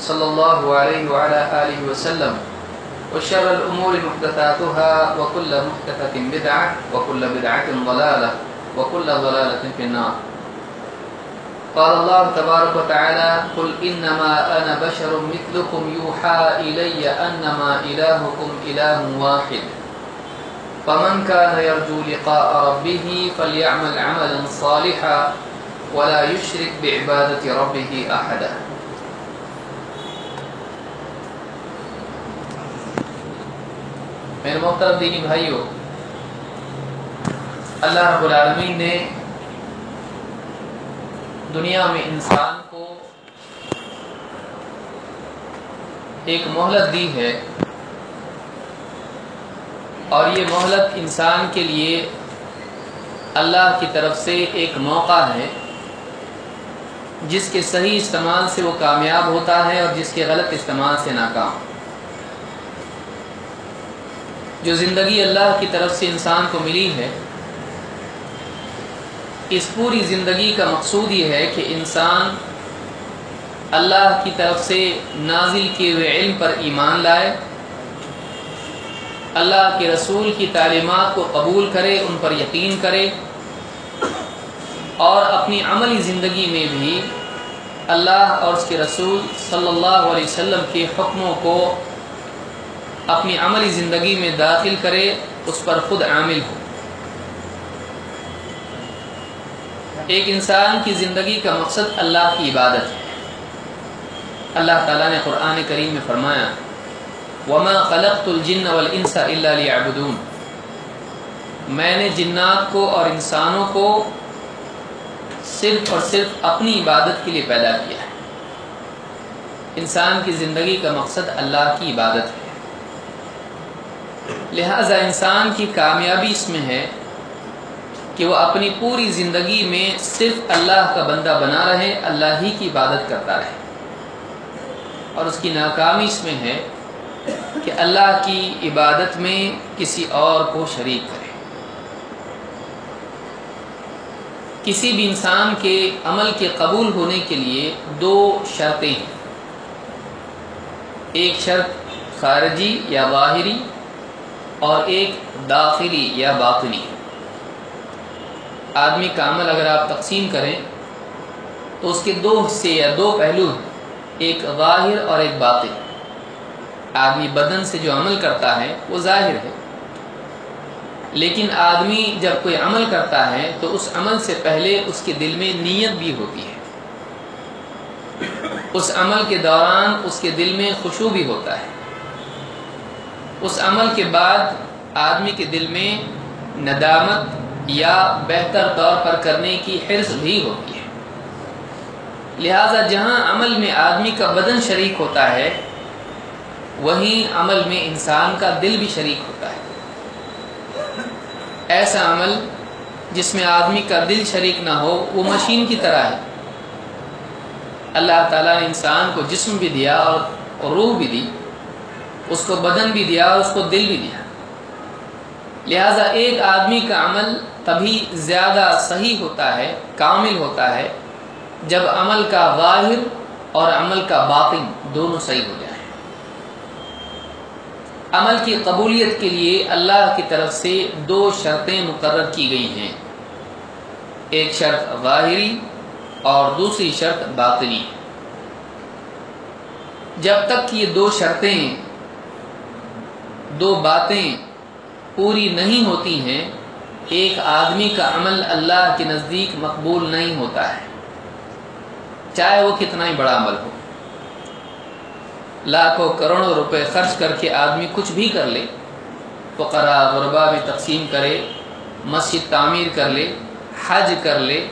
صلى الله عليه وعلى آله وسلم. وشر الأمور محدثاتها وكل محدثة بدعة وكل بدعة ضلالة وكل ضلالة في النار. قال الله تبارك وتعالى قل إنما أنا بشر مثلكم يوحى إلي أنما إلهكم إله واحد. فمن كان يرجو لقاء ربه فليعمل عملا صالحا ولا يشرك بعبادة ربه أحدا. میرے محترم دینی بھائیو، اللہ رب العالمین نے دنیا میں انسان کو ایک مہلت دی ہے اور یہ مہلت انسان کے لیے اللہ کی طرف سے ایک موقع ہے، جس کے صحیح استعمال سے وہ کامیاب ہوتا ہے اور جس کے غلط استعمال سے ناکام۔ جو زندگی اللہ کی طرف سے انسان کو ملی ہے، اس پوری زندگی کا مقصود یہ ہے کہ انسان اللہ کی طرف سے نازل کیے ہوئے علم پر ایمان لائے، اللہ کے رسول کی تعلیمات کو قبول کرے، ان پر یقین کرے، اور اپنی عملی زندگی میں بھی اللہ اور اس کے رسول صلی اللہ علیہ وسلم کے حکموں کو اپنی عملی زندگی میں داخل کرے، اس پر خود عامل ہو۔ ایک انسان کی زندگی کا مقصد اللہ کی عبادت ہے۔ اللہ تعالیٰ نے قرآن کریم میں فرمایا، وما خلقت الجن والانس الا ليعبدون۔ میں نے جنات کو اور انسانوں کو صرف اور صرف اپنی عبادت کے لیے پیدا کیا ہے۔ انسان کی زندگی کا مقصد اللہ کی عبادت ہے۔ لہذا انسان کی کامیابی اس میں ہے کہ وہ اپنی پوری زندگی میں صرف اللہ کا بندہ بنا رہے، اللہ ہی کی عبادت کرتا رہے۔ اور اس کی ناکامی اس میں ہے کہ اللہ کی عبادت میں کسی اور کو شریک کرے۔ کسی بھی انسان کے عمل کے قبول ہونے کے لیے دو شرطیں ہیں۔ ایک شرط خارجی یا ظاہری اور ایک داخلی یا باطنی۔ آدمی کا عمل اگر آپ تقسیم کریں، تو اس کے دو حصے یا دو پہلو ہیں، ایک ظاہر اور ایک باطن۔ آدمی بدن سے جو عمل کرتا ہے، وہ ظاہر ہے۔ لیکن آدمی جب کوئی عمل کرتا ہے، تو اس عمل سے پہلے اس کے دل میں نیت بھی ہوتی ہے۔ اس عمل کے دوران اس کے دل میں خوشو بھی ہوتا ہے۔ اس عمل کے بعد آدمی کے دل میں ندامت یا بہتر طور پر کرنے کی حرص بھی ہوتی ہے۔ لہذا جہاں عمل میں آدمی کا بدن شریک ہوتا ہے، وہیں عمل میں انسان کا دل بھی شریک ہوتا ہے۔ ایسا عمل جس میں آدمی کا دل شریک نہ ہو، وہ مشین کی طرح ہے۔ اللہ تعالیٰ نے انسان کو جسم بھی دیا اور روح بھی دی۔ اس کو بدن بھی دیا اور اس کو دل بھی دیا۔ لہذا ایک آدمی کا عمل تبھی زیادہ صحیح ہوتا ہے، کامل ہوتا ہے، جب عمل کا ظاہر اور عمل کا باطن دونوں صحیح ہو جائے۔ عمل کی قبولیت کے لیے اللہ کی طرف سے دو شرطیں مقرر کی گئی ہیں۔ ایک شرط ظاہری اور دوسری شرط باطنی۔ جب تک یہ دو شرطیں دو باتیں پوری نہیں ہوتی ہیں، ایک آدمی کا عمل اللہ کے نزدیک مقبول نہیں ہوتا ہے۔ چاہے وہ کتنا ہی بڑا عمل ہو۔ لاکھوں کروڑوں روپے خرچ کر کے آدمی کچھ بھی کر لے، فقرا غربا میں تقسیم کرے، مسجد تعمیر کر لے، حج کر لے،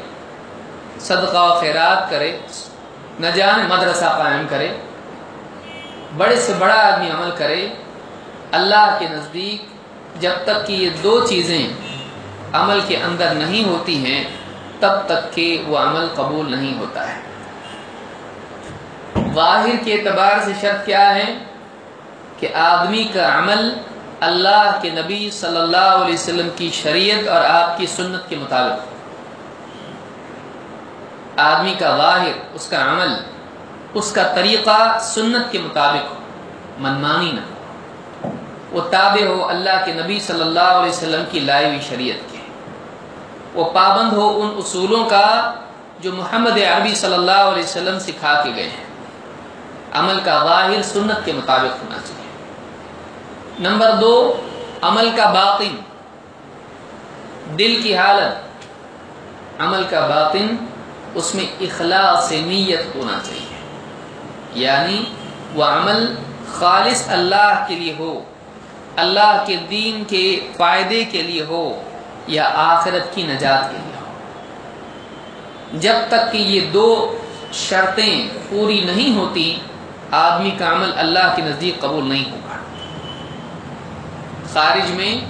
صدقہ و خیرات کرے نہ جان مدرسہ قائم کرے، بڑے سے بڑا آدمی عمل کرے اللہ کے نزدیک جب تک کہ یہ دو چیزیں عمل کے اندر نہیں ہوتی ہیں، تب تک کہ وہ عمل قبول نہیں ہوتا ہے۔ ظاہر کے اعتبار سے شرط کیا ہے کہ آدمی کا عمل اللہ کے نبی صلی اللہ علیہ وسلم کی شریعت اور آپ کی سنت کے مطابق۔ آدمی کا ظاہر اس کا عمل، اس کا طریقہ سنت کے مطابق ہو، منمانی نہ ہو۔ وہ تابع ہو اللہ کے نبی صلی اللہ علیہ وسلم کی لائی ہوئی شریعت کے۔ وہ پابند ہو ان اصولوں کا جو محمد عربی صلی اللہ علیہ وسلم سکھا کے گئے ہیں۔ عمل کا ظاہر سنت کے مطابق ہونا چاہیے۔ نمبر دو، عمل کا باطن۔ دل کی حالت۔ عمل کا باطن، اس میں اخلاص نیت ہونا چاہیے۔ یعنی وہ عمل خالص اللہ کے لیے ہو۔ اللہ کے دین کے فائدے کے لیے ہو یا آخرت کی نجات کے لیے ہو۔ جب تک کہ یہ دو شرطیں پوری نہیں ہوتی، آدمی کا عمل اللہ کے نزدیک قبول نہیں ہوگا۔ خارج میں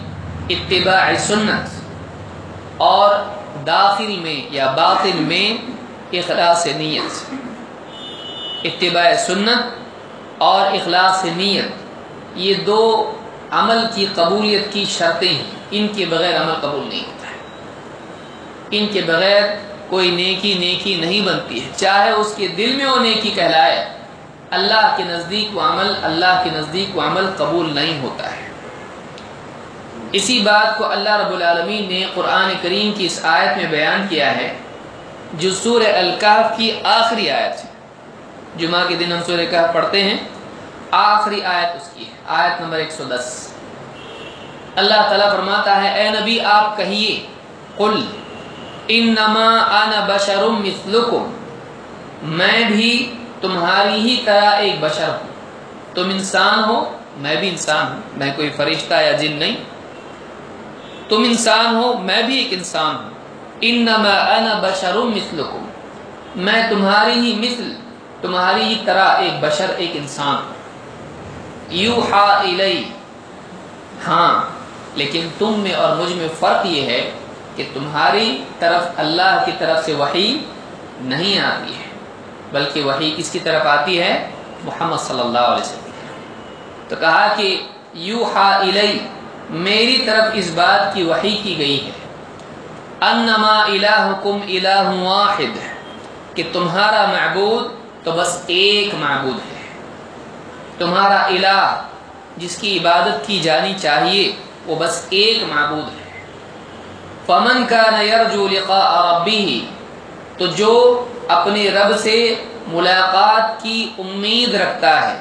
اتباع سنت اور داخل میں یا باطن میں اخلاص نیت۔ اتباع سنت اور اخلاص نیت، یہ دو عمل کی قبولیت کی شرطیں ہیں ان کے بغیر عمل قبول نہیں ہوتا ہے۔ ان کے بغیر کوئی نیکی نیکی نہیں بنتی ہے۔ چاہے اس کے دل میں وہ نیکی کہلائے، اللہ کے نزدیک وہ عمل، اللہ کے نزدیک وہ عمل قبول نہیں ہوتا ہے۔ اسی بات کو اللہ رب العالمین نے قرآن کریم کی اس آیت میں بیان کیا ہے، جو سور الکاف کی آخری آیت ہے۔ جمعہ کے دن ہم سور الکاف پڑھتے ہیں۔ آخری آیت اس کی ہے، آیت نمبر ایک سو دس۔ اللہ تعالیٰ فرماتا ہے، اے نبی، آپ کہیے، قل، انما انا بشر مثلکم۔ میں بھی تمہاری ہی طرح ایک بشر ہوں۔ تم انسان ہو، میں بھی انسان ہوں۔ میں کوئی فرشتہ یا جن نہیں۔ تم انسان ہو، میں بھی ایک انسان ہوں۔ انما انا بشر مثلکم۔ میں تمہاری ہی مثل، تمہاری ہی طرح ایک بشر، ایک انسان ہوں۔ یوحا الی۔ ہاں لیکن تم میں اور مجھ میں فرق یہ ہے کہ تمہاری طرف اللہ کی طرف سے وحی نہیں آتی ہے، بلکہ وحی کس کی طرف آتی ہے؟ محمد صلی اللہ علیہ وسلم تو کہا کہ یوحا الی، میری طرف اس بات کی وحی کی گئی ہے۔ انما الہکم الہ واحد، کہ تمہارا معبود تو بس ایک معبود ہے۔ تمہارا الہ جس کی عبادت کی جانی چاہیے، وہ بس ایک معبود ہے۔ فمن کا نیرجو لقاء ربی تو جو اپنے رب سے ملاقات کی امید رکھتا ہے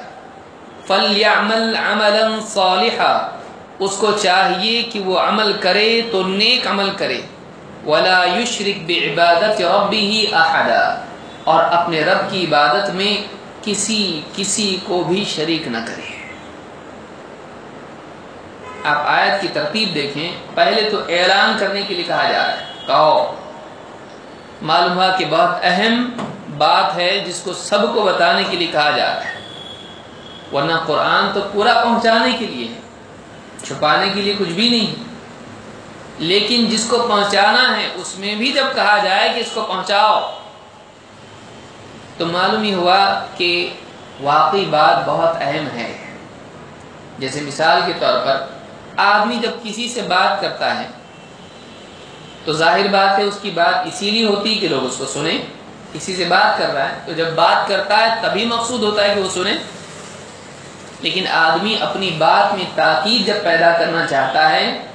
فلیعمل عملا صالحا، اس کو چاہیے کہ وہ عمل کرے تو نیک عمل کرے۔ ولا یشرک بعبادت ربه احدا اور اپنے رب کی عبادت میں کسی کسی کو بھی شریک نہ کرے آپ آیت کی ترتیب دیکھیں۔ پہلے تو اعلان کرنے کے لیے کہا جا رہا ہے۔ کہو۔ معلوم ہوا کہ بہت اہم بات ہے جس کو سب کو بتانے کے لیے کہا جا رہا ہے۔ ورنہ قرآن تو پورا پہنچانے کے لیے ہے۔ چھپانے کے لیے کچھ بھی نہیں لیکن جس کو پہنچانا ہے، اس میں بھی جب کہا جائے کہ اس کو پہنچاؤ تو معلوم ہی ہوا کہ واقعی بات بہت اہم ہے۔ جیسے مثال کے طور پر، آدمی جب کسی سے بات کرتا ہے، تو ظاہر بات ہے اس کی بات اسی لیے ہوتی کہ لوگ اس کو سنیں۔ کسی سے بات کر رہا ہے، تو جب بات کرتا ہے تبھی مقصود ہوتا ہے کہ وہ سنیں۔ لیکن آدمی اپنی بات میں تاکید جب پیدا کرنا چاہتا ہے،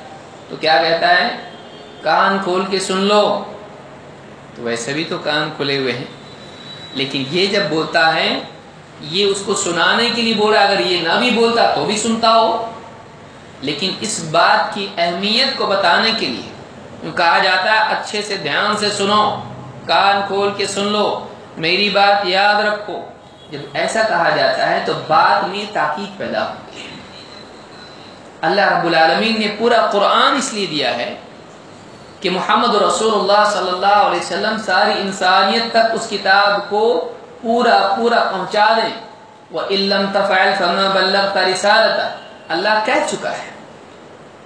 تو کیا کہتا ہے؟ کان کھول کے سن لو۔ تو ویسے بھی تو کان کھلے ہوئے ہیں۔ لیکن یہ جب بولتا ہے، یہ اس کو سنانے کے لیے بولا اگر یہ نہ بھی بولتا تو بھی سنتا ہو۔ لیکن اس بات کی اہمیت کو بتانے کے لیے کہا جاتا ہے، اچھے سے دھیان سے سنو، کان کھول کے سن لو، میری بات یاد رکھو۔ جب ایسا کہا جاتا ہے تو بات میں تاکید پیدا ہوتی ہے۔ اللہ رب العالمین نے پورا قرآن اس لیے دیا ہے کہ محمد رسول اللہ صلی اللہ علیہ وسلم ساری انسانیت تک اس کتاب کو پورا پورا پہنچا دیں۔ وہ علم تفعل فما بلغت رسالتا اللہ کہہ چکا ہے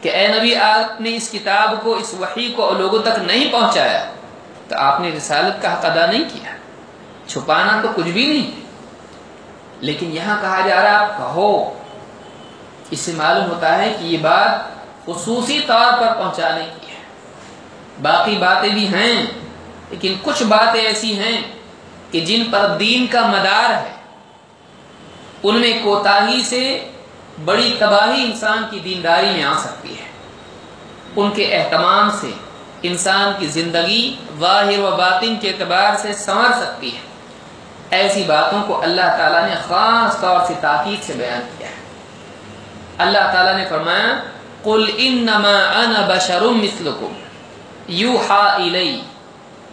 کہ اے نبی، آپ نے اس کتاب کو، اس وحی کو لوگوں تک نہیں پہنچایا۔ تو آپ نے رسالت کا حق ادا نہیں کیا۔ چھپانا تو کچھ بھی نہیں۔ لیکن یہاں کہا جا رہا کہو۔ اس سے معلوم ہوتا ہے کہ یہ بات خصوصی طور پر پہنچانے کی باقی باتیں بھی ہیں، لیکن کچھ باتیں ایسی ہیں کہ جن پر دین کا مدار ہے۔ ان میں کوتاہی سے بڑی تباہی انسان کی دینداری میں آ سکتی ہے۔ ان کے اہتمام سے انسان کی زندگی واہر و باطن کے اعتبار سے سنور سکتی ہے۔ ایسی باتوں کو اللہ تعالیٰ نے خاص طور سے تاکید سے بیان کیا ہے۔ اللہ تعالیٰ نے فرمایا، قل انما انا بشر مثلکم یوحا الی۔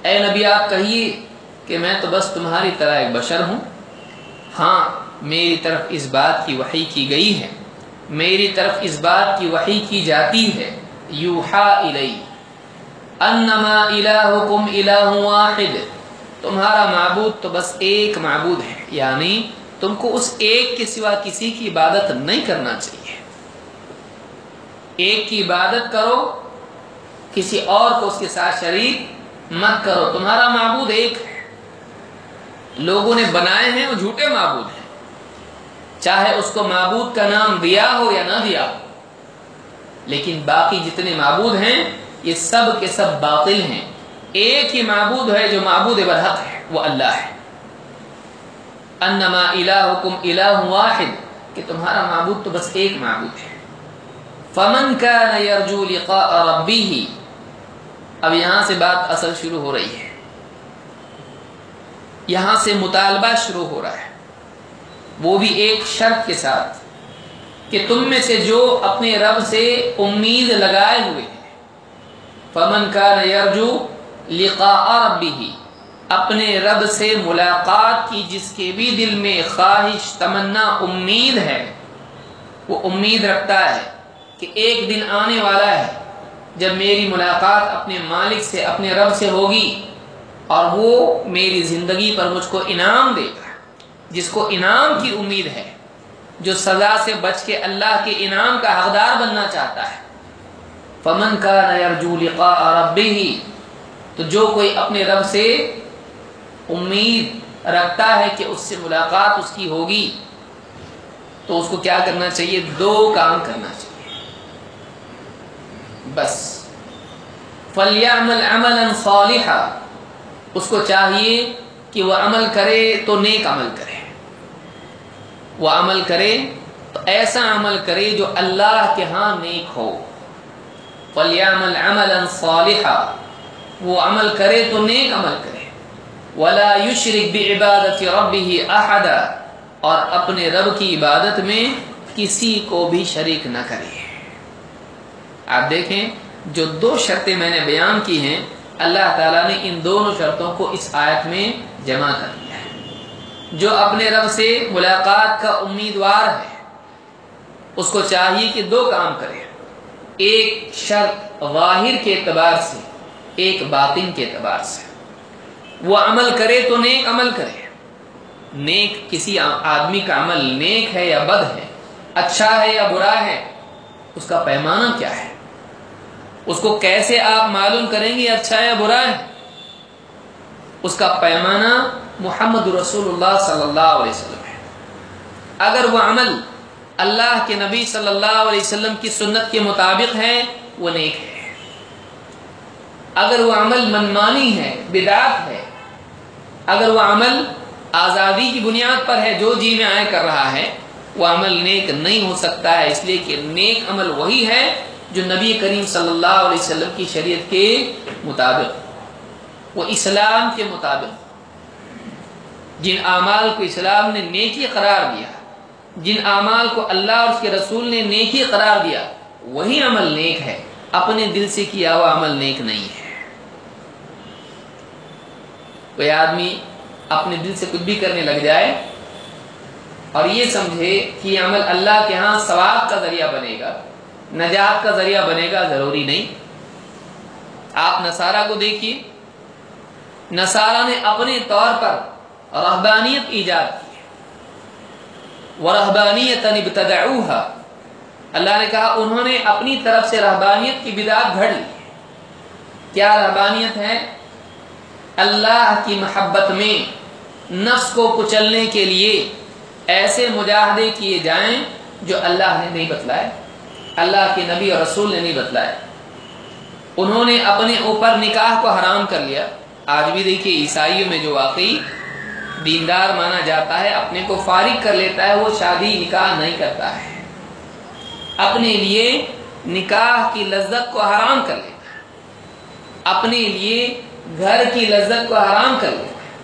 اے نبی، آپ کہیے کہ میں تو بس تمہاری طرح ایک بشر ہوں۔ ہاں میری طرف اس بات کی وحی کی گئی ہے۔ میری طرف اس بات کی وحی کی جاتی ہے۔ یوحا الی۔ انما الہکم الہ واحد۔ تمہارا معبود تو بس ایک معبود ہے۔ یعنی تم کو اس ایک کے سوا کسی کی عبادت نہیں کرنا چاہیے۔ ایک کی عبادت کرو کسی اور کو اس کے ساتھ شریک مت کرو۔ تمہارا معبود ایک ہے لوگوں نے بنائے ہیں وہ جھوٹے معبود ہیں۔ چاہے اس کو معبود کا نام دیا ہو یا نہ دیا ہو، لیکن باقی جتنے معبود ہیں، یہ سب کے سب باطل ہیں۔ ایک ہی معبود ہے جو معبود برحق ہے، وہ اللہ ہے۔ انما الہکم الہ واحد، کہ تمہارا معبود تو بس ایک معبود ہے۔ فمن كان يرجو لقاء ربه اب یہاں سے بات اصل شروع ہو رہی ہے۔ یہاں سے مطالبہ شروع ہو رہا ہے۔ وہ بھی ایک شرط کے ساتھ کہ تم میں سے جو اپنے رب سے امید لگائے ہوئے ہیں، فمن كان يرجو لقاء ربه اپنے رب سے ملاقات کی جس کے بھی دل میں خواہش، تمنا، امید ہے، وہ امید رکھتا ہے کہ ایک دن آنے والا ہے۔ جب میری ملاقات اپنے مالک سے، اپنے رب سے ہوگی اور وہ میری زندگی پر مجھ کو انعام دے گا جس کو انعام کی امید ہے، جو سزا سے بچ کے اللہ کے انعام کا حقدار بننا چاہتا ہے۔ فمن کا نیرجو لقاء ربه، تو جو کوئی اپنے رب سے امید رکھتا ہے کہ اس سے ملاقات اس کی ہوگی، تو اس کو کیا کرنا چاہیے؟ دو کام کرنا چاہیے۔ بس۔ فلیعمل عملا صالحا۔ اس کو چاہیے کہ وہ عمل کرے تو نیک عمل کرے۔ وہ عمل کرے تو ایسا عمل کرے جو اللہ کے ہاں نیک ہو۔ فلیعمل عملا صالحا۔ وہ عمل کرے تو نیک عمل کرے۔ ولا يشرك بعبادت ربه احدا اور اپنے رب کی عبادت میں کسی کو بھی شریک نہ کرے۔ آپ دیکھیں، جو دو شرطیں میں نے بیان کی ہیں، اللہ تعالیٰ نے ان دونوں شرطوں کو اس آیت میں جمع کر دیا ہے۔ جو اپنے رب سے ملاقات کا امیدوار ہے، اس کو چاہیے کہ دو کام کرے۔ ایک شرط واہر کے اعتبار سے، ایک باطن کے اعتبار سے۔ وہ عمل کرے تو نیک عمل کرے۔ نیک کسی آدمی کا عمل نیک ہے یا بد ہے اچھا ہے یا برا ہے، اس کا پیمانہ کیا ہے؟ اس کو کیسے آپ معلوم کریں گے اچھا ہے برا ہے؟ اس کا پیمانہ محمد رسول اللہ صلی اللہ علیہ وسلم ہے۔ اگر وہ عمل اللہ کے نبی صلی اللہ علیہ وسلم کی سنت کے مطابق ہے، وہ نیک ہے۔ اگر وہ عمل منمانی ہے، بدعت ہے، اگر وہ عمل آزادی کی بنیاد پر ہے، جو جی میں آئے کر رہا ہے، وہ عمل نیک نہیں ہو سکتا ہے۔ اس لیے کہ نیک عمل وہی ہے جو نبی کریم صلی اللہ علیہ وسلم کی شریعت کے مطابق، وہ اسلام کے مطابق۔ جن اعمال کو اسلام نے نیکی قرار دیا، جن اعمال کو اللہ اور اس کے رسول نے نیکی قرار دیا، وہی عمل نیک ہے۔ اپنے دل سے کیا ہوا عمل نیک نہیں ہے۔ کوئی آدمی اپنے دل سے کچھ بھی کرنے لگ جائے اور یہ سمجھے کہ یہ عمل اللہ کے ہاں ثواب کا ذریعہ بنے گا نجات کا ذریعہ بنے گا، ضروری نہیں۔ آپ نصارہ کو دیکھیے۔ نصارہ نے اپنے طور پر رحبانیت ایجاد کی ورہبانیت اللہ نے کہا، انہوں نے اپنی طرف سے رہبانیت کی بدعت گھڑ لی۔ کیا رہبانیت ہے؟ اللہ کی محبت میں نفس کو کچلنے کے لیے ایسے مجاہدے کیے جائیں جو اللہ نے نہیں بتلائے۔ اللہ کے نبی اور رسول نے نہیں بتلائے انہوں نے اپنے اوپر نکاح کو حرام کر لیا۔ آج بھی دیکھیے، عیسائیوں میں جو واقعی دیندار مانا جاتا ہے، اپنے کو فارغ کر لیتا ہے، وہ شادی نکاح نہیں کرتا ہے۔ اپنے لیے نکاح کی لذت کو حرام کر لیتا ہے۔ اپنے لیے گھر کی لذت کو حرام کر لیتا ہے۔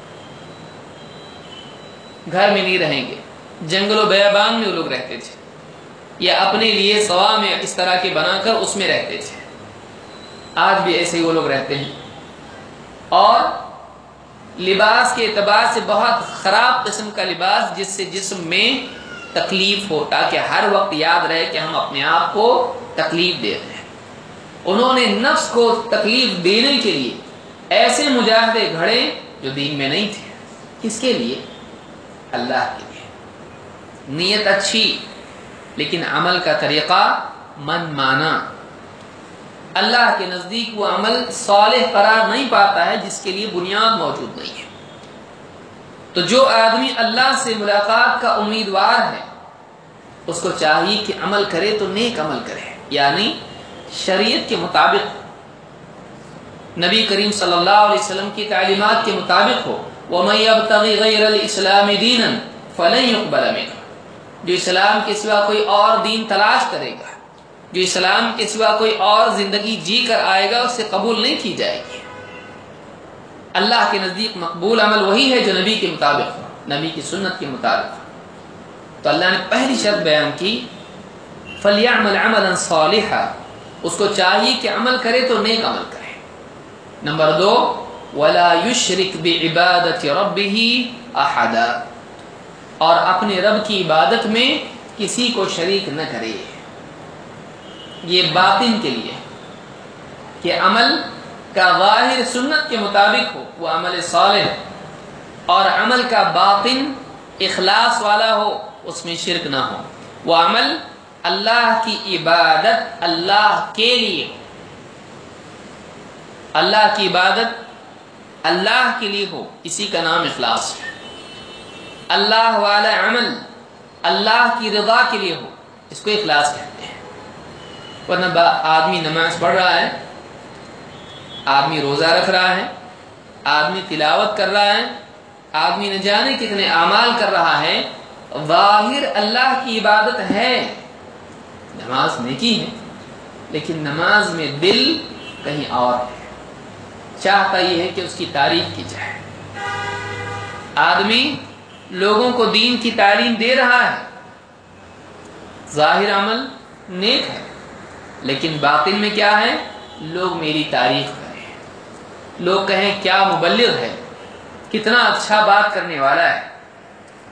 گھر میں نہیں رہیں گے۔ جنگل و بیابان میں وہ لوگ رہتے تھے۔ یا اپنے لیے سوا میں اس طرح کے بنا کر اس میں رہتے تھے۔ آج بھی ایسے ہی وہ لوگ رہتے ہیں۔ اور لباس کے اعتبار سے بہت خراب قسم کا لباس جس سے جسم میں تکلیف ہو، تاکہ ہر وقت یاد رہے کہ ہم اپنے آپ کو تکلیف دے رہے ہیں۔ انہوں نے نفس کو تکلیف دینے کے لیے ایسے مجاہدے گھڑے جو دین میں نہیں تھے۔ کس کے لیے؟ اللہ کے لیے۔ نیت اچھی۔ لیکن عمل کا طریقہ من مانا۔ اللہ کے نزدیک وہ عمل صالح قرار نہیں پاتا ہے، جس کے لیے بنیاد موجود نہیں ہے۔ تو جو آدمی اللہ سے ملاقات کا امیدوار ہے، اس کو چاہیے کہ عمل کرے تو نیک عمل کرے یعنی شریعت کے مطابق۔ نبی کریم صلی اللہ علیہ وسلم کی تعلیمات کے مطابق ہو۔ وہ میں اب غیر الاسلام دین فلن جو اسلام کے سوا کوئی اور دین تلاش کرے گا، جو اسلام کے سوا کوئی اور زندگی جی کر آئے گا، اسے قبول نہیں کی جائے گی۔ اللہ کے نزدیک مقبول عمل وہی ہے جو نبی کے مطابق نبی کی سنت کے مطابق تو اللہ نے پہلی شرط بیان کی فلیہ عمل عمل صالحہ اس کو چاہیے کہ عمل کرے تو نیک عمل کرے۔ نمبر دو، ولا یشرک بعبادت ربه احدا اور اپنے رب کی عبادت میں کسی کو شریک نہ کرے۔ یہ باطن کے لیے کہ عمل کا ظاہر سنت کے مطابق ہو، وہ عمل صالح اور عمل کا باطن اخلاص والا ہو، اس میں شرک نہ ہو۔ وہ عمل اللہ کی عبادت اللہ کے لیے۔ اللہ کی عبادت اللہ کے لیے ہو، اسی کا نام اخلاص ہے۔ اللہ والا عمل اللہ کی رضا کے لیے ہو، اس کو اخلاص کہتے ہیں۔ ورنہ آدمی نماز پڑھ رہا ہے، آدمی روزہ رکھ رہا ہے، آدمی تلاوت کر رہا ہے، آدمی نہ جانے کتنے اعمال کر رہا ہے، ظاہر اللہ کی عبادت ہے۔ نماز نیکی ہے، لیکن نماز میں دل کہیں اور ہے۔ چاہتا یہ ہے کہ اس کی تعریف کی جائے۔ آدمی لوگوں کو دین کی تعلیم دے رہا ہے۔ ظاہر عمل نیک ہے، لیکن باطن میں کیا ہے؟ لوگ میری تعریف کریں لوگ کہیں کیا مبلغ ہے، کتنا اچھا بات کرنے والا ہے۔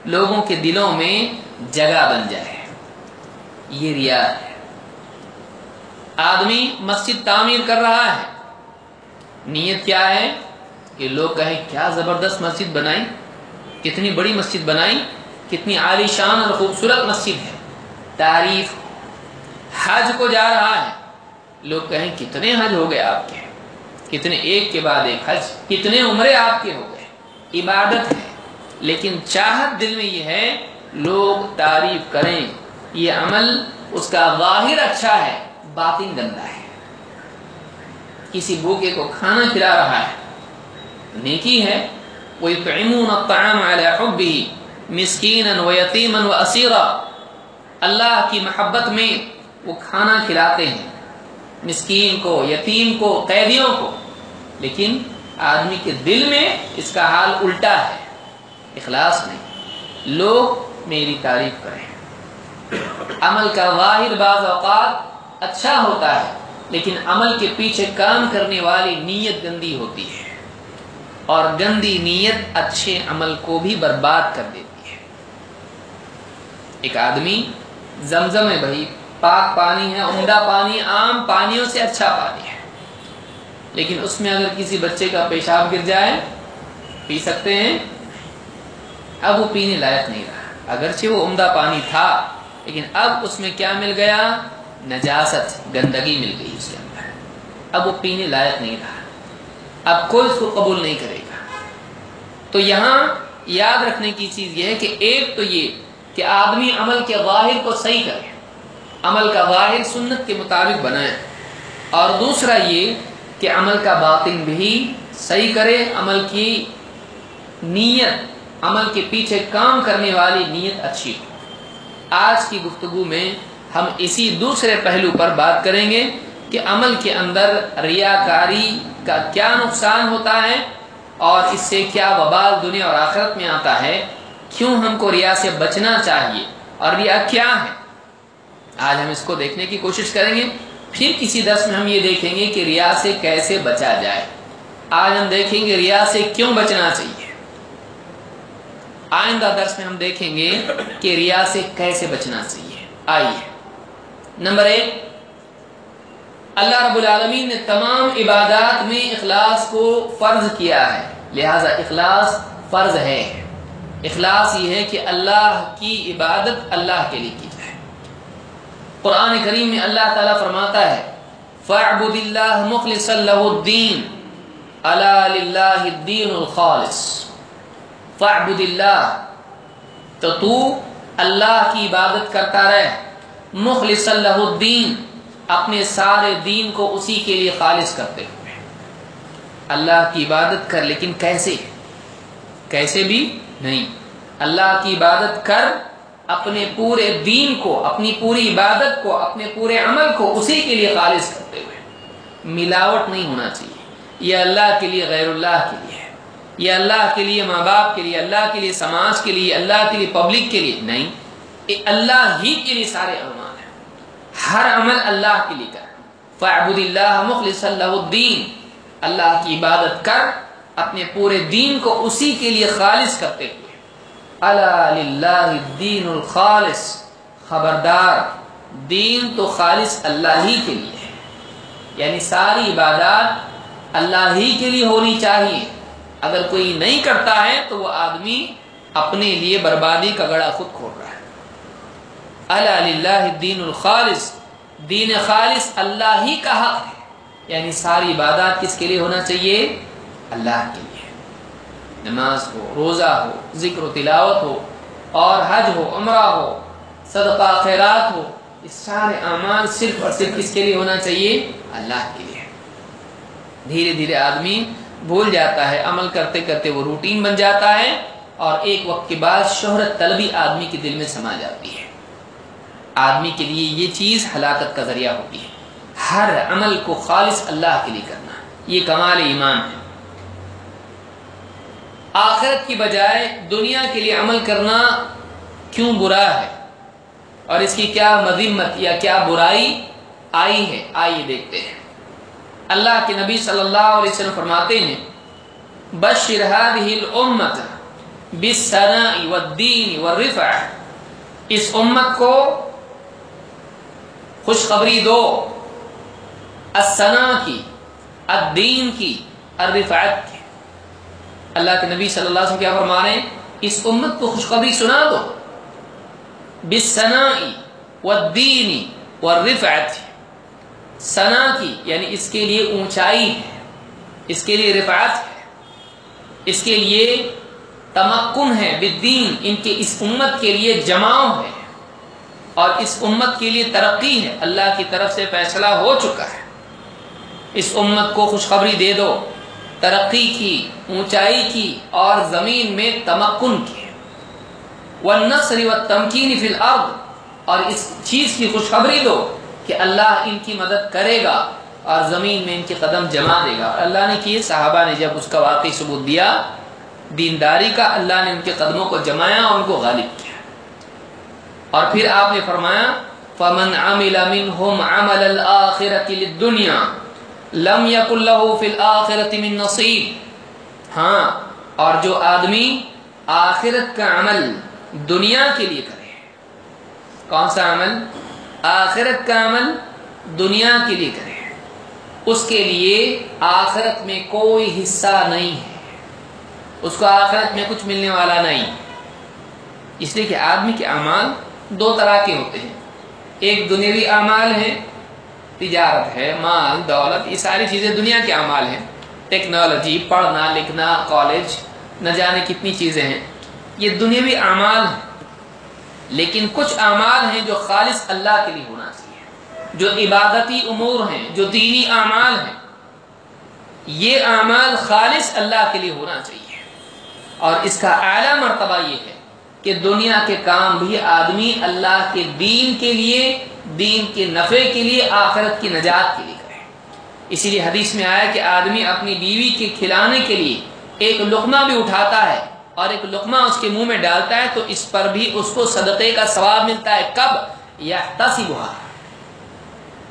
لوگوں کے دلوں میں جگہ بن جائے۔ یہ ریا ہے۔ آدمی مسجد تعمیر کر رہا ہے۔ نیت کیا ہے؟ کہ لوگ کہیں کیا زبردست مسجد بنائی کتنی بڑی مسجد بنائی، کتنی عالی شان اور خوبصورت مسجد ہے۔ تعریف حج کو جا رہا ہے۔ لوگ کہیں، کتنے حج ہو گئے آپ کے؟ کتنے ایک کے بعد ایک حج؟ کتنے عمرے آپ کے ہو گئے؟ عبادت ہے۔ لیکن چاہت دل میں یہ ہے، لوگ تعریف کریں، یہ عمل اس کا ظاہر اچھا ہے، باطن گندا ہے۔ کسی بھوکے کو کھانا کھلا رہا ہے، نیکی ہے وہ مسکین و یتیم و اسیرا اللہ کی محبت میں وہ کھانا کھلاتے ہیں۔ مسکین کو، یتیم کو، قیدیوں کو۔ لیکن آدمی کے دل میں اس کا حال الٹا ہے۔ اخلاص نہیں۔ لوگ میری تعریف کریں۔ عمل کا ظاہر بعض اوقات اچھا ہوتا ہے، لیکن عمل کے پیچھے کام کرنے والی نیت گندی ہوتی ہے۔ اور گندی نیت اچھے عمل کو بھی برباد کر دیتی ہے۔ ایک آدمی زمزم ہے بھائی، پاک پانی ہے، عمدہ پانی، عام پانیوں سے اچھا پانی ہے۔ لیکن اس میں اگر کسی بچے کا پیشاب گر جائے، پی سکتے ہیں؟ اب وہ پینے لائق نہیں رہا۔ اگرچہ وہ عمدہ پانی تھا، لیکن اب اس میں کیا مل گیا؟ نجاست، گندگی مل گئی اس کے اندر۔ اب وہ پینے لائق نہیں رہا۔ اب کوئی اس کو قبول نہیں کرے گا۔ تو یہاں یاد رکھنے کی چیز یہ ہے کہ ایک تو یہ کہ آدمی عمل کے ظاہر کو صحیح کرے، عمل کا ظاہر سنت کے مطابق بنائے، اور دوسرا یہ کہ عمل کا باطن بھی صحیح کرے، عمل کی نیت، عمل کے پیچھے کام کرنے والی نیت اچھی ہو۔ آج کی گفتگو میں ہم اسی دوسرے پہلو پر بات کریں گے۔ کہ عمل کے اندر ریاکاری کا کیا نقصان ہوتا ہے اور اس سے کیا وبال دنیا اور آخرت میں آتا ہے؟ کیوں ہم کو ریا سے بچنا چاہیے؟ اور ریا کیا ہے؟ آج ہم اس کو دیکھنے کی کوشش کریں گے۔ پھر کسی درس میں ہم یہ دیکھیں گے کہ ریا سے کیسے بچا جائے۔ آج ہم دیکھیں گے ریا سے کیوں بچنا چاہیے۔ آئندہ درس میں ہم دیکھیں گے کہ ریا سے کیسے بچنا چاہیے۔ آئیے۔ نمبر ایک۔ اللہ رب العالمین نے تمام عبادات میں اخلاص کو فرض کیا ہے۔ لہذا اخلاص فرض ہے۔ اخلاص یہ ہے کہ اللہ کی عبادت اللہ کے لیے کی جائے۔ قرآن کریم میں اللہ تعالیٰ فرماتا ہے فعبد اللہ مخلص اللہ الدین اللہ الدین الخالص۔ فعبد اللہ، تو تو اللہ کی عبادت کرتا رہے۔ مخلص اللہ الدین اپنے سارے دین کو اسی کے لیے خالص کرتے ہوئے اللہ کی عبادت کر، لیکن کیسے؟ کیسے بھی نہیں۔ اللہ کی عبادت کر، اپنے پورے دین کو، اپنی پوری عبادت کو، اپنے پورے عمل کو اسی کے لیے خالص کرتے ہوئے۔ ملاوٹ نہیں ہونا چاہیے۔ یہ اللہ کے لیے غیر اللہ کے لیے ہے۔ یہ اللہ کے لیے ماں باپ کے لیے، اللہ کے لیے سماج کے لیے، اللہ کے لیے پبلک کے لیے نہیں۔ یہ اللہ ہی کے لیے سارے اعمال ہر عمل اللہ کے لیے کر۔ فعبد اللہ مخلص اللہ الدین۔ اللہ کی عبادت کر، اپنے پورے دین کو اسی کے لیے خالص کرتے ہوئے۔ اللہ الدین الخالص۔ خبردار، دین تو خالص اللہ ہی کے لیے ہے۔ یعنی ساری عبادات اللہ ہی کے لیے ہونی چاہیے۔ اگر کوئی نہیں کرتا ہے تو وہ آدمی اپنے لیے بربادی کا گڑا خود کھول رہا ہے۔ اللہ الدین الخالص۔ دین خالص اللہ ہی کا حق ہے۔ یعنی ساری عبادات کس کے لیے ہونا چاہیے؟ اللہ کے لیے۔ نماز ہو، روزہ ہو، ذکر و تلاوت ہو، اور حج ہو، عمرہ ہو، صدقہ، خیرات ہو، یہ سارے اعمال صرف اور صرف کس کے لیے ہونا چاہیے؟ اللہ کے لیے۔ دھیرے دھیرے آدمی بھول جاتا ہے، عمل کرتے کرتے وہ روٹین بن جاتا ہے اور ایک وقت کے بعد شہرت طلبی آدمی کے دل میں سما جاتی ہے۔ آدمی کے لیے یہ چیز ہلاکت کا ذریعہ ہوتی ہے۔ ہر عمل کو خالص اللہ کے لیے کرنا۔ یہ کمال ایمان ہے۔ آخرت کی بجائے دنیا کے لیے عمل کرنا کیوں برا ہے؟ اور اس کی کیا مذمت یا کیا برائی آئی ہے؟ آئیے دیکھتے ہیں۔ اللہ کے نبی صلی اللہ علیہ وسلم فرماتے ہیں، بشر هذه الامه بالثناء والدين والرفع۔ اس امت کو خوشخبری دو۔ الثناء کی، الدین کی، الرفعت کی۔ اللہ کے نبی صلی اللہ علیہ وسلم کیا فرما رہے ہیں؟ اس امت کو خوشخبری سنا دو۔ بالثناء والدين والرفعت۔ سنا کی یعنی اس کے لیے اونچائی ہے۔ اس کے لیے رفعت ہے۔ اس کے لیے تمکن ہے بدین ان کے اس امت کے لیے جماؤ ہے۔ اور اس امت کے لیے ترقی ہے اللہ کی طرف سے فیصلہ ہو چکا ہے۔ اس امت کو خوشخبری دے دو، ترقی کی، اونچائی کی اور زمین میں تمکن کی۔ والنصر والتمکین فی الارض اور اس چیز کی خوشخبری دو کہ اللہ ان کی مدد کرے گا اور زمین میں ان کے قدم جما دے گا۔ اور اللہ نے کیے، صحابہ نے جب اس کا واقعی ثبوت دیا، دینداری کا اللہ نے ان کے قدموں کو جمایا اور ان کو غالب کیا۔ اور پھر آپ نے فرمایا، فمن عمل منهم عمل الاخره للدنيا لم يكن له في الاخره من نصيب ہاں اور جو آدمی آخرت کا عمل دنیا کے لیے کرے کون سا عمل؟ آخرت کا عمل دنیا کے لیے کرے اس کے لیے آخرت میں کوئی حصہ نہیں ہے، اس کو آخرت میں کچھ ملنے والا نہیں، اس لیے کہ آدمی کے اعمال دو طرح کے ہوتے ہیں۔ ایک دنیاوی اعمال ہیں، تجارت ہے، مال، دولت، یہ ساری چیزیں دنیا کے اعمال ہیں۔ ٹیکنالوجی، پڑھنا، لکھنا، کالج، نہ جانے کتنی چیزیں ہیں۔ یہ دنیاوی اعمال ہیں۔ لیکن کچھ اعمال ہیں جو خالص اللہ کے لیے ہونا چاہیے۔ جو عبادتی امور ہیں، جو دینی اعمال ہیں۔ یہ اعمال خالص اللہ کے لیے ہونا چاہیے۔ اور اس کا اعلیٰ مرتبہ یہ ہے کہ دنیا کے کام بھی آدمی اللہ کے دین کے لیے، دین کے نفع کے لیے، آخرت کی نجات کے لیے کرے۔ اسی لیے حدیث میں آیا کہ آدمی اپنی بیوی کے کھلانے کے لیے ایک لقمہ بھی اٹھاتا ہے اور ایک لقمہ اس کے منہ میں ڈالتا ہے تو اس پر بھی اس کو صدقے کا ثواب ملتا ہے۔ کب؟ یا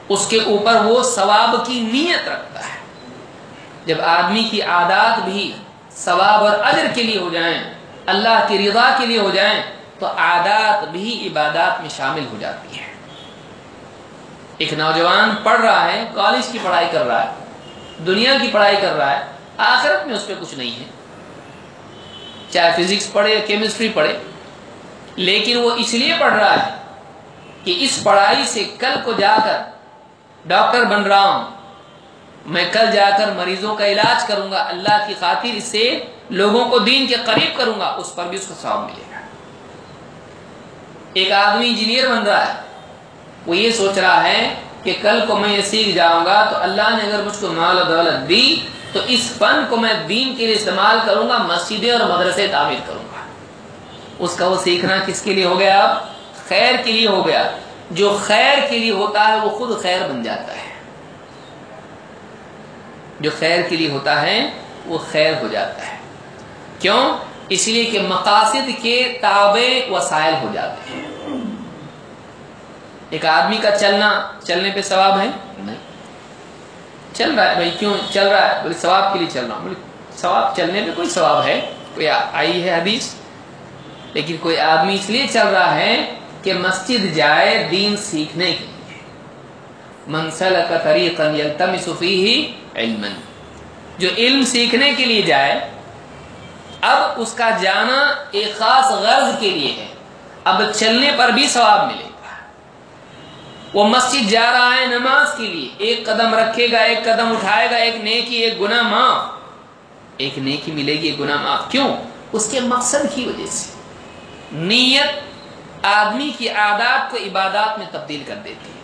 اس کے اوپر وہ ثواب کی نیت رکھتا ہے۔ جب آدمی کی عادات بھی ثواب اور اجر کے لیے ہو جائیں اللہ کی رضا کے لیے ہو جائیں تو عادات بھی عبادات میں شامل ہو جاتی ہیں۔ ایک نوجوان پڑھ رہا ہے، کالج کی پڑھائی کر رہا ہے، دنیا کی پڑھائی کر رہا ہے، آخرت میں اس پہ کچھ نہیں ہے۔ چاہے فزکس پڑھے یا کیمسٹری پڑھے، لیکن وہ اس لیے پڑھ رہا ہے کہ اس پڑھائی سے کل کو جا کر ڈاکٹر بن رہا ہوں۔ میں کل جا کر مریضوں کا علاج کروں گا۔ اللہ کی خاطر اس سے لوگوں کو دین کے قریب کروں گا، اس پر بھی اس کو ثواب ملے گا۔ ایک آدمی انجینئر بن رہا ہے، وہ یہ سوچ رہا ہے کہ کل کو میں یہ سیکھ جاؤں گا تو اللہ نے اگر مجھ کو مال و دولت دی تو اس فن کو میں دین کے لیے استعمال کروں گا، مسجدیں اور مدرسے تعمیر کروں گا۔ اس کا وہ سیکھنا کس کے لیے ہو گیا؟ اب خیر کے لیے ہو گیا۔ جو خیر کے لیے ہوتا ہے، وہ خود خیر بن جاتا ہے۔ جو خیر کے لیے ہوتا ہے، وہ خیر ہو جاتا ہے۔ کیوں؟ اس لیے کہ مقاصد کے تابع وسائل ہو جاتے ہیں۔ ایک آدمی کا چلنا، چلنے پہ ثواب ہے؟ نہیں۔ چل رہا ہے بھائی، کیوں چل رہا ہے؟ بولے ثواب کے لیے چل رہا ہوں۔ بولے ثواب چلنے پہ کوئی ثواب ہے؟ کوئی آئی ہے حدیث؟ لیکن کوئی آدمی اس لیے چل رہا ہے کہ مسجد جائے دین سیکھنے کے لیے۔ منسل کا طریقہ یلتمس فیہ علما۔ جو علم سیکھنے کے لیے جائے اب اس کا جانا ایک خاص غرض کے لیے ہے۔ اب چلنے پر بھی ثواب ملے گا۔ وہ مسجد جا رہا ہے نماز کے لیے۔ ایک قدم رکھے گا، ایک قدم اٹھائے گا۔ ایک نیکی، ایک گنا معاف۔ ایک نیکی ملے گی، ایک گنا معاف۔ کیوں؟ اس کے مقصد کی وجہ سے۔ نیت آدمی کی عادات کو عبادات میں تبدیل کر دیتی ہے۔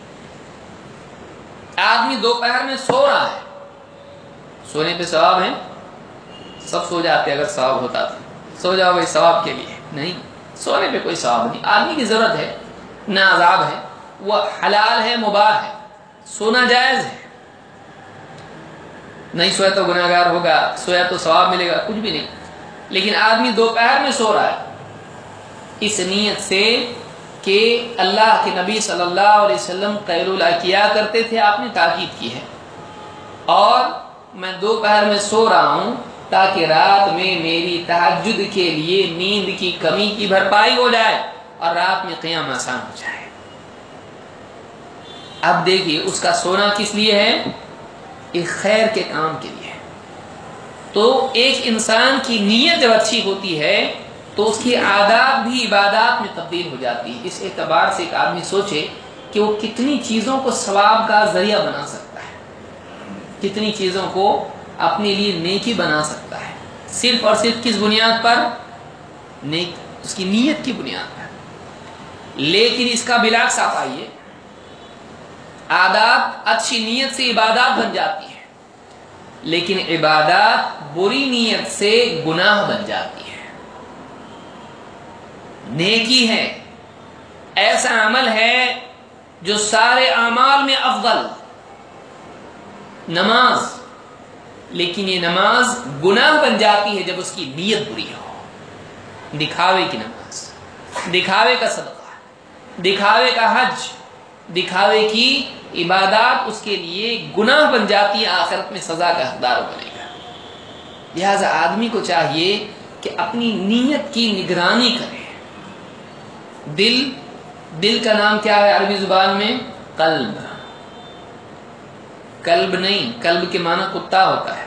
آدمی دوپہر میں سو رہا ہے۔ سونے پہ ثواب ہے۔ سب سو جاتے اگر ثواب ہوتا تھا سو جاؤ بھائی، ثواب کے لیے۔ نہیں، سونے پہ کوئی ثواب نہیں۔ آدمی کی ضرورت ہے، نہ عذاب ہے، وہ حلال ہے، مباح ہے۔ سونا جائز ہے۔ نہیں، سویا تو گناہ گار ہوگا، سویا تو ثواب ملے گا، کچھ بھی نہیں۔ لیکن آدمی دوپہر میں سو رہا ہے۔ اس نیت سے کہ اللہ کے نبی صلی اللہ علیہ وسلم قیر اللہ کیا کرتے تھے، آپ نے تاکید کی ہے۔ اور میں دوپہر میں سو رہا ہوں تاکہ رات میں میری تحجد کے لیے نیند کی کمی کی بھرپائی ہو جائے اور رات میں قیام آسان ہو جائے۔ اب دیکھیے اس کا سونا کس لیے ہے؟ ایک خیر کے کام کے لیے۔ تو ایک انسان کی نیت جب اچھی ہوتی ہے، تو اس کی عادات بھی عبادات میں تبدیل ہو جاتی ہے۔ اس اعتبار سے ایک آدمی سوچے کہ وہ کتنی چیزوں کو ثواب کا ذریعہ بنا سکتا ہے۔ کتنی چیزوں کو اپنے لیے نیکی بنا سکتا ہے۔ صرف اور صرف کس بنیاد پر؟ نیک، اس کی نیت کی بنیاد پر۔ لیکن اس کا بلاک آپ آئیے۔ عادات اچھی نیت سے عبادات بن جاتی ہے لیکن عبادات بری نیت سے گناہ بن جاتی ہے نیکی ہے، ایسا عمل ہے جو سارے اعمال میں افضل۔ نماز لیکن یہ نماز گناہ بن جاتی ہے جب اس کی نیت بری ہو۔ دکھاوے کی نماز، دکھاوے کا صدقہ، دکھاوے کا حج، دکھاوے کی عبادات اس کے لیے گناہ بن جاتی ہے، آخرت میں سزا کا حقدار بنے گا۔ لہذا آدمی کو چاہیے کہ اپنی نیت کی نگرانی کرے۔ دل دل کا نام کیا ہے عربی زبان میں؟ قلب۔ قلب نہیں، قلب کے معنی کتا ہوتا ہے۔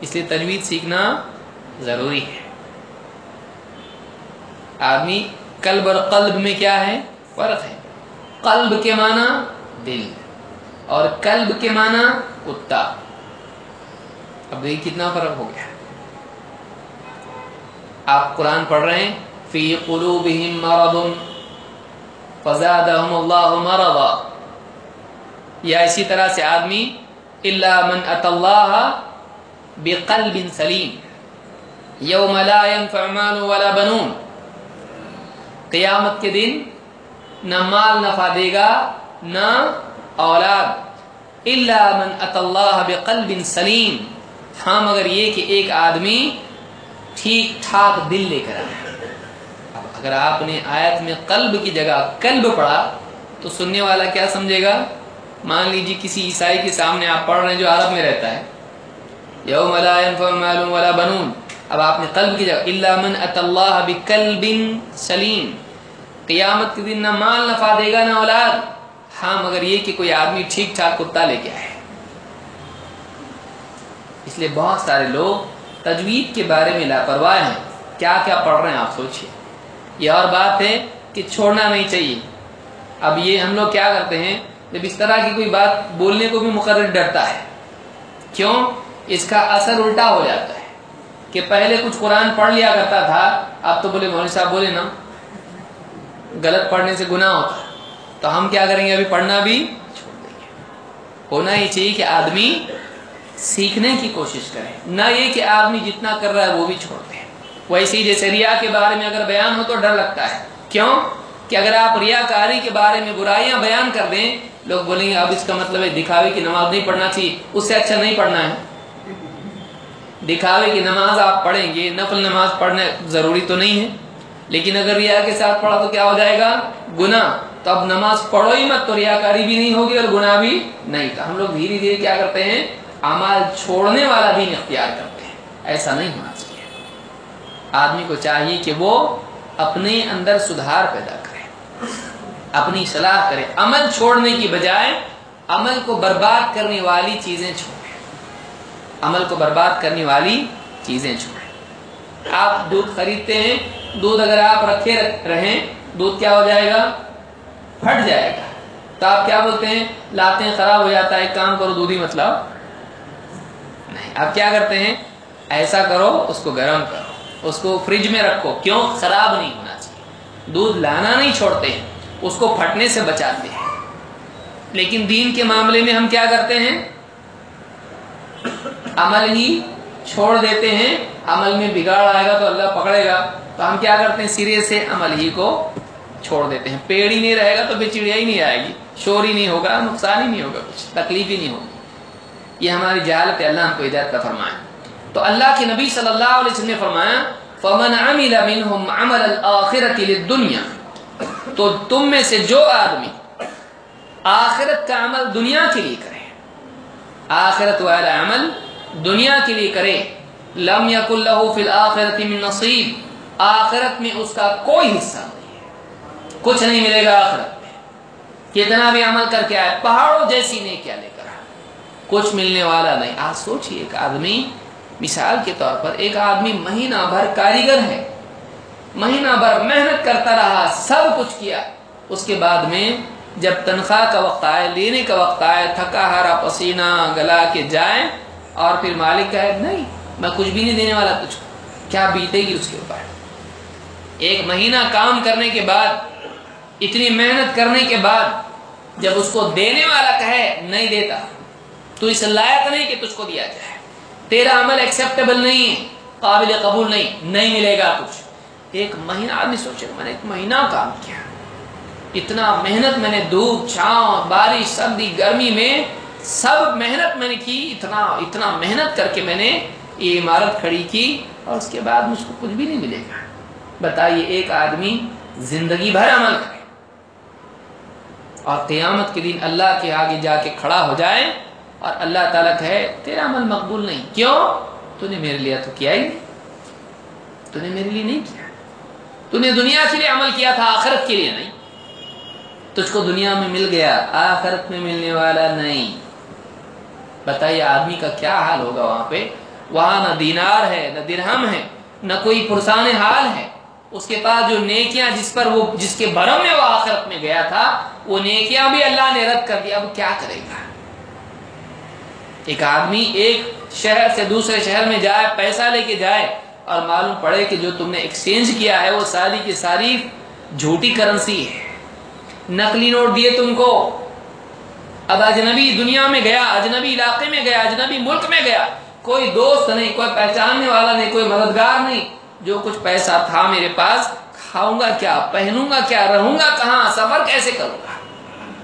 اس لیے تجوید سیکھنا ضروری ہے۔ آدمی قلب اور قلب میں کیا ہے؟ فرق ہے۔ قلب کے معنی دل اور قلب کے معنی کتا۔ اب دیکھیے کتنا فرق ہو گیا۔ آپ قرآن پڑھ رہے ہیں، فی قلوبہم مرض، فزادہم اللہ مرضا۔ یا اسی طرح سے آدمی الا من ات اللہ بقلب سلیم یوم لا ينفع مال ولا بنون. قیامت کے دن نہ مال نفع دے گا، نہ اولاد. الا من ات اللہ بقلب سلیم ہاں مگر یہ کہ ایک آدمی ٹھیک ٹھاک دل لے کر آیا اب اگر آپ نے آیت میں قلب کی جگہ قلب پڑھا، تو سننے والا کیا سمجھے گا؟ مان لیجیے کسی عیسائی کے سامنے آپ پڑھ رہے ہیں جو عرب میں رہتا ہے. یوم لا ينفع مال ولا بنون. اب آپ نے قلب کی جگہ الا من ات اللہ بقلب سلیم. قیامت کے دن نہ مال نفع دے گا نہ اولاد. ہاں مگر یہ کہ کوئی آدمی ٹھیک ٹھاک کتا لے کے آئے. اس لیے بہت سارے لوگ تجوید کے بارے میں لاپرواہ ہیں. کیا کیا پڑھ رہے ہیں آپ سوچیے یہ اور بات ہے کہ چھوڑنا نہیں چاہیے. اب یہ ہم لوگ کیا کرتے ہیں؟ جب اس طرح کی کوئی بات بولنے کو بھی مقرر ڈرتا ہے، کیوں؟ اس کا اثر الٹا ہو جاتا ہے۔ کہ پہلے کچھ قرآن پڑھ لیا کرتا تھا، اب تو بولے مولوی صاحب، بولے نا، غلط پڑھنے سے گناہ ہوتا تو ہم کیا کریں گے؟ ابھی پڑھنا بھی چھوڑ دیں گے۔ ہونا یہ چاہیے کہ آدمی سیکھنے کی کوشش کرے۔ نہ یہ کہ آدمی جتنا کر رہا ہے وہ بھی چھوڑ دیں ویسے ہی جیسے ریا کے بارے میں اگر بیان ہو تو ڈر لگتا ہے۔ کیوں؟ کہ اگر آپ ریا کاری کے بارے میں برائیاں بیان کر دیں، لوگ بولیں گے، اب اس کا مطلب ہے دکھاوے کی نماز نہیں پڑھنا چاہیے اس سے اچھا نہیں پڑھنا ہے۔ دکھاوے کی نماز آپ پڑھیں گے، نفل نماز پڑھنا ضروری تو نہیں ہے۔ لیکن اگر ریا کے ساتھ پڑھا تو کیا ہو جائے گا؟ گناہ۔ تو اب نماز پڑھو ہی مت، تو ریا کاری بھی نہیں ہوگی اور گناہ بھی نہیں۔ تو ہم لوگ دھیرے دھیرے کیا کرتے ہیں؟ امال چھوڑنے والا دین اختیار کرتے ہیں۔ ایسا نہیں ہونا چاہیے۔ آدمی کو چاہیے کہ وہ اپنے اندر سدھار پیدا کرے۔ اپنی صلاح کرے عمل چھوڑنے کی بجائے عمل کو برباد کرنے والی چیزیں چھوڑیں۔ عمل کو برباد کرنے والی چیزیں چھوڑیں۔ آپ دودھ خریدتے ہیں، دودھ اگر آپ رکھے رہیں، دودھ کیا ہو جائے گا؟ پھٹ جائے گا۔ تو آپ کیا بولتے ہیں؟ لاتے ہیں خراب ہو جاتا ہے، ایک کام کرو دودھ ہی مطلب نہیں۔ آپ کیا کرتے ہیں؟ ایسا کرو، اس کو گرم کرو، اس کو فریج میں رکھو۔ کیوں؟ خراب نہیں ہونا۔ دودھ لانا نہیں چھوڑتے ہیں اس کو پھٹنے سے بچاتے ہیں۔ لیکن دین کے معاملے میں ہم کیا کرتے ہیں؟ عمل ہی چھوڑ دیتے ہیں۔ عمل میں بگاڑ آئے گا تو اللہ پکڑے گا۔ تو ہم کیا کرتے ہیں؟ سرے سے عمل ہی کو چھوڑ دیتے ہیں۔ پیڑ ہی نہیں رہے گا تو پھر چڑیا ہی نہیں آئے گی۔ شور ہی نہیں ہوگا، نقصان ہی نہیں ہوگا کچھ، تکلیف ہی نہیں ہوگی۔ یہ ہماری جہالت ہے، اللہ ہم کو ہدایت کا فرمائے تو اللہ کے نبی صلی اللہ علیہ وسلم نے فرمایا فمن عمل منهم عمل الاخرة للدنيا۔ تو تم میں سے جو آدمی آخرت کا عمل دنیا کے لیے کرے، آخرت والا عمل دنیا کے لیے کرے، لم یکن له فی الاخرت من نصیب، آخرت میں اس کا کوئی حصہ نہیں ہے، کچھ نہیں ملے گا آخرت میں۔ کتنا بھی عمل کر کے آئے، پہاڑوں جیسی نہیں کیا لے کر کچھ ملنے والا نہیں۔ آج سوچئے ایک آدمی مثال کے طور پر ایک آدمی مہینہ بھر کاریگر ہے، مہینہ بھر محنت کرتا رہا، سب کچھ کیا۔ اس کے بعد میں جب تنخواہ کا وقت آئے، لینے کا وقت آئے، تھکا ہارا، پسینہ، گلا کے جائے اور پھر مالک کہے، نہیں، میں کچھ بھی نہیں دینے والا تجھ کو۔ کیا بیتے گی اس کے اوپر؟ ایک مہینہ کام کرنے کے بعد، اتنی محنت کرنے کے بعد جب اس کو دینے والا کہے، نہیں دیتا، تو اس لائق نہیں کہ تجھ کو دیا جائے۔ تیرا عمل ایکسیپٹیبل نہیں ہے، قابل قبول نہیں نہیں ملے گا کچھ۔ ایک مہینہ، آدمی سوچے میں نے ایک مہینہ کام کیا۔ اتنا محنت میں نے دھوپ، چھاؤں، بارش، سردی، گرمی میں سب محنت میں نے کی۔ اتنا اتنا محنت کر کے میں نے یہ عمارت کھڑی کی اور اس کے بعد مجھ کو کچھ بھی نہیں ملے گا۔ بتائیے، ایک آدمی زندگی بھر عمل کرے اور قیامت کے دن اللہ کے آگے جا کے کھڑا ہو جائے۔ اور اللہ تعالیٰ کہے، تیرا عمل مقبول نہیں. کیوں؟ تو نے میرے لیے تو کیا ہی نہیں. تو نے میرے لیے نہیں کیا تو نے دنیا کے لیے عمل کیا تھا، آخرت کے لیے نہیں. تجھ کو دنیا میں مل گیا، آخرت میں ملنے والا نہیں. بتائیے، آدمی کا کیا حال ہوگا وہاں پہ؟ وہاں نہ دینار ہے، نہ درہم ہے، نہ کوئی پرسان حال ہے۔ اس کے پاس جو نیکیاں جس پر وہ، جس کے برم میں وہ آخرت میں گیا تھا، وہ نیکیاں بھی اللہ نے رد کر دیا اب کیا کرے گا؟ ایک آدمی ایک شہر سے دوسرے شہر میں جائے، پیسہ لے کے جائے اور معلوم پڑے کہ جو تم نے ایکسچینج کیا ہے، وہ ساری کی ساری جھوٹی کرنسی ہے۔ نقلی نوٹ دیے تم کو۔ اب اجنبی دنیا میں گیا، اجنبی علاقے میں گیا، اجنبی ملک میں گیا۔ کوئی دوست نہیں، کوئی پہچاننے والا نہیں، کوئی مددگار نہیں۔ جو کچھ پیسہ تھا میرے پاس، کھاؤں گا کیا، پہنوں گا کیا، رہوں گا کہاں، سفر کیسے کروں گا؟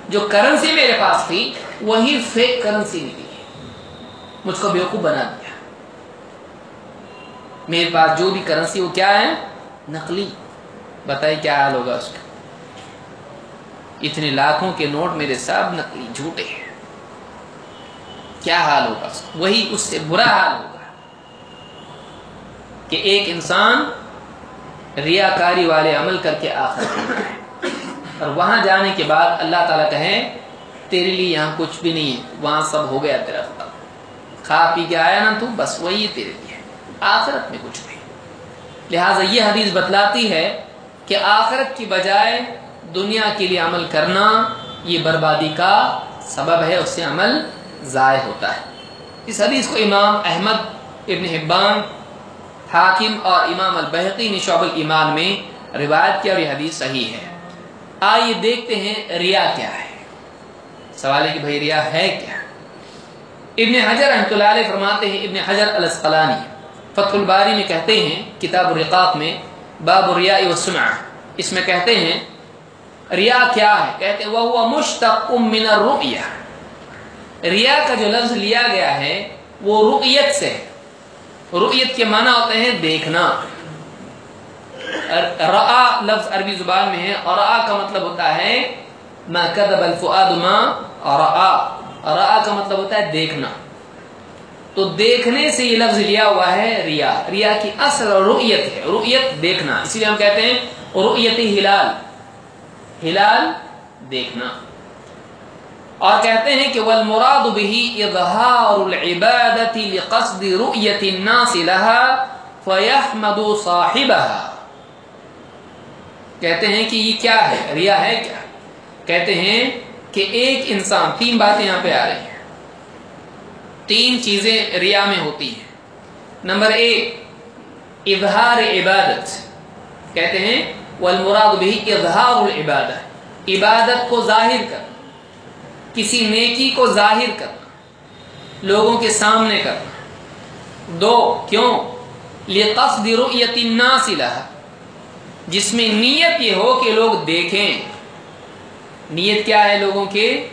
جو کرنسی میرے پاس تھی، وہی فیک کرنسی نکلی مجھ کو بیوقوف بنا دیا۔ میرے پاس جو بھی کرنسی، وہ کیا ہے؟ نقلی۔ بتائیے کیا حال ہوگا اس کا۔ اتنے لاکھوں کے نوٹ میرے سب نقلی جھوٹے ہیں۔ کیا حال ہوگا اس کا؟ وہی اس سے برا حال ہوگا۔ کہ ایک انسان ریاکاری والے عمل کر کے آخر اور وہاں جانے کے بعد اللہ تعالیٰ کہیں تیرے لیے یہاں کچھ بھی نہیں ہے، وہاں سب ہو گیا تیرا۔ کھا پی کے آیا نا تو بس وہی تیرے لیے آخرت میں کچھ نہیں۔ لہٰذا یہ حدیث بتلاتی ہے کہ آخرت کی بجائے دنیا کے لیے عمل کرنا یہ بربادی کا سبب ہے، اس سے عمل ضائع ہوتا ہے۔ اس حدیث کو امام احمد ابن حبان، حاکم اور امام البحقی نے شعب الایمان میں روایت کیا اور یہ حدیث صحیح ہے۔ آئیے دیکھتے ہیں ریا کیا ہے۔ سوال ہے کہ بھائی ریا ہے کیا؟ ابن حجر رحمۃ اللہ علیہ فرماتے ہیں، ابن حجر الاسقلانی فتح الباری میں کہتے ہیں، کتاب الرقاق میں، باب الریا والسمع اس میں کہتے ہیں، ریا کیا ہے؟ کہتے ہیں وہ مشتق من الرؤیا ریا کا جو لفظ لیا گیا ہے، وہ رؤیت سے رؤیت کے معنی ہوتے ہیں دیکھنا۔ رآ لفظ عربی زبان میں ہے اور رآ کا مطلب ہوتا ہے، ما کذب الفؤاد ما رآ۔ را کا مطلب ہوتا ہے دیکھنا۔ تو دیکھنے سے یہ لفظ لیا ہوا ہے ریا۔ ریا کی اصل رؤیت ہے، رؤیت دیکھنا۔ اسی لیے ہم کہتے ہیں رؤیت ہلال۔ ہلال دیکھنا۔ اور کہتے ہیں کہ والمراد به اظهار العباده لقصد رؤيه الناس لها فيحمد صاحبها کہتے ہیں کہ یہ کیا ہے؟ ریا ہے کیا؟ کہتے ہیں کہ ایک انسان، تین باتیں یہاں پہ آ رہی ہیں۔ تین چیزیں ریا میں ہوتی ہیں۔ نمبر ایک، اظہار عبادت۔ کہتے ہیں، والمراد بھی اظہار العبادت عبادت کو ظاہر کرنا کسی نیکی کو ظاہر کرنا لوگوں کے سامنے کرنا دو، کیوں؟ لقصد رؤیت الناس لها جس میں نیت یہ ہو کہ لوگ دیکھیں۔ نیت کیا ہے لوگوں کے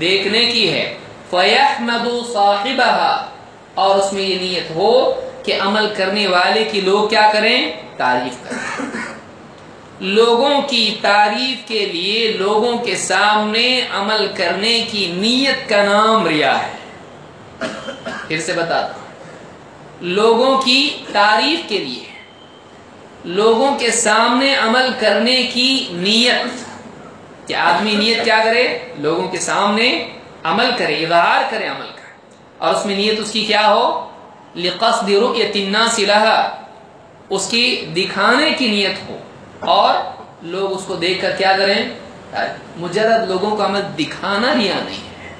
دیکھنے کی ہے۔ فَيَحْمَدُ صَاحِبَهَا۔ اور اس میں یہ نیت ہو کہ عمل کرنے والے کی لوگ کیا کریں؟ تعریف کریں۔ لوگوں کی تعریف کے لیے لوگوں کے سامنے عمل کرنے کی نیت کا نام ریا ہے۔ پھر سے بتا دو لوگوں کی تعریف کے لیے، لوگوں کے سامنے عمل کرنے کی نیت۔ کہ آدمی نیت کیا کرے؟ لوگوں کے سامنے عمل کرے، اظہار کرے عمل کا۔ اور اس میں نیت اس کی کیا ہو؟ لقصد رؤیت الناس لها۔ اس کی دکھانے کی نیت ہو۔ اور لوگ اس کو دیکھ کر کیا کریں؟ مجرد لوگوں کا عمل دکھانا ریا نہیں ہے۔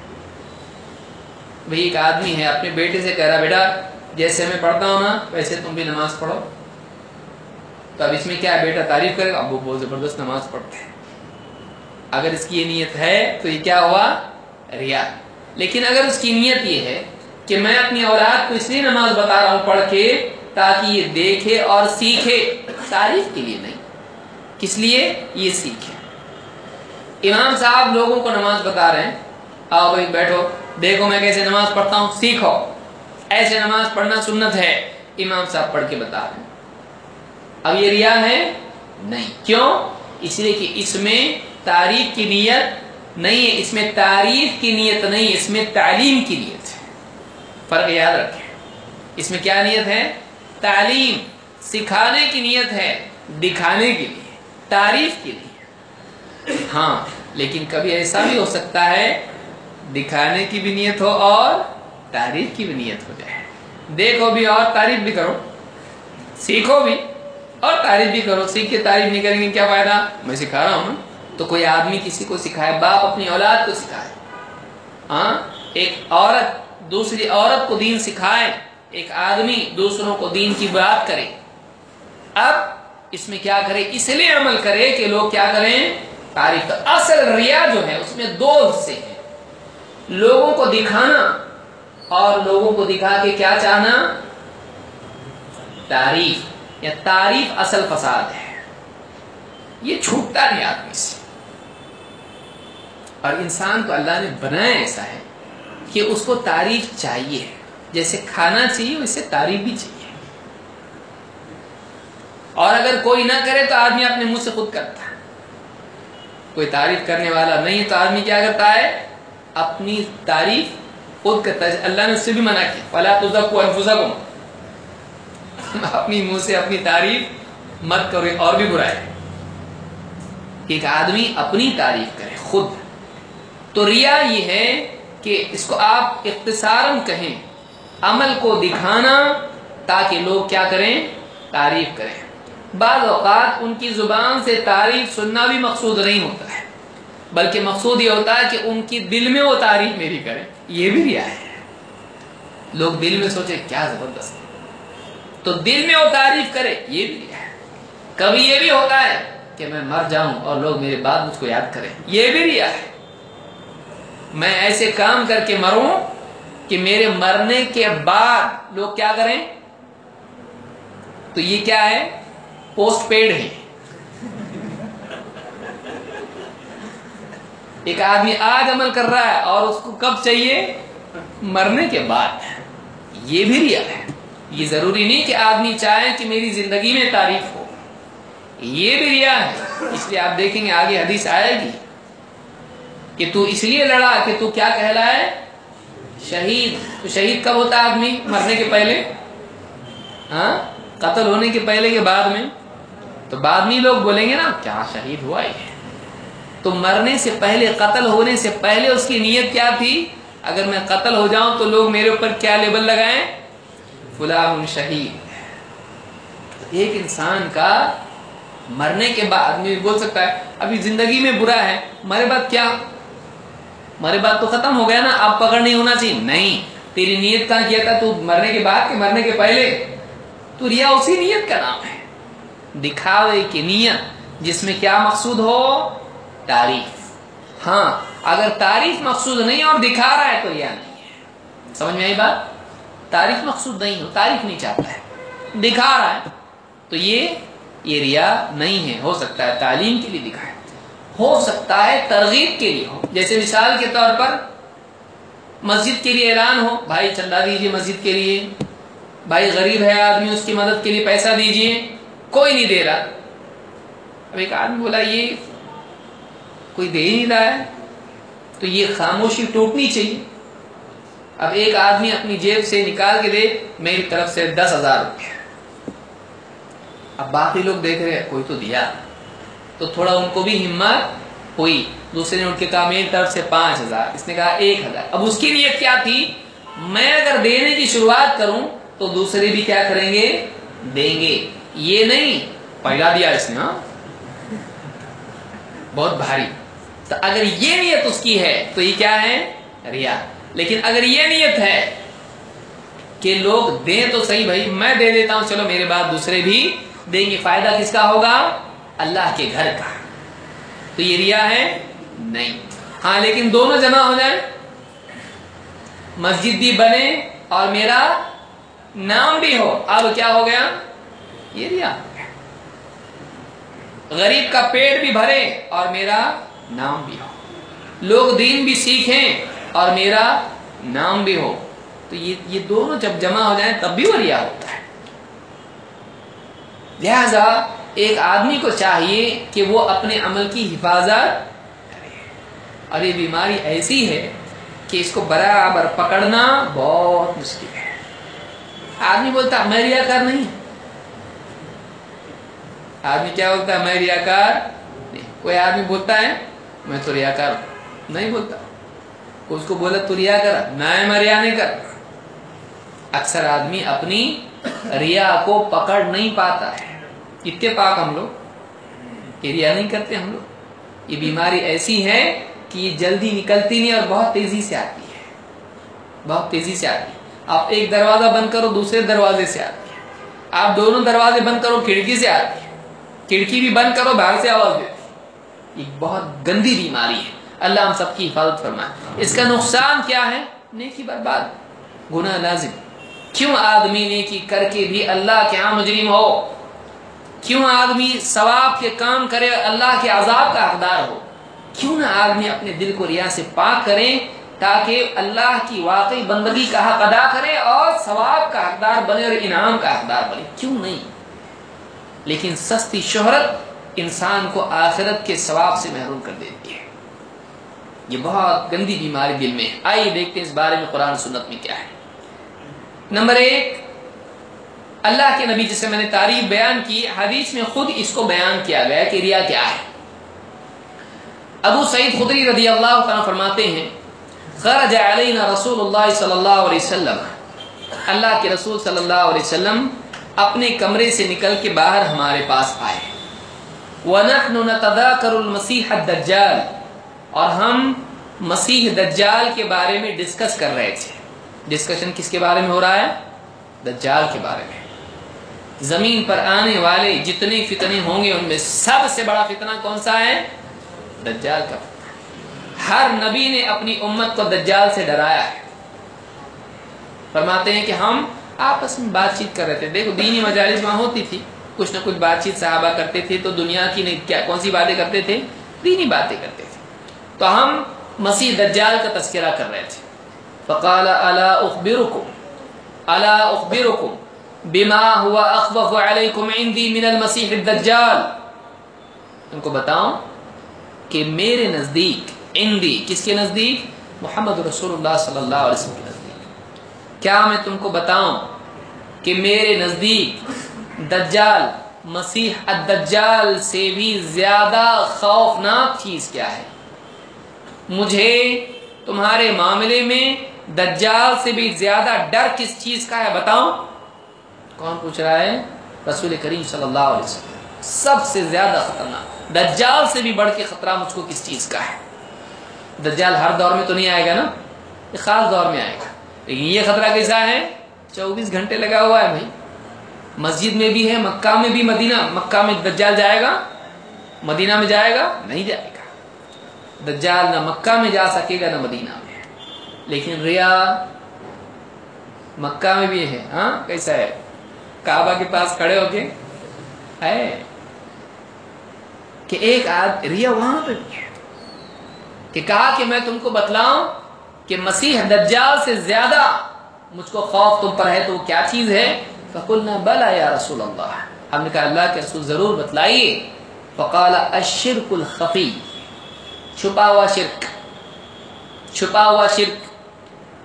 بھئی ایک آدمی ہے، اپنے بیٹے سے کہہ رہا بیٹا، جیسے میں پڑھتا ہوں نا، ویسے تم بھی نماز پڑھو۔ تو اب اس میں کیا ہے؟ بیٹا تعریف کرے گا اب وہ بہت زبردست نماز پڑھتے ہیں اگر اس کی یہ نیت ہے تو یہ کیا ہوا؟ ریا۔ لیکن اگر اس کی نیت یہ ہے کہ میں اپنی اولاد کو اس لیے نماز بتا رہا ہوں پڑھ کے تاکہ یہ دیکھے اور سیکھے۔ تعریف کے لیے نہیں۔ کس لیے؟ یہ سیکھے۔ امام صاحب لوگوں کو نماز بتا رہے ہیں۔ آؤ بھائی بیٹھو۔ دیکھو میں کیسے نماز پڑھتا ہوں۔ سیکھو۔ ایسے نماز پڑھنا سنت ہے۔ امام صاحب پڑھ کے بتا رہے ہیں۔ اب یہ ریا ہے؟ نہیں۔ کیوں؟ اس لیے کہ اس میں تعریف کی نیت نہیں ہے، اس میں تعریف کی نیت نہیں اس میں تعلیم کی نیت ہے۔ فرق یاد رکھیں۔ اس میں کیا نیت ہے؟ تعلیم سکھانے کی نیت ہے، دکھانے کے لیے تعریف کے لیے۔ ہاں لیکن کبھی ایسا بھی ہو سکتا ہے، دکھانے کی بھی نیت ہو اور تعریف کی بھی نیت ہو جائے۔ دیکھو بھی اور تعریف بھی کرو۔ سیکھو بھی اور تعریف بھی کرو۔ سیکھ کے تعریف نہیں کریں گے، کیا فائدہ؟ میں سکھا رہا ہوں نا۔ تو کوئی آدمی کسی کو سکھائے، باپ اپنی اولاد کو سکھائے۔ ہاں ایک عورت دوسری عورت کو دین سکھائے، ایک آدمی دوسروں کو دین کی بات کرے۔ اب اس میں کیا کرے؟ اس لیے عمل کرے کہ لوگ کیا کریں؟ تعریف۔ اصل ریا جو ہے، اس میں دو حصے ہیں۔ لوگوں کو دکھانا اور لوگوں کو دکھا کے کیا چاہنا؟ تعریف۔ یا تعریف اصل فساد ہے۔ یہ چھوٹتا نہیں آدمی سے۔ اور انسان تو اللہ نے بنایا ایسا ہے کہ اس کو تعریف چاہیے۔ جیسے کھانا چاہیے ویسے تعریف بھی چاہیے۔ اور اگر کوئی نہ کرے تو آدمی اپنے منہ سے خود کرتا ہے۔ کوئی تعریف کرنے والا نہیں تو آدمی کیا کرتا ہے؟ اپنی تعریف خود کرتا ہے۔ اللہ نے اس سے بھی منع کیا۔ فلا تزکو انفسکم اپنی منہ سے اپنی تعریف مت کرو اور بھی برا ہے۔ کہ ایک آدمی اپنی تعریف کرے، خود۔ تو ریا یہ ہے کہ اس کو آپ اختصارا کہیں، عمل کو دکھانا تاکہ لوگ کیا کریں؟ تعریف کریں۔ بعض اوقات ان کی زبان سے تعریف سننا بھی مقصود نہیں ہوتا ہے، بلکہ مقصود یہ ہوتا ہے کہ ان کی دل میں وہ تعریف میری کریں۔ یہ بھی ریا ہے۔ لوگ دل میں سوچے کیا زبردست۔ تو دل میں وہ تعریف کرے یہ بھی ریا ہے۔ کبھی یہ بھی ہوتا ہے کہ میں مر جاؤں اور لوگ میرے بعد مجھ کو یاد کریں۔ یہ بھی ریا ہے۔ میں ایسے کام کر کے مروں کہ میرے مرنے کے بعد لوگ کیا کریں؟ تو یہ کیا ہے؟ پوسٹ پیڈ ہے ایک آدمی آج عمل کر رہا ہے اور اس کو کب چاہیے؟ مرنے کے بعد۔ یہ بھی ریا ہے۔ یہ ضروری نہیں کہ آدمی چاہے کہ میری زندگی میں تعریف ہو۔ یہ بھی ریا ہے۔ اس لیے آپ دیکھیں گے آگے حدیث آئے گی۔ کہ تو اس لیے لڑا کہ تو کیا کہلا ہے شہید. تو شہید کب ہوتا آدمی مرنے کے پہلے؟ ہاں؟ قتل ہونے کے پہلے کے بعد میں؟ تو بعد میں لوگ بولیں گے نا، کیا شہید ہوا ہے تو مرنے سے پہلے، قتل ہونے سے پہلے اس کی نیت کیا تھی؟ اگر میں قتل ہو جاؤں تو لوگ میرے اوپر کیا لیبل لگائیں؟ فلاں شہید. ایک انسان کا مرنے کے بعد آدمی بول سکتا ہے، ابھی زندگی میں برا ہے، مرے بعد کیا؟ مرے بعد تو ختم ہو گیا نا، اب پکڑ نہیں ہونا چاہیے۔ نہیں، تیری نیت کہاں کیا تھا؟ تو مرنے کے بعد کہ مرنے کے پہلے؟ تو ریا اسی نیت کا نام ہے۔ دکھاوے کی نیت، جس میں کیا مقصود ہو؟ تعریف۔ ہاں اگر تعریف مقصود نہیں اور دکھا رہا ہے تو ریا نہیں ہے۔ سمجھ میں آئی بات؟ تعریف مقصود نہیں ہو، تعریف نہیں چاہتا ہے۔ دکھا رہا ہے تو یہ یہ ریا نہیں ہے، ہو سکتا ہے تعلیم کے لیے دکھائے۔ ہو سکتا ہے ترغیب کے لیے ہو۔ جیسے مثال کے طور پر مسجد کے لیے اعلان ہو، بھائی چندہ دیجیے مسجد کے لیے۔ بھائی غریب ہے آدمی، اس کی مدد کے لیے پیسہ دیجیے کوئی نہیں دے رہا۔ اب ایک آدمی بولا، یہ کوئی دے ہی نہیں رہا ہے۔ تو یہ خاموشی ٹوٹنی چاہیے۔ اب ایک آدمی اپنی جیب سے نکال کے دے، میری طرف سے دس ہزار روپیہ۔ اب باقی لوگ دیکھ رہے ہیں، کوئی تو دیا۔ تو تھوڑا ان کو بھی ہمت ہوئی۔ دوسرے نے ان کے کہا میری طرف سے پانچ ہزار۔ اس نے کہا، ایک ہزار۔ اب اس کی نیت کیا تھی؟ میں اگر دینے کی شروعات کروں تو دوسرے بھی کیا کریں گے؟ دیں گے۔ یہ نہیں۔ پہلا دیا اس نے ہاں۔ بہت بھاری۔ تو اگر یہ نیت اس کی ہے تو یہ کیا ہے؟ ریا۔ لیکن اگر یہ نیت ہے کہ لوگ دیں تو صحیح بھائی، میں دے دیتا ہوں، چلو میرے بعد دوسرے بھی دیں گے۔ فائدہ کس کا ہوگا؟ اللہ کے گھر کا۔ تو یہ ریا ہے؟ نہیں۔ ہاں لیکن دونوں جمع ہو جائیں مسجد بھی بنے اور میرا نام بھی ہو۔ اب کیا ہو گیا؟ یہ ریا۔ غریب کا پیٹ بھی بھرے اور میرا نام بھی ہو۔ لوگ دین بھی سیکھیں اور میرا نام بھی ہو۔ تو یہ یہ دونوں جب جمع ہو جائیں، تب بھی وہ ریا ہوتا ہے۔ لہذا ایک آدمی کو چاہیے کہ وہ اپنے عمل کی حفاظت کرے۔ اور یہ بیماری ایسی ہے کہ اس کو برابر پکڑنا بہت مشکل ہے۔ آدمی بولتا میں ریا کار نہیں۔ آدمی کیا بولتا ہے؟ میں ریا کار نہیں۔ کوئی آدمی بولتا ہے، میں تو ریا کار نہیں بولتا۔ اس کو بولا تو ریا کر۔ میں ریا نہیں کر۔ اکثر آدمی اپنی ریا کو پکڑ نہیں پاتا ہے۔ اتنے پاک ہم لوگ یہ ریا نہیں کرتے ہم لوگ۔ یہ بیماری ایسی ہے کہ یہ جلدی نکلتی نہیں اور بہت تیزی سے آتی ہے۔ بہت تیزی سے آتی ہے۔ آپ ایک دروازہ بند کرو، دوسرے دروازے سے آتی ہے۔ آپ دونوں دروازے بند کرو، کھڑکی سے آتی ہے۔ کھڑکی بھی بند کرو، باہر سے آواز دیتی ہے۔ ایک بہت گندی بیماری ہے۔ اللہ ہم سب کی حفاظت فرمائے۔ اس کا نقصان کیا ہے؟ نیکی برباد، گناہ لازم۔ کیوں آدمی نیکی کر کے بھی اللہ کے ہاں مجرم ہو؟ کیوں آدمی ثواب کے کام کرے اللہ کے عذاب کا حقدار ہو؟ کیوں نہ آدمی اپنے دل کو ریا سے پاک کریں تاکہ اللہ کی واقعی بندگی کا حق ادا کرے اور ثواب کا حقدار بنے اور انعام کا حقدار بنے؟ کیوں نہیں؟ لیکن سستی شہرت انسان کو آخرت کے ثواب سے محروم کر دیتی ہے۔ یہ بہت گندی بیماری دل میں ہے۔ آئیے دیکھتے ہیں اس بارے میں قرآن سنت میں کیا ہے۔ نمبر ایک اللہ کے نبی جسے میں نے تعریف بیان کی، حدیث میں خود اس کو بیان کیا گیا کہ ریا کیا ہے۔ ابو سعید خدری رضی اللہ عنہ فرماتے ہیں، خرج علینا رسول اللہ صلی اللہ علیہ وسلم۔ اللہ کے رسول صلی اللہ علیہ وسلم اپنے کمرے سے نکل کے باہر ہمارے پاس آئے۔ وَنَحْنُ نَتَذَاكَرُ الْمَسِيحَ الدَّجَّالِ۔ اور ہم مسیح دجال کے بارے میں ڈسکس کر رہے تھے۔ ڈسکشن کس کے بارے میں ہو رہا ہے؟ دجال کے بارے میں۔ زمین پر آنے والے جتنے فتنے ہوں گے ان میں سب سے بڑا فتنہ کون سا ہے؟ دجال کا ہر نبی نے اپنی امت کو دجال سے ڈرایا ہے۔ فرماتے ہیں کہ ہم آپس میں بات چیت کر رہے تھے۔ دیکھو، دینی مجالس وہاں ہوتی تھی۔ کچھ نہ کچھ بات چیت صحابہ کرتے تھے تو دنیا کی نہیں، کیا، کون سی باتیں کرتے تھے؟ دینی باتیں کرتے تھے۔ تو ہم مسیح دجال کا تذکرہ کر رہے تھے۔ فقال، الا اخبركم الا اخبركم بما هو اخوف عليكم عندي من المسيح الدجال. ان کو بتاؤں کہ میرے نزدیک عندي کس کے نزدیک؟ محمد رسول اللہ صلی اللہ علیہ وسلم کے نزدیک. کیا میں تم کو بتاؤں کہ میرے نزدیک دجال، مسیح الدجال سے بھی زیادہ خوفناک چیز کیا ہے؟ مجھے تمہارے معاملے میں دجال سے بھی زیادہ ڈر کس چیز کا ہے بتاؤں؟ کون پوچھ رہا ہے؟ رسول کریم صلی اللہ علیہ وسلم۔ سب سے زیادہ خطرناک، دجال سے بھی بڑھ کے خطرہ مجھ کو کس چیز کا ہے؟ دجال ہر دور میں تو نہیں آئے گا نا؟ یہ خاص دور میں آئے گا۔ لیکن یہ خطرہ کیسا ہے؟ چوبیس گھنٹے لگا ہوا ہے بھائی۔ مسجد میں بھی ہے، مکہ میں بھی مدینہ۔ مکہ میں دجال جائے گا؟ مدینہ میں جائے گا؟ نہیں جائے گا۔ دجال نہ مکہ میں جا سکے گا، نہ مدینہ میں۔ لیکن ریا مکہ میں بھی ہے۔ ہاں کیسا ہے؟ کعبہ کے پاس کھڑے ہو کے ہے کہ ایک آد ریا وہاں پہ کہ کہا کہ میں تم کو بتلاؤں کہ مسیح دجال سے زیادہ مجھ کو خوف تم پر ہے تو وہ کیا چیز ہے؟ فقلنا بلا یا رسول اللہ۔ ہم نے کہا، اللہ کے رسول ضرور بتلائیے۔ فقال الشرک الخفی چھپا ہوا شرک۔ چھپا ہوا شرک۔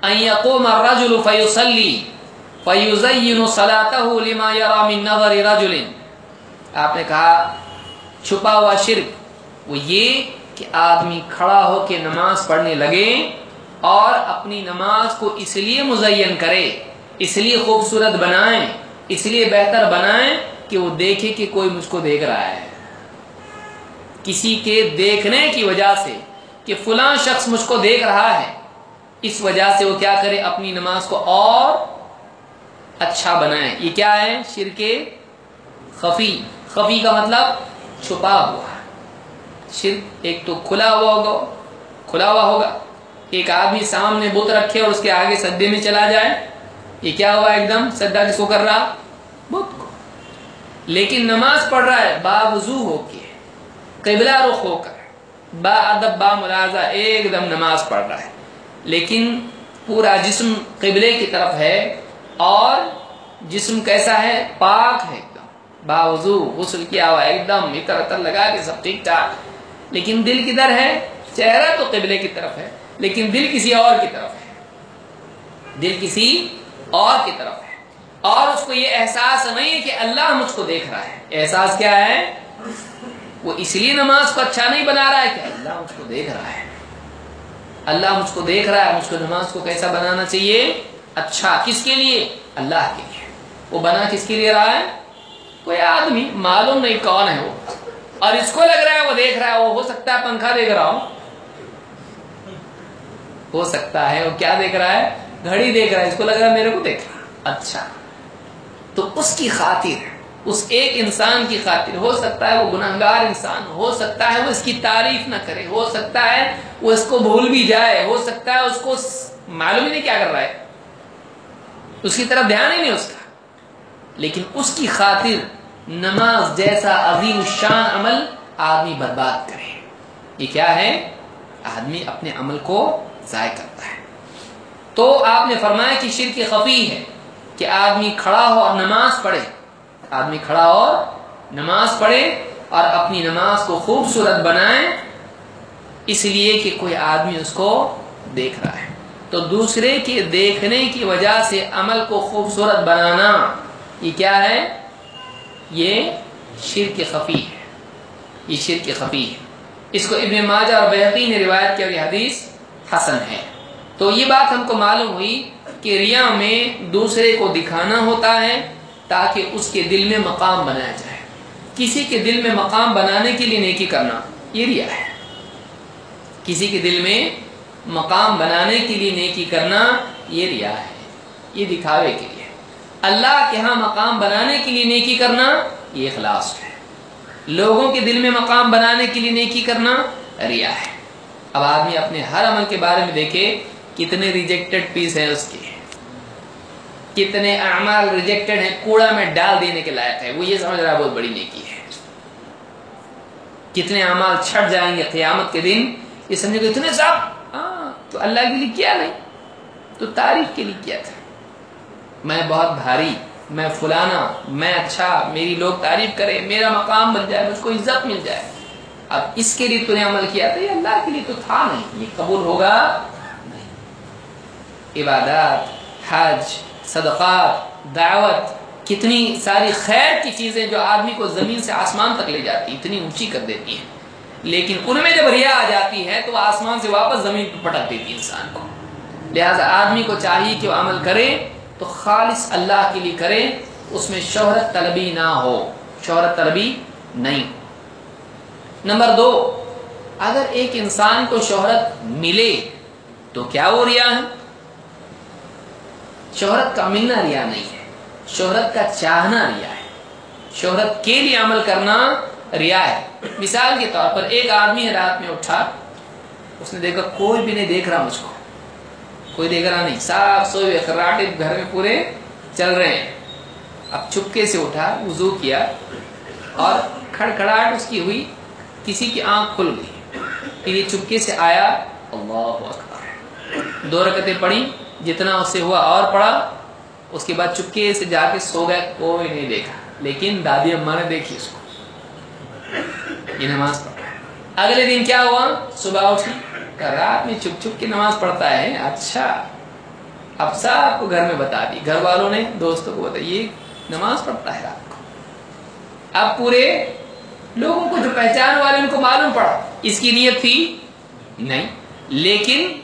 ان يقوم الرجل فيصلي فيزين صلاته لما يرى من نظر رجل۔ آپ نے کہا، چھپا ہوا شرک، وہ یہ کہ آدمی کھڑا ہو کے نماز پڑھنے لگے اور اپنی نماز کو اس لیے مزین کرے، اس لیے خوبصورت بنائیں اس لیے بہتر بنائیں کہ وہ دیکھے کہ کوئی مجھ کو دیکھ رہا ہے۔ کسی کے دیکھنے کی وجہ سے کہ فلاں شخص مجھ کو دیکھ رہا ہے، اس وجہ سے وہ کیا کرے، اپنی نماز کو اور اچھا بنائے یہ کیا ہے؟ شرک خفی۔ خفی کا مطلب چھپا ہوا شرک ایک تو کھلا ہوا ہوگا، کھلا ہوا ہوگا۔ ایک آدمی سامنے بت رکھے اور اس کے آگے سدے میں چلا جائے۔ یہ کیا ہوا ایک دم؟ سدا کس کو کر رہا، بت کو۔ لیکن نماز پڑھ رہا ہے باوضو ہو کے، قبلہ رخ ہو کر، با ادب، با ملازہ ایک دم نماز پڑھ رہا ہے۔ لیکن پورا جسم قبلے کی طرف ہے۔ اور جسم کیسا ہے؟ پاک ہے ایک دم۔ باوضو غسل کیا ہوا، ایک دم اتر اتر لگا کے سب ٹھیک ٹھاک۔ لیکن دل کدھر ہے؟ چہرہ تو قبلے کی طرف ہے، لیکن دل کسی اور کی طرف ہے۔ دل کسی اور کی طرف ہے۔ اور اس کو یہ احساس نہیں ہے کہ اللہ مجھ کو دیکھ رہا ہے۔ احساس کیا ہے؟ وہ اس لیے نماز کو اچھا نہیں بنا رہا ہے کہ اللہ مجھ کو دیکھ رہا ہے۔ اللہ مجھ کو دیکھ رہا ہے، مجھ کو نماز کو کیسا بنانا چاہیے؟ اچھا کس کے لیے؟ اللہ کے لیے۔ وہ بنا کس کے لیے رہا ہے؟ کوئی آدمی، معلوم نہیں کون ہے وہ۔ اور اس کو لگ رہا ہے، وہ دیکھ رہا ہے، وہ ہو سکتا ہے پنکھا دیکھ رہا ہو۔ ہو سکتا ہے، وہ کیا دیکھ رہا ہے؟ گھڑی دیکھ رہا ہے، اس کو لگ رہا ہے میرے کو دیکھ رہا اچھا۔ تو اس کی خاطر، اس ایک انسان کی خاطر ہو سکتا ہے، وہ گناہگار انسان ہو سکتا ہے، وہ اس کی تعریف نہ کرے۔ ہو سکتا ہے، وہ اس کو بھول بھی جائے۔ ہو سکتا ہے، اس کو معلوم ہی نہیں کیا کر رہا ہے۔ اس کی طرف دھیان ہی نہیں اس کا لیکن اس کی خاطر نماز جیسا عظیم الشان عمل آدمی برباد کرے۔ یہ کیا ہے؟ آدمی اپنے عمل کو ضائع کرتا ہے۔ تو آپ نے فرمایا کہ شرک خفی ہے کہ آدمی کھڑا ہو اور نماز پڑھے۔ آدمی کھڑا اور نماز پڑھے اور اپنی نماز کو خوبصورت بنائے۔ اس لیے کہ کوئی آدمی اس کو دیکھ رہا ہے۔ تو دوسرے کے دیکھنے کی وجہ سے عمل کو خوبصورت بنانا، یہ کیا ہے؟ یہ شرک خفی ہے۔ یہ شرک خفی ہے۔ اس کو ابن ماجہ اور بحقی نے روایت کیا یہ حدیث حسن ہے۔ تو یہ بات ہم کو معلوم ہوئی کہ ریا میں دوسرے کو دکھانا ہوتا ہے تاکہ اس کے دل میں مقام بنایا جائے۔ کسی کے دل میں مقام بنانے کے لیے نیکی کرنا، یہ ریا ہے۔ کسی کے دل میں مقام بنانے کے لیے نیکی کرنا یہ ریا ہے، یہ دکھاوے کے لیے۔ اللہ کے ہاں مقام بنانے کے لیے نیکی کرنا یہ اخلاص ہے۔ لوگوں کے دل میں مقام بنانے کے لیے نیکی کرنا ریا ہے۔ اب آدمی اپنے ہر عمل کے بارے میں دیکھے کتنے ریجیکٹڈ پیس ہیں اس کے۔ کتنے اعمال ریجیکٹڈ ہیں، کوڑا میں ڈال دینے کے لائق ہے۔ وہ یہ سمجھ رہا ہے بہت بڑی نیکی ہے۔ کتنے اعمال چھٹ جائیں گے قیامت کے دن، یہ سمجھے کہ اتنے صاحب ہاں تو اللہ کے لیے کیا نہیں، تو تعریف کے لیے کیا تھا؟ میں بہت بھاری، میں فلانا، میں اچھا میری لوگ تعریف کرے میرا مقام بن جائے مجھ کو عزت مل جائے۔ اب اس کے لیے تو نے عمل کیا تھا؟ یہ اللہ کے لیے تو تھا نہیں، یہ قبول ہوگا نہیں۔ عبادات، حج، صدقات، دعوت، کتنی ساری خیر کی چیزیں جو آدمی کو زمین سے آسمان تک لے جاتی، اتنی اونچی کر دیتی ہیں۔ لیکن ان میں جب ریا آ جاتی ہے تو آسمان سے واپس زمین پہ پٹک دیتی انسان کو۔ لہذا آدمی کو چاہیے کہ وہ عمل کرے، تو خالص اللہ کے لیے کرے، اس میں شہرت طلبی نہ ہو۔ شہرت طلبی نہیں۔ نمبر دو، اگر ایک انسان کو شہرت ملے تو کیا وہ ریا ہے؟ شہرت کا ملنا ریا نہیں ہے۔ شہرت کا چاہنا ریا ہے۔ شہرت کے لیے عمل کرنا ریا ہے۔ مثال کے طور پر ایک آدمی ہے رات میں اٹھا، اس نے دیکھا کوئی بھی نہیں دیکھ رہا مجھ کو۔ کوئی دیکھ رہا نہیں۔ صاف سوئے خراٹے گھر میں پورے چل رہے ہیں۔ اب چپکے سے اٹھا، وضو کیا اور کھڑکھڑاہٹ اس کی ہوئی، کسی کی آنکھ کھل گئی۔ پھر یہ چپکے سے آیا۔ اللہ اکبر۔ دو رکتیں پڑھی، جتنا اس سے ہوا اور پڑھا۔ اس کے بعد چپکے سے جا کے سو گئے، کوئی نہیں دیکھا۔ لیکن دادی اماں نے دیکھی اس کو۔ یہ نماز پڑھا اگلے دن کیا ہوا؟ صبح اٹھی رات میں چھپ چھپ کے نماز پڑھتا ہے۔ اچھا اب سب کو گھر میں بتا دی۔ گھر والوں نے، دوستوں کو بتا یہ نماز پڑھتا ہے رات کو۔ اب پورے لوگوں کو جو پہچان والے، ان کو معلوم پڑا۔ اس کی نیت تھی؟ نہیں۔ لیکن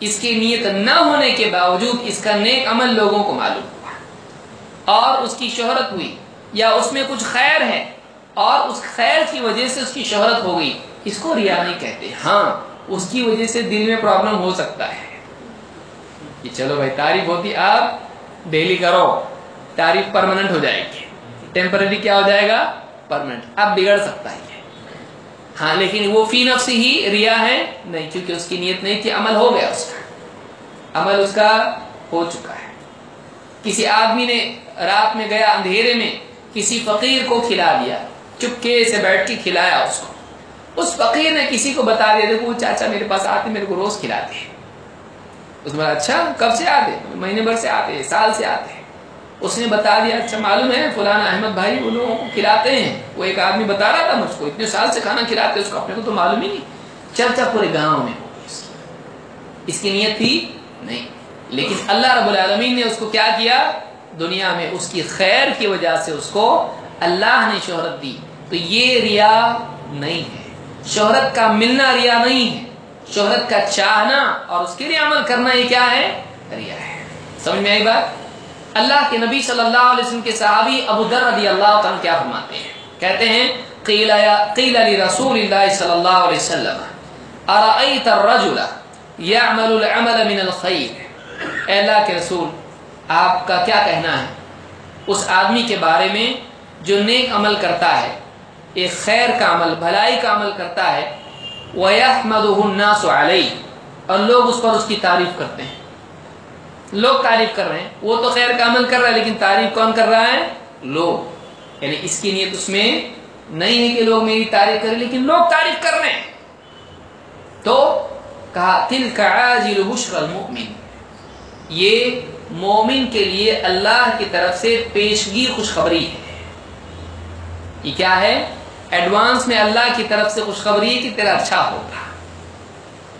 اس کی نیت نہ ہونے کے باوجود اس کا نیک عمل لوگوں کو معلوم ہوا۔ اور اس کی شہرت ہوئی۔ یا اس میں کچھ خیر ہے؟ اور اس خیر کی وجہ سے اس کی شہرت ہو گئی۔ اس کو ریا نہیں کہتے۔ ہاں اس کی وجہ سے دل میں پرابلم ہو سکتا ہے۔ کہ چلو بھائی، تعریف ہوتی آپ ڈیلی کرو۔ تعریف پرماننٹ ہو جائے گی۔ ٹیمپرری کیا ہو جائے گا؟ پرماننٹ اب بگڑ سکتا ہے۔ ہاں لیکن وہ فی نفس ہی ریا ہے۔ نہیں، کیونکہ اس کی نیت نہیں تھی، عمل ہو گیا اس کا۔ عمل اس کا ہو چکا ہے۔ کسی آدمی نے رات میں گیا اندھیرے میں، کسی فقیر کو کھلا دیا۔ چپکے سے بیٹھ کے کھلایا اس کو۔ اس فقیر نے کسی کو بتا دیا، دیکھو وہ چاچا میرے پاس آتے میرے کو روز کھلاتے ہیں۔ اس میں اچھا کب سے آتے مہینے بھر سے آتے سال سے آتے اس نے بتا دیا اچھا معلوم ہے فلانا احمد بھائی وہ لوگوں کو کھلاتے ہیں۔ وہ ایک آدمی بتا رہا تھا مجھ کو، اتنے سال سے کھانا کھلاتے اس کو اپنے کو تو معلوم ہی نہیں۔ چرچا پورے گاؤں میں اس کی نیت تھی؟ نہیں۔ لیکن اللہ رب العالمین نے اس کو کیا کیا؟ دنیا میں اس کی خیر کی وجہ سے اس کو اللہ نے شہرت دی۔ تو یہ ریا نہیں ہے۔ شہرت کا ملنا ریا نہیں ہے۔ شہرت کا چاہنا اور اس کے لیے عمل کرنا یہ کیا ہے؟ ریا ہے۔ سمجھ میں آئی بات؟ اللہ کے نبی صلی اللہ علیہ وسلم کے صحابی ابو در رضی اللہ عنہ کیا فرماتے ہیں؟ کہتے ہیں، قیل قیل لرسول اللہ صلی اللہ علیہ وسلم ارأیت الرجل یعمل العمل من الخیر۔ اے اللہ کے رسول، آپ کا کیا کہنا ہے؟ اس آدمی کے بارے میں جو نیک عمل کرتا ہے ایک خیر کا عمل، بھلائی کا عمل کرتا ہے، وَيَحْمَدُهُ النَّاسُ عَلَيْهِ۔ اور لوگ اس پر اس کی تعریف کرتے ہیں۔ لوگ تعریف کر رہے ہیں۔ وہ تو خیر کا عمل کر رہا ہے، لیکن تعریف کون کر رہا ہے؟ لوگ۔ یعنی اس کی نیت اس میں نہیں ہے کہ لوگ میری تعریف کریں، لیکن لوگ تعریف کر رہے ہیں۔ تو کہا تل کا المؤمن۔ یہ مومن کے لیے اللہ کی طرف سے پیشگی خوشخبری ہے۔ یہ کیا ہے؟ ایڈوانس میں اللہ کی طرف سے خوشخبری ہے کہ تیرا اچھا ہوگا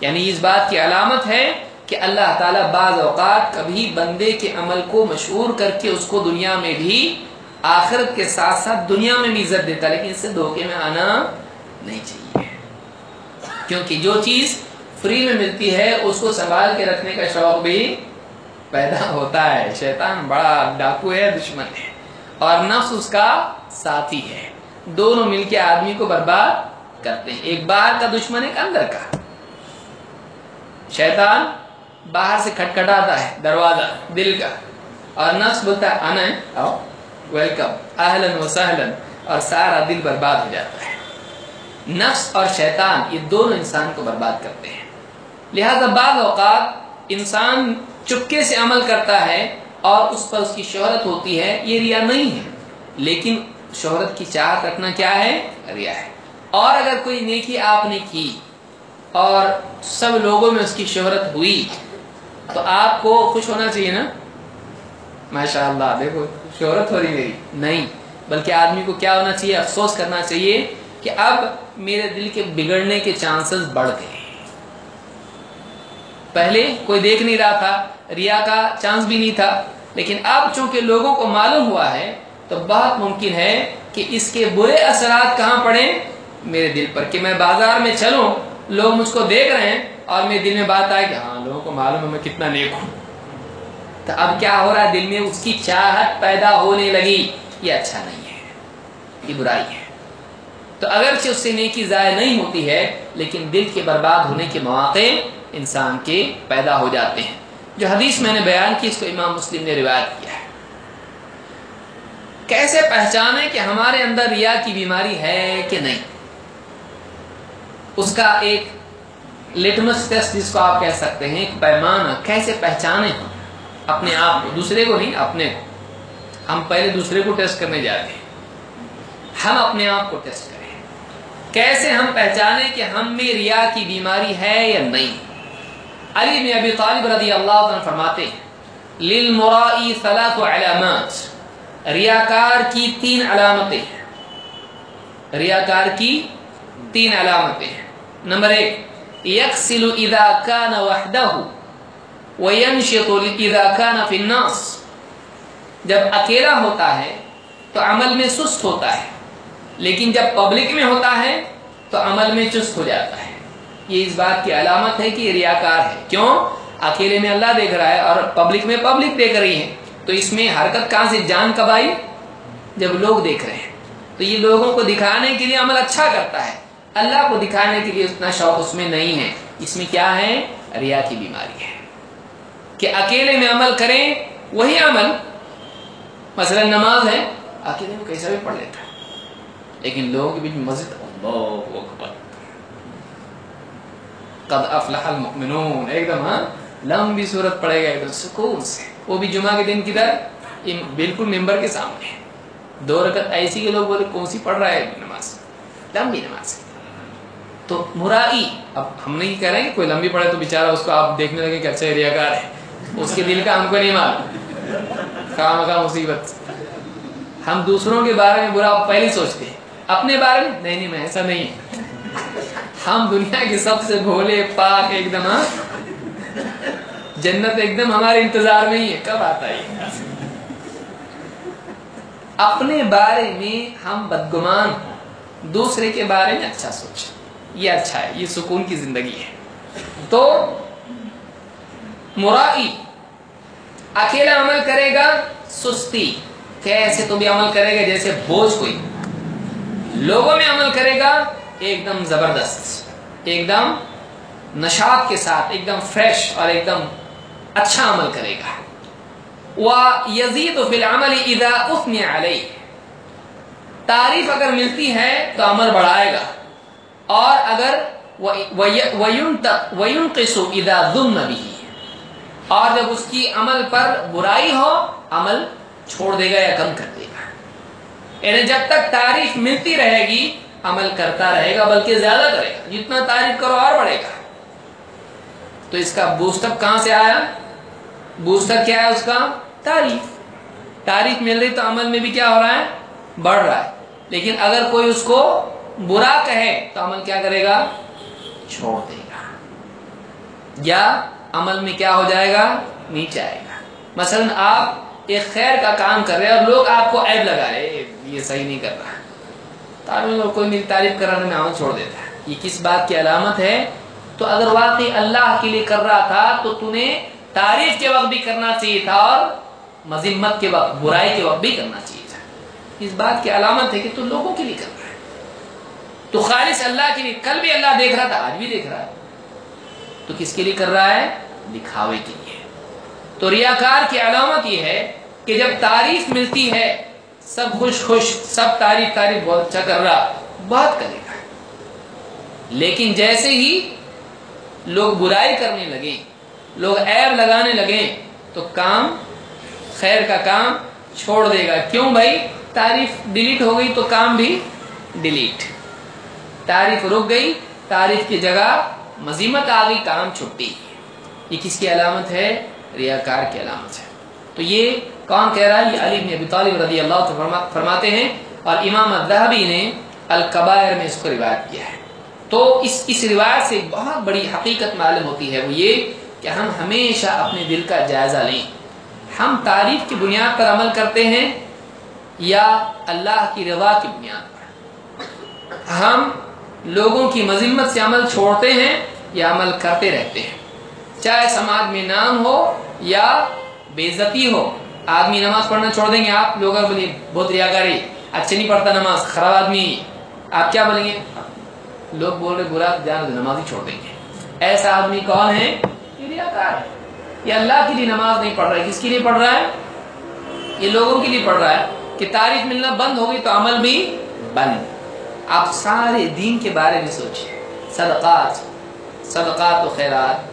یعنی اس بات کی علامت ہے کہ اللہ تعالیٰ بعض اوقات کبھی بندے کے عمل کو مشہور کر کے اس کو دنیا میں بھی، آخرت کے ساتھ ساتھ دنیا میں بھی عزت دیتا لیکن اس سے دھوکے میں آنا نہیں چاہیے۔ کیونکہ جو چیز فری میں ملتی ہے، اس کو سنبھال کے رکھنے کا شوق بھی پیدا ہوتا ہے۔ شیطان بڑا ڈاکو ہے، دشمن ہے۔ اور نفس اس کا ساتھی ہے۔ دونوں مل کے آدمی کو برباد کرتے ہیں۔ ایک باہر کا دشمن، ایک اندر کا۔ شیطان باہر سے کھٹکھٹاتا ہے دروازہ، دل کا۔ اور نفس بولتا ہے آنا ہے آؤ، ویلکم اہلن و سہلن اور سارا دل برباد ہو جاتا ہے۔ نفس اور شیطان یہ دونوں انسان کو برباد کرتے ہیں۔ لہذا بعض اوقات انسان چپکے سے عمل کرتا ہے اور اس پر اس کی شہرت ہوتی ہے، یہ ریا نہیں ہے۔ لیکن شہرت کی چاہت رکھنا کیا ہے؟ ریا ہے۔ اور اگر کوئی نیکی آپ نے کی اور سب لوگوں میں اس کی شہرت ہوئی، تو آپ کو خوش ہونا چاہیے نا؟ ماشاء اللہ دیکھو، شہرت ہو رہی میری نہیں، بلکہ آدمی کو کیا ہونا چاہیے، افسوس کرنا چاہیے کہ اب میرے دل کے بگڑنے کے چانسز بڑھ گئے۔ پہلے کوئی دیکھ نہیں رہا تھا، ریا کا چانس بھی نہیں تھا، لیکن اب چونکہ لوگوں کو معلوم ہوا ہے تو بہت ممکن ہے کہ اس کے برے اثرات کہاں پڑے؟ میرے دل پر کہ میں بازار میں چلوں، لوگ مجھ کو دیکھ رہے ہیں اور میرے دل میں بات آئے کہ ہاں لوگوں کو معلوم ہے میں کتنا نیک ہوں۔ تو اب کیا ہو رہا ہے؟ دل میں اس کی چاہت پیدا ہونے لگی۔ یہ اچھا نہیں ہے، یہ برائی ہے۔ تو اگرچہ اس سے نیکی ضائع نہیں ہوتی ہے، لیکن دل کے برباد ہونے کے مواقع انسان کے پیدا ہو جاتے ہیں۔ جو حدیث میں نے بیان کی، اس کو امام مسلم نے روایت کیا ہے۔ کیسے پہچانے کہ ہمارے اندر ریا کی بیماری ہے کہ نہیں؟ اس کا ایک لٹمس ٹیسٹ جس کو آپ کہہ سکتے ہیں، ایک پیمانہ کیسے پہچانے اپنے آپ کو؟ دوسرے کو نہیں، اپنے کو۔ ہم پہلے دوسرے کو ٹیسٹ کرنے جاتے ہیں۔ ہم اپنے آپ کو ٹیسٹ کریں۔ کیسے ہم پہچانے کہ ہم میں ریا کی بیماری ہے یا نہیں؟ علی میں ابی طالب رضی اللہ عنہ فرماتے ہیں للمرائی ثلاث علامات۔ ریاکار کی تین علامتیں ہیں۔ ریاکار کی تین علامتیں ہیں۔ نمبر ایک یکسل اذا کان وحدہ وینشط اذا کان فی الناس۔ جب اکیلا ہوتا ہے تو عمل میں سست ہوتا ہے، لیکن جب پبلک میں ہوتا ہے تو عمل میں چست ہو جاتا ہے۔ یہ اس بات کی علامت ہے کہ یہ ریاکار ہے۔ کیوں؟ اکیلے میں اللہ دیکھ رہا ہے اور پبلک میں پبلک دیکھ رہی ہے۔ تو اس میں حرکت کہاں سے؟ جان کب آئی جب لوگ دیکھ رہے ہیں۔ تو یہ لوگوں کو دکھانے کے لیے عمل اچھا کرتا ہے۔ اللہ کو دکھانے کے لیے اتنا شوق اس میں نہیں ہے۔ اس میں کیا ہے؟ ریا کی بیماری ہے۔ کہ اکیلے میں عمل کریں، وہی عمل، مثلا نماز ہے، اکیلے میں کیسا بھی پڑھ لیتا ہے۔ لیکن لوگوں کے بیچ مسجد اللہ اکبر۔ قد افلح المؤمنون۔ ایک دم ہاں لمبی صورت پڑے گا، ایک دم سکون سے۔ وہ بھی جمعہ کے دن کدھر؟ بالکل ممبر کے سامنے دو رکعت ایسی کے لوگ بولے، کون سی پڑھ رہا ہے؟ نماز۔ لمبی نماز تو مرائی اب ہم نہیں کہہ رہے کہ کوئی لمبی پڑھے تو بیچارہ اس کو آپ دیکھنے لگے کہ اچھا ایریا کار ہے۔ اس کے دل کا ہم کو نہیں معلوم۔ کام کا مصیبت۔ ہم دوسروں کے بارے میں برا پہلے سوچتے ہیں۔ اپنے بارے میں؟ نہیں نہیں، میں ایسا نہیں ہے۔ ہم دنیا کے سب سے بھولے، پاک، ایک دم ہاں؟ جنت ایک دم ہمارے انتظار میں ہی ہے، کب آتا ہے اپنے بارے میں ہم بدگمان ہوں، دوسرے کے بارے میں اچھا سوچیں۔ یہ اچھا ہے، یہ سکون کی زندگی ہے۔ تو مرائی، اکیلا عمل کرے گا سستی، کیسے تو بھی عمل کرے گا جیسے بوجھ کوئی۔ لوگوں میں عمل کرے گا ایک دم زبردست ایک دم نشاط کے ساتھ ایک دم فریش اور ایک دم اچھا عمل کرے گا۔ وہ یزید و فی العمل ادا افن علیہ۔ تعریف اگر ملتی ہے تو عمل بڑھائے گا۔ اور اگر ادا ذم بھی اور جب اس کی عمل پر برائی ہو، عمل چھوڑ دے گا یا کم کر دے گا۔ یعنی جب تک تعریف ملتی رہے گی، عمل کرتا رہے گا، بلکہ زیادہ کرے گا۔ جتنا تعریف کرو اور بڑھے گا۔ تو اس کا بوسٹر کہاں سے آیا؟ بوسٹر کیا ہے اس کا؟ تعریف تعریف مل رہی تو عمل میں بھی کیا ہو رہا ہے؟ بڑھ رہا ہے۔ لیکن اگر کوئی اس کو برا کہے تو عمل کیا کرے گا؟ چھوڑ دے گا۔ یا عمل میں کیا ہو جائے گا؟ نیچے آئے گا۔ مثلا آپ ایک خیر کا کام کر رہے ہیں اور لوگ آپ کو عیب لگا رہے یہ صحیح نہیں کر رہا۔ تعلیم کوئی میری تعریف کرانے میں عمل چھوڑ دیتا ہے۔ یہ کس بات کی علامت ہے؟ تو اگر واقعی اللہ کے لیے کر رہا تھا تو تمہیں تعریف کے وقت بھی کرنا چاہیے تھا اور مذمت کے وقت، برائی کے وقت بھی کرنا چاہیے تھا۔ اس بات کی علامت ہے کہ تو لوگوں کے لیے کر رہا ہے۔ تو خالص اللہ کے لیے، کل بھی اللہ دیکھ رہا تھا، آج بھی دیکھ رہا ہے۔ تو کس کے لیے کر رہا ہے؟ دکھاوے کے لیے۔ تو ریاکار کی علامت یہ ہے کہ جب تعریف ملتی ہے، سب خوش خوش، سب تعریف تعریف بہت اچھا کر رہا، بہت کرے گا۔ لیکن جیسے ہی لوگ برائی کرنے لگے لوگ عیب لگانے لگے تو کام خیر کا کام چھوڑ دے گا۔ کیوں بھائی؟ تعریف ڈیلیٹ ہو گئی تو کام بھی ڈیلیٹ تعریف رک گئی، تعریف کی جگہ مزیمت آ گئی، کام چھٹی۔ یہ کس کی علامت ہے؟ ریاکار کی علامت ہے۔ تو یہ کون کہہ رہا ہے؟ یہ علی بن ابی طالب رضی اللہ عنہ فرماتے ہیں اور امام الذهبی نے القبائر میں اس کو روایت کیا ہے۔ تو اس اس روایت سے بہت بڑی حقیقت معلوم ہوتی ہے وہ یہ کہ ہم ہمیشہ اپنے دل کا جائزہ لیں۔ ہم تعریف کی بنیاد پر عمل کرتے ہیں یا اللہ کی رضا کی بنیاد پر؟ ہم لوگوں کی مذمت سے عمل چھوڑتے ہیں یا عمل کرتے رہتے ہیں؟ چاہے سماج میں نام ہو یا بےزتی ہو، آدمی نماز پڑھنا چھوڑ دیں گے، آپ لوگ بولیے بہت ریا اچھے نہیں پڑھتا نماز، خراب آدمی، آپ کیا بولیں گے؟ لوگ بول رہے برا جان نماز ہی چھوڑ دیں گے۔ ایسا آدمی کون ہے؟ یہ اللہ کے لیے نماز نہیں پڑھ رہا ہے۔ کس کے لیے پڑھ رہا ہے؟ یہ لوگوں کے لیے پڑھ رہا ہے کہ تعریف ملنا بند ہو گئی تو عمل بھی بند۔ آپ سارے دین کے بارے میں سوچیں۔ صدقات صدقات و خیرات،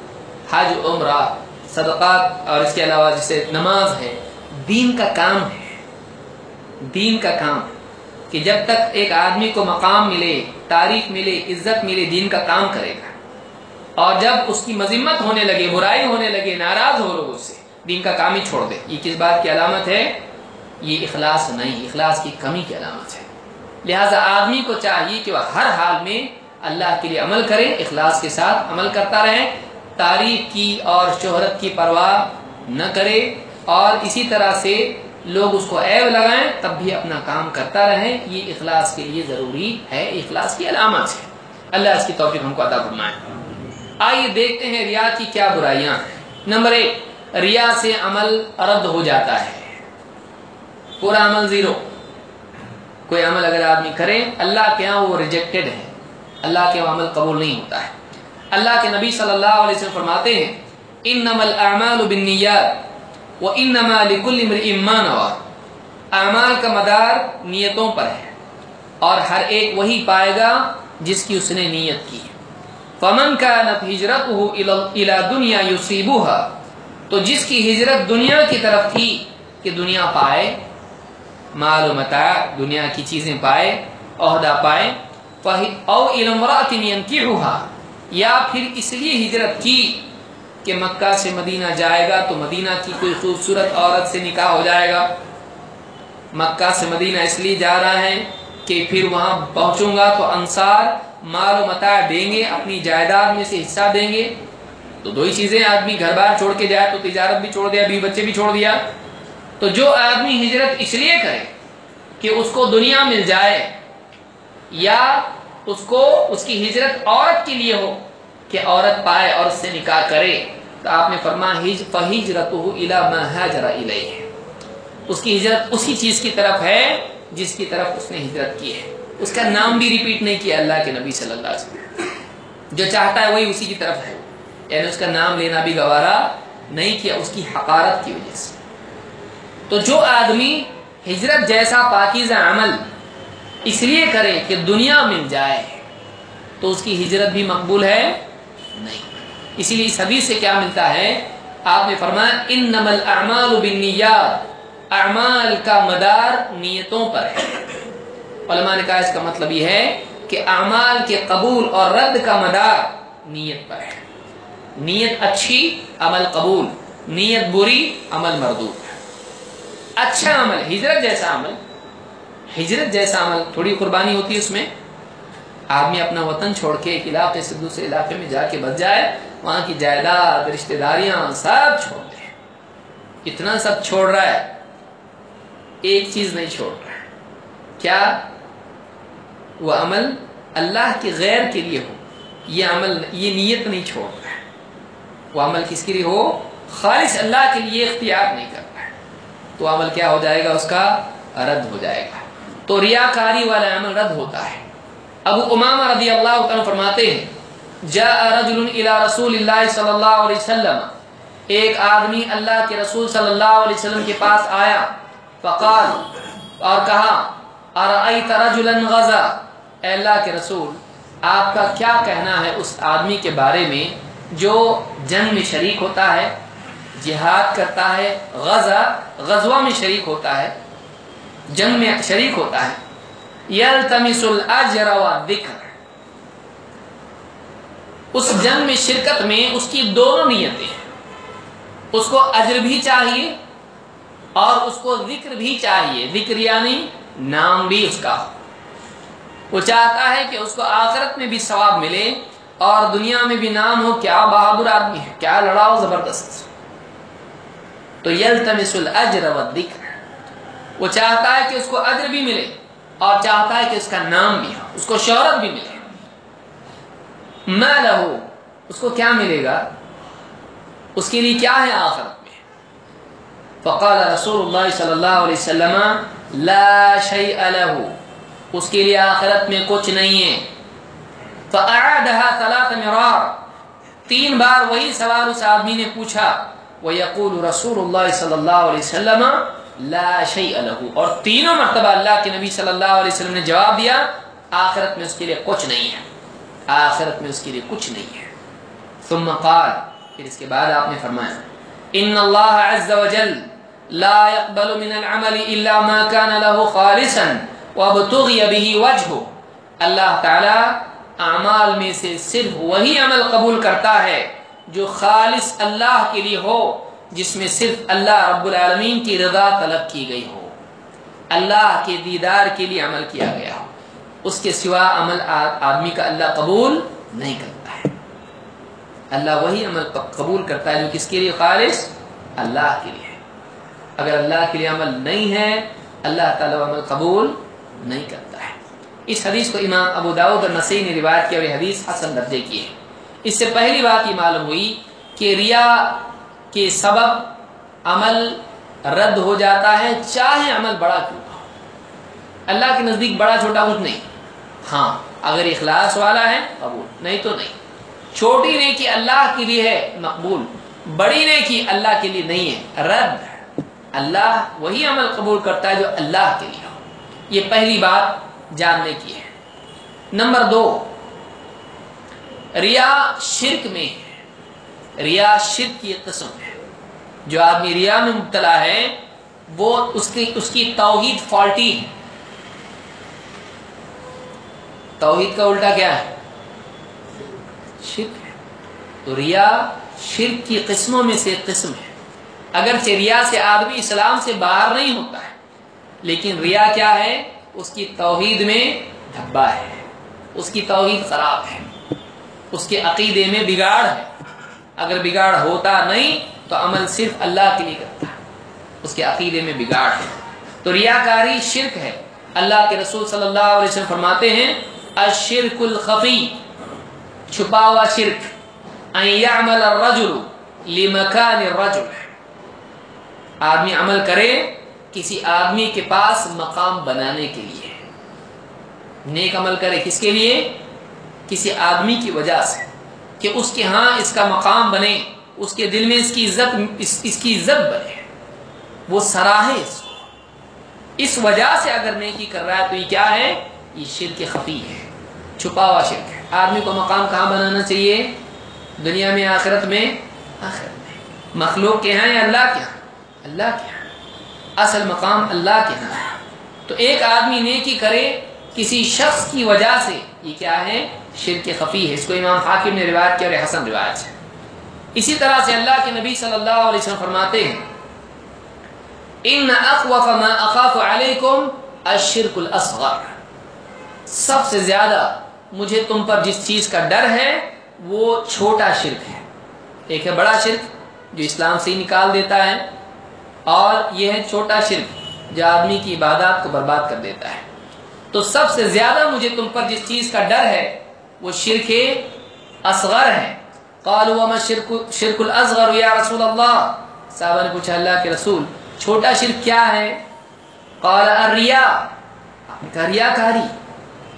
حج، عمرہ، صدقات اور اس کے علاوہ جسے نماز ہے، دین کا کام ہے۔ دین کا کام کہ جب تک ایک آدمی کو مقام ملے تعریف ملے، عزت ملے، دین کا کام کرے گا۔ اور جب اس کی مذمت ہونے لگے، برائی ہونے لگے، ناراض ہو لوگ سے، دین کا کام ہی چھوڑ دے۔ یہ کس بات کی علامت ہے؟ یہ اخلاص نہیں، اخلاص کی کمی کی علامت ہے۔ لہذا آدمی کو چاہیے کہ وہ ہر حال میں اللہ کے لیے عمل کرے، اخلاص کے ساتھ عمل کرتا رہے تعریف کی اور شہرت کی پرواہ نہ کرے، اور اسی طرح سے لوگ اس کو عیب لگائیں تب بھی اپنا کام کرتا رہے یہ اخلاص کے لیے ضروری ہے، اخلاص کی علامت ہے۔ اللہ اس کی توفیق ہم کو ادا فرمائے۔ آئیے دیکھتے ہیں ریا کی کیا برائیاں ہیں۔ نمبر ایک، ریا سے عمل رد ہو جاتا ہے۔ پورا عمل زیرو۔ کوئی عمل اگر آدمی کرے، اللہ کے یہاں وہ ریجیکٹڈ ہے۔ اللہ کے ہاں عمل قبول نہیں ہوتا ہے۔ اللہ کے نبی صلی اللہ علیہ وسلم فرماتے ہیں ان نمل اعمال بالنیات۔ و ان نما لکل امان اعمال کا مدار نیتوں پر ہے اور ہر ایک وہی پائے گا جس کی اس نے نیت کی فمن کا نت ہجرت الا دنیا یوسیبو تو جس کی ہجرت دنیا کی طرف تھی کہ دنیا پائے، مال و متا دنیا کی چیزیں پائے، عہدہ پائے او علمرات کی یا پھر اس لیے ہجرت کی کہ مکہ سے مدینہ جائے گا تو مدینہ کی کوئی خوبصورت عورت سے نکاح ہو جائے گا۔ مکہ سے مدینہ اس لیے جا رہا ہے کہ پھر وہاں پہنچوں گا تو انصار مال و متا دیں گے، اپنی جائیداد میں سے حصہ دیں گے۔ تو دو ہی چیزیں، آدمی گھر بار چھوڑ کے جائے تو تجارت بھی چھوڑ دیا بی بچے بھی چھوڑ دیا۔ تو جو آدمی ہجرت اس لیے کرے کہ اس کو دنیا مل جائے یا اس کو، اس کی ہجرت عورت کے لیے ہو کہ عورت پائے اور اس سے نکاح کرے، تو آپ نے فرما ہج فہجرت الا ما الیہ۔ اس کی ہجرت اسی چیز کی طرف ہے جس کی طرف اس نے ہجرت کی ہے۔ اس کا نام بھی ریپیٹ نہیں کیا اللہ کے نبی صلی اللہ علیہ وسلم۔ جو چاہتا ہے وہی اسی کی طرف ہے۔ یعنی اس کا نام لینا بھی گوارا نہیں کیا، اس کی حقارت کی وجہ سے۔ تو جو آدمی ہجرت جیسا پاکیزہ عمل اس لیے کرے کہ دنیا مل جائے، تو اس کی ہجرت بھی مقبول ہے۔ نہیں۔ اسی لیے اس حدیث سے کیا ملتا ہے؟ آپ نے فرمایا ان نمل اعمال اعمال کا مدار نیتوں پر ہے۔ علماء نے کہا، اس کا مطلب یہ ہے کہ اعمال کے قبول اور رد کا مدار نیت پر ہے۔ نیت اچھی، عمل قبول۔ نیت بری، عمل مردود۔ اچھا عمل، ہجرت جیسا عمل، ہجرت جیسا عمل، تھوڑی قربانی ہوتی ہے اس میں۔ آدمی اپنا وطن چھوڑ کے ایک علاقے سے دوسرے علاقے میں جا کے بچ جائے، وہاں کی جائیداد رشتہ داریاں سب چھوڑ دے۔ اتنا سب چھوڑ رہا ہے۔ ایک چیز نہیں چھوڑ رہا ہے۔ کیا؟ وہ عمل اللہ کے غیر کے لیے ہو۔ یہ عمل، یہ نیت نہیں چھوڑ رہا ہے۔ وہ عمل کس کے لیے ہو؟ خالص اللہ کے لیے اختیار نہیں کر رہا ہے۔ تو عمل کیا ہو جائے گا؟ اس کا رد ہو جائے گا۔ تو ریاکاری والا عمل رد ہوتا ہے۔ ابو امام رضی اللہ عنہ فرماتے ہیں، جاء رجل الى رسول اللہ صلی اللہ علیہ وسلم۔ ایک آدمی اللہ کے رسول صلی اللہ علیہ وسلم کے پاس آیا، فقال، اور کہا ارأیت رجلا غزا۔ اے اللہ کے رسول، آپ کا کیا کہنا ہے اس آدمی کے بارے میں جو جنگ میں شریک ہوتا ہے، جہاد کرتا ہے غزہ غزوہ میں شریک ہوتا ہے، جنگ میں شریک ہوتا ہے؟ یلتمس الاجر والذکر۔ اس جنگ میں شرکت میں اس کی دونوں نیتیں ہیں۔ اس کو اجر بھی چاہیے اور اس کو ذکر بھی چاہیے۔ ذکر یعنی نام بھی اس کا۔ وہ چاہتا ہے کہ اس کو آخرت میں بھی ثواب ملے اور دنیا میں بھی نام ہو۔ کیا بہادر آدمی ہے؟ کیا لڑاؤ زبردست تو یلتمس الاجر والذکر۔ وہ چاہتا ہے کہ اس کو اجر بھی ملے۔ اور چاہتا ہے کہ اس کا نام بھی ہو اس کو شہرت بھی ملے۔ میں لہو اس کو کیا ملے گا؟ اس کے لیے کیا ہے آخرت میں؟ فقال رسول اللہ صلی اللہ علیہ وسلم، لا شیء له اس کے لیے آخرت میں کچھ نہیں ہے۔ فاعادها ثلاث مرار، تین بار وہی سوال اس آدمی نے پوچھا۔ ويقول رسول اللہ صلی اللہ علیہ وسلم لا شیء له. اور تینوں مرتبہ اللہ کے نبی صلی اللہ علیہ وسلم نے جواب دیا، آخرت میں اس کے لیے کچھ نہیں ہے۔ آخرت میں اس کے لیے کچھ نہیں ہے۔ ثم قال، پھر اس کے بعد آپ نے فرمایا، ان اللہ عز وجل لا يقبل من العمل الا ما كان له خالصا وابتغي به وجهه۔ اللہ تعالی اعمال میں سے صرف وہی عمل قبول کرتا ہے جو خالص اللہ کے لیے ہو۔ جس میں صرف اللہ رب العالمین کی رضا طلب کی گئی ہو۔ اللہ کے دیدار کے لیے عمل کیا گیا ہو۔ اس کے سوا عمل آدمی کا اللہ قبول نہیں کرتا ہے۔ اللہ وہی عمل قبول کرتا ہے جو کس کے لیے؟ خالص اللہ کے لیے۔ اگر اللہ کے لیے عمل نہیں ہے، اللہ تعالی عمل قبول نہیں کرتا ہے۔ اس حدیث کو امام ابو داود اور نسی نے روایت کی اور یہ حدیث حسن درجے کی ہے۔ اس سے پہلی بات یہ معلوم ہوئی کہ ریا کے سبب عمل رد ہو جاتا ہے، چاہے عمل بڑا کیوں اللہ کے نزدیک بڑا چھوٹا کچھ نہیں۔ ہاں اگر اخلاص والا ہے، قبول۔ نہیں تو نہیں۔ چھوٹی نیکی اللہ کے لیے ہے، مقبول۔ بڑی نیکی اللہ کے لیے نہیں ہے، رد اللہ وہی عمل قبول کرتا ہے جو اللہ کے لیے ہو۔ یہ پہلی بات جاننے کی ہے۔ نمبر دو، ریا شرک میں ہے۔ ریا شرک کی قسم ہے۔ جو آدمی ریا میں مبتلا ہے، وہ اس کی اس کی توحید فالٹی ہے۔ توحید کا الٹا کیا ہے؟ شرک ہے۔ تو ریا شرک کی قسموں میں سے ایک قسم ہے۔ اگر ریا سے آدمی اسلام سے باہر نہیں ہوتا ہے، لیکن ریا کیا ہے؟ اس کی توحید میں دھبا ہے۔ اس کی توحید خراب ہے۔ اس کے عقیدے میں بگاڑ ہے۔ اگر بگاڑ ہوتا نہیں تو عمل صرف اللہ کے لیے کرتا اس کے عقیدے میں بگاڑ ہے۔ تو ریاکاری شرک ہے۔ اللہ کے رسول صلی اللہ علیہ وسلم فرماتے ہیں، الشرک الخفی، چھپا ہوا شرک۔ ان الرجل لمکان الرجل۔ آدمی عمل کرے کسی آدمی کے پاس مقام بنانے کے لیے۔ نیک عمل کرے کس کے لیے؟ کسی آدمی کی وجہ سے۔ کہ اس کے ہاں اس کا مقام بنے اس کے دل میں اس کی عزت اس, اس کی عزت بنے۔ وہ سراہے اس کو۔ اس وجہ سے اگر نیکی کر رہا ہے تو یہ کیا ہے؟ یہ شرک خفی ہے چھپا ہوا شرک ہے۔ آدمی کو مقام کہاں بنانا چاہیے؟ دنیا میں آخرت میں۔ آخرت میں۔ مخلوق کے ہیں یا اللہ کے ہاں؟ اللہ کے ہاں۔ اصل مقام اللہ کے ہاں۔ ہے تو ایک آدمی نیکی کرے کسی شخص کی وجہ سے یہ کیا ہے؟ شرک خفی ہے۔ اس کو امام حاکم نے روایت کیا اور حسن روایت ہے۔ اسی طرح سے اللہ کے نبی صلی اللہ علیہ وسلم فرماتے ہیں، ان اخوف ما اخاف علیکم الشرک الاصغر. سب سے زیادہ مجھے تم پر جس چیز کا ڈر ہے، وہ چھوٹا شرک ہے۔ ایک ہے بڑا شرک، جو اسلام سے ہی نکال دیتا ہے، اور یہ ہے چھوٹا شرک، جو آدمی کی عبادات کو برباد کر دیتا ہے۔ تو سب سے زیادہ مجھے تم پر جس چیز کا ڈر ہے، وہ شرک اصغر ہے قالوا وما شرک شرک الاصغر یا رسول اللہ۔ صحابہ نے پوچھا، اللہ کے رسول، چھوٹا شرک کیا ہے؟ قال الریا۔ کہا ریاکاری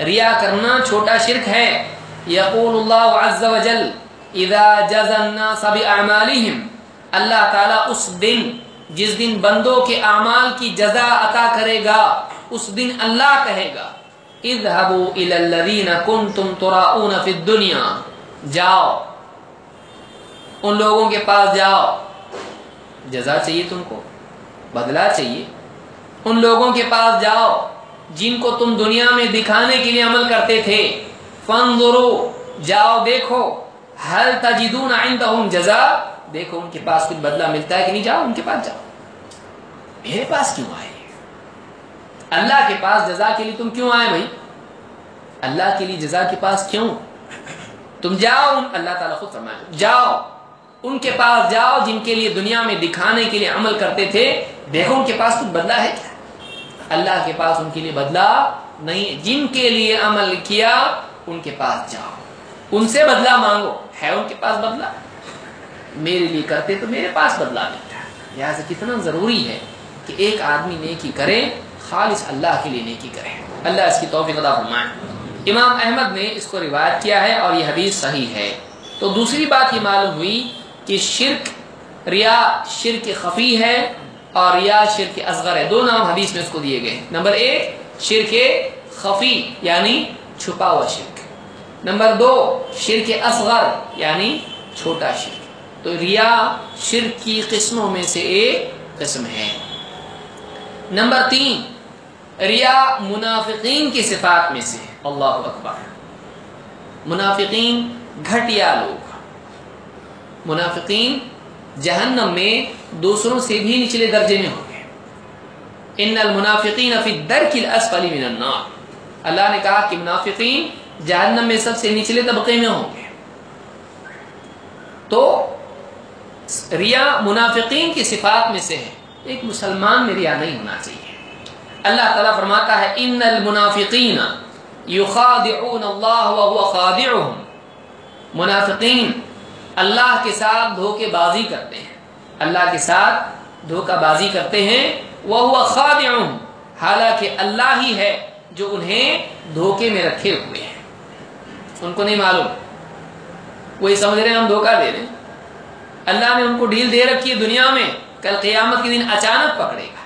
ریا کرنا چھوٹا شرک ہے۔ یقول اللہ عز وجل، اذا جزا الناس باعمالهم اللہ تعالی اس دن جس دن بندوں کے اعمال کی جزا عطا کرے گا، اس دن اللہ کہے گا، اذهبوا الى الذين كنتم تراؤون في الدنيا جاؤ، ان لوگوں کے پاس جاؤ۔ جزا چاہیے تم کو، بدلہ چاہیے۔ ان لوگوں کے پاس جاؤ، جن کو تم دنیا میں دکھانے کے لیے عمل کرتے تھے۔ فنظرو جاؤ دیکھو ہل تجدون عندهم جزا دیکھو، ان کے پاس کچھ بدلہ ملتا ہے کہ نہیں، جاؤ، ان کے پاس جاؤ۔ میرے پاس کیوں آئے؟ اللہ کے پاس جزا کے لیے تم کیوں آئے بھائی؟ اللہ کے لیے جزا کے پاس کیوں؟ تم جاؤ، اللہ تعالیٰ خود فرمائے جاؤ۔ ان کے پاس جاؤ جن کے لیے دنیا میں دکھانے کے لیے عمل کرتے تھے۔ دیکھو، ان کے پاس کچھ بدلہ ہے کیا؟ اللہ کے پاس ان کے لیے بدلہ نہیں جن کے لیے عمل کیا، ان کے پاس جاؤ۔ ان سے بدلہ مانگو۔ ہے ان کے پاس بدلہ؟ میرے لیے کرتے تو میرے پاس بدلہ ملتا ہے۔ لہٰذا کتنا ضروری ہے کہ ایک آدمی نیکی کرے، خالص اللہ کے لیے نیکی کرے۔ اللہ اس کی توفیق عطا فرمائے۔ امام احمد نے اس کو روایت کیا ہے اور یہ حدیث صحیح ہے۔ تو دوسری بات یہ معلوم ہوئی کہ شرک، ریا شرک خفی ہے اور ریا شرک اصغر ہے۔ دو نام حدیث میں اس کو دیے گئے نمبر ایک، شرک خفی یعنی چھپا ہوا شرک۔ نمبر دو، شرک اصغر یعنی چھوٹا شرک۔ تو ریا شرک کی قسموں میں سے ایک قسم ہے۔ نمبر تین، ریا منافقین کی صفات میں سے اللہ اکبر۔ منافقین گھٹیا لوگ منافقین جہنم میں دوسروں سے بھی نچلے درجے میں ہوں گے۔ ان المنافقین فی الدرک الاسفل من النار۔ اللہ نے کہا کہ منافقین جہنم میں سب سے نچلے طبقے میں ہوں گے۔ تو ریا منافقین کی صفات میں سے ہے ایک مسلمان میں ریا نہیں ہونا چاہیے۔ اللہ تعالیٰ فرماتا ہے، ان المنافقین یخادعون اللہ وهو خادعهم. منافقین اللہ کے ساتھ دھوکے بازی کرتے ہیں۔ اللہ کے ساتھ دھوکہ بازی کرتے ہیں۔ وہ ہوا حالانکہ اللہ ہی ہے جو انہیں دھوکے میں رکھے ہوئے ہیں۔ ان کو نہیں معلوم۔ وہی سمجھ رہے ہیں ہم دھوکہ دے رہے ہیں۔ اللہ نے ان کو ڈھیل دے رکھی ہے دنیا میں، کل قیامت کے دن اچانک پکڑے گا۔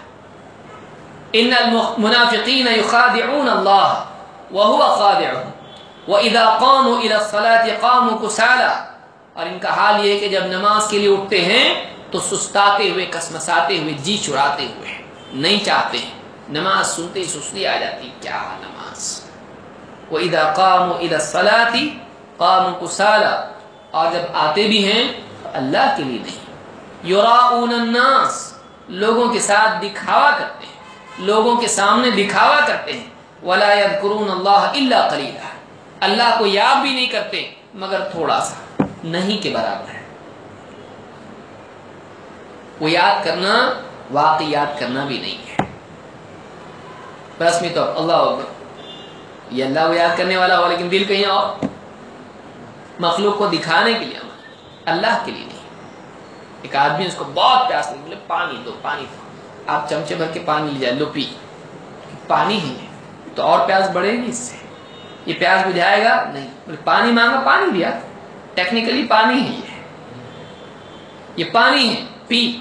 ان المنافقین یخادعون اللہ وهو خادعهم۔ واذا قاموا الى الصلاه قاموا كسالى۔ اور ان کا حال یہ ہے کہ جب نماز کے لیے اٹھتے ہیں، تو سستاتے ہوئے، کسمساتے ہوئے جی چڑاتے ہوئے نہیں چاہتے ہیں۔ نماز سنتے ہی سستی آ جاتی کیا نماز؟ وہ ادا قام و ادا سلاتی قام اور جب آتے بھی ہیں اللہ کے لیے نہیں. یورا الناس، لوگوں کے ساتھ دکھاوا کرتے ہیں. لوگوں کے سامنے دکھاوا کرتے ہیں. ولا کرون اللہ اللہ کلیلہ اللہ کو یاد بھی نہیں کرتے، مگر تھوڑا سا، نہیں کے برابر ہے. وہ یاد کرنا، واقعی یاد کرنا بھی نہیں ہے. بس میں تو اللہ اکبر. یہ اللہ کو یاد کرنے والا ہو لیکن دل کہیں اور. مخلوق کو دکھانے کے لیے اللہ کے لیے نہیں. ایک آدمی اس کو بہت پیاس لگی، بولے، پانی دو پانی دو۔ آپ چمچے بھر کے پانی لے جائے لو پی پانی ہی ہے۔ تو اور پیاس بڑھے گی اس سے؟ یہ پیاس بجھائے گا؟ نہیں۔ پانی مانگا، پانی دیا۔ ٹیکنیکلی پانی ہی ہے۔ یہ پانی ہے، پی۔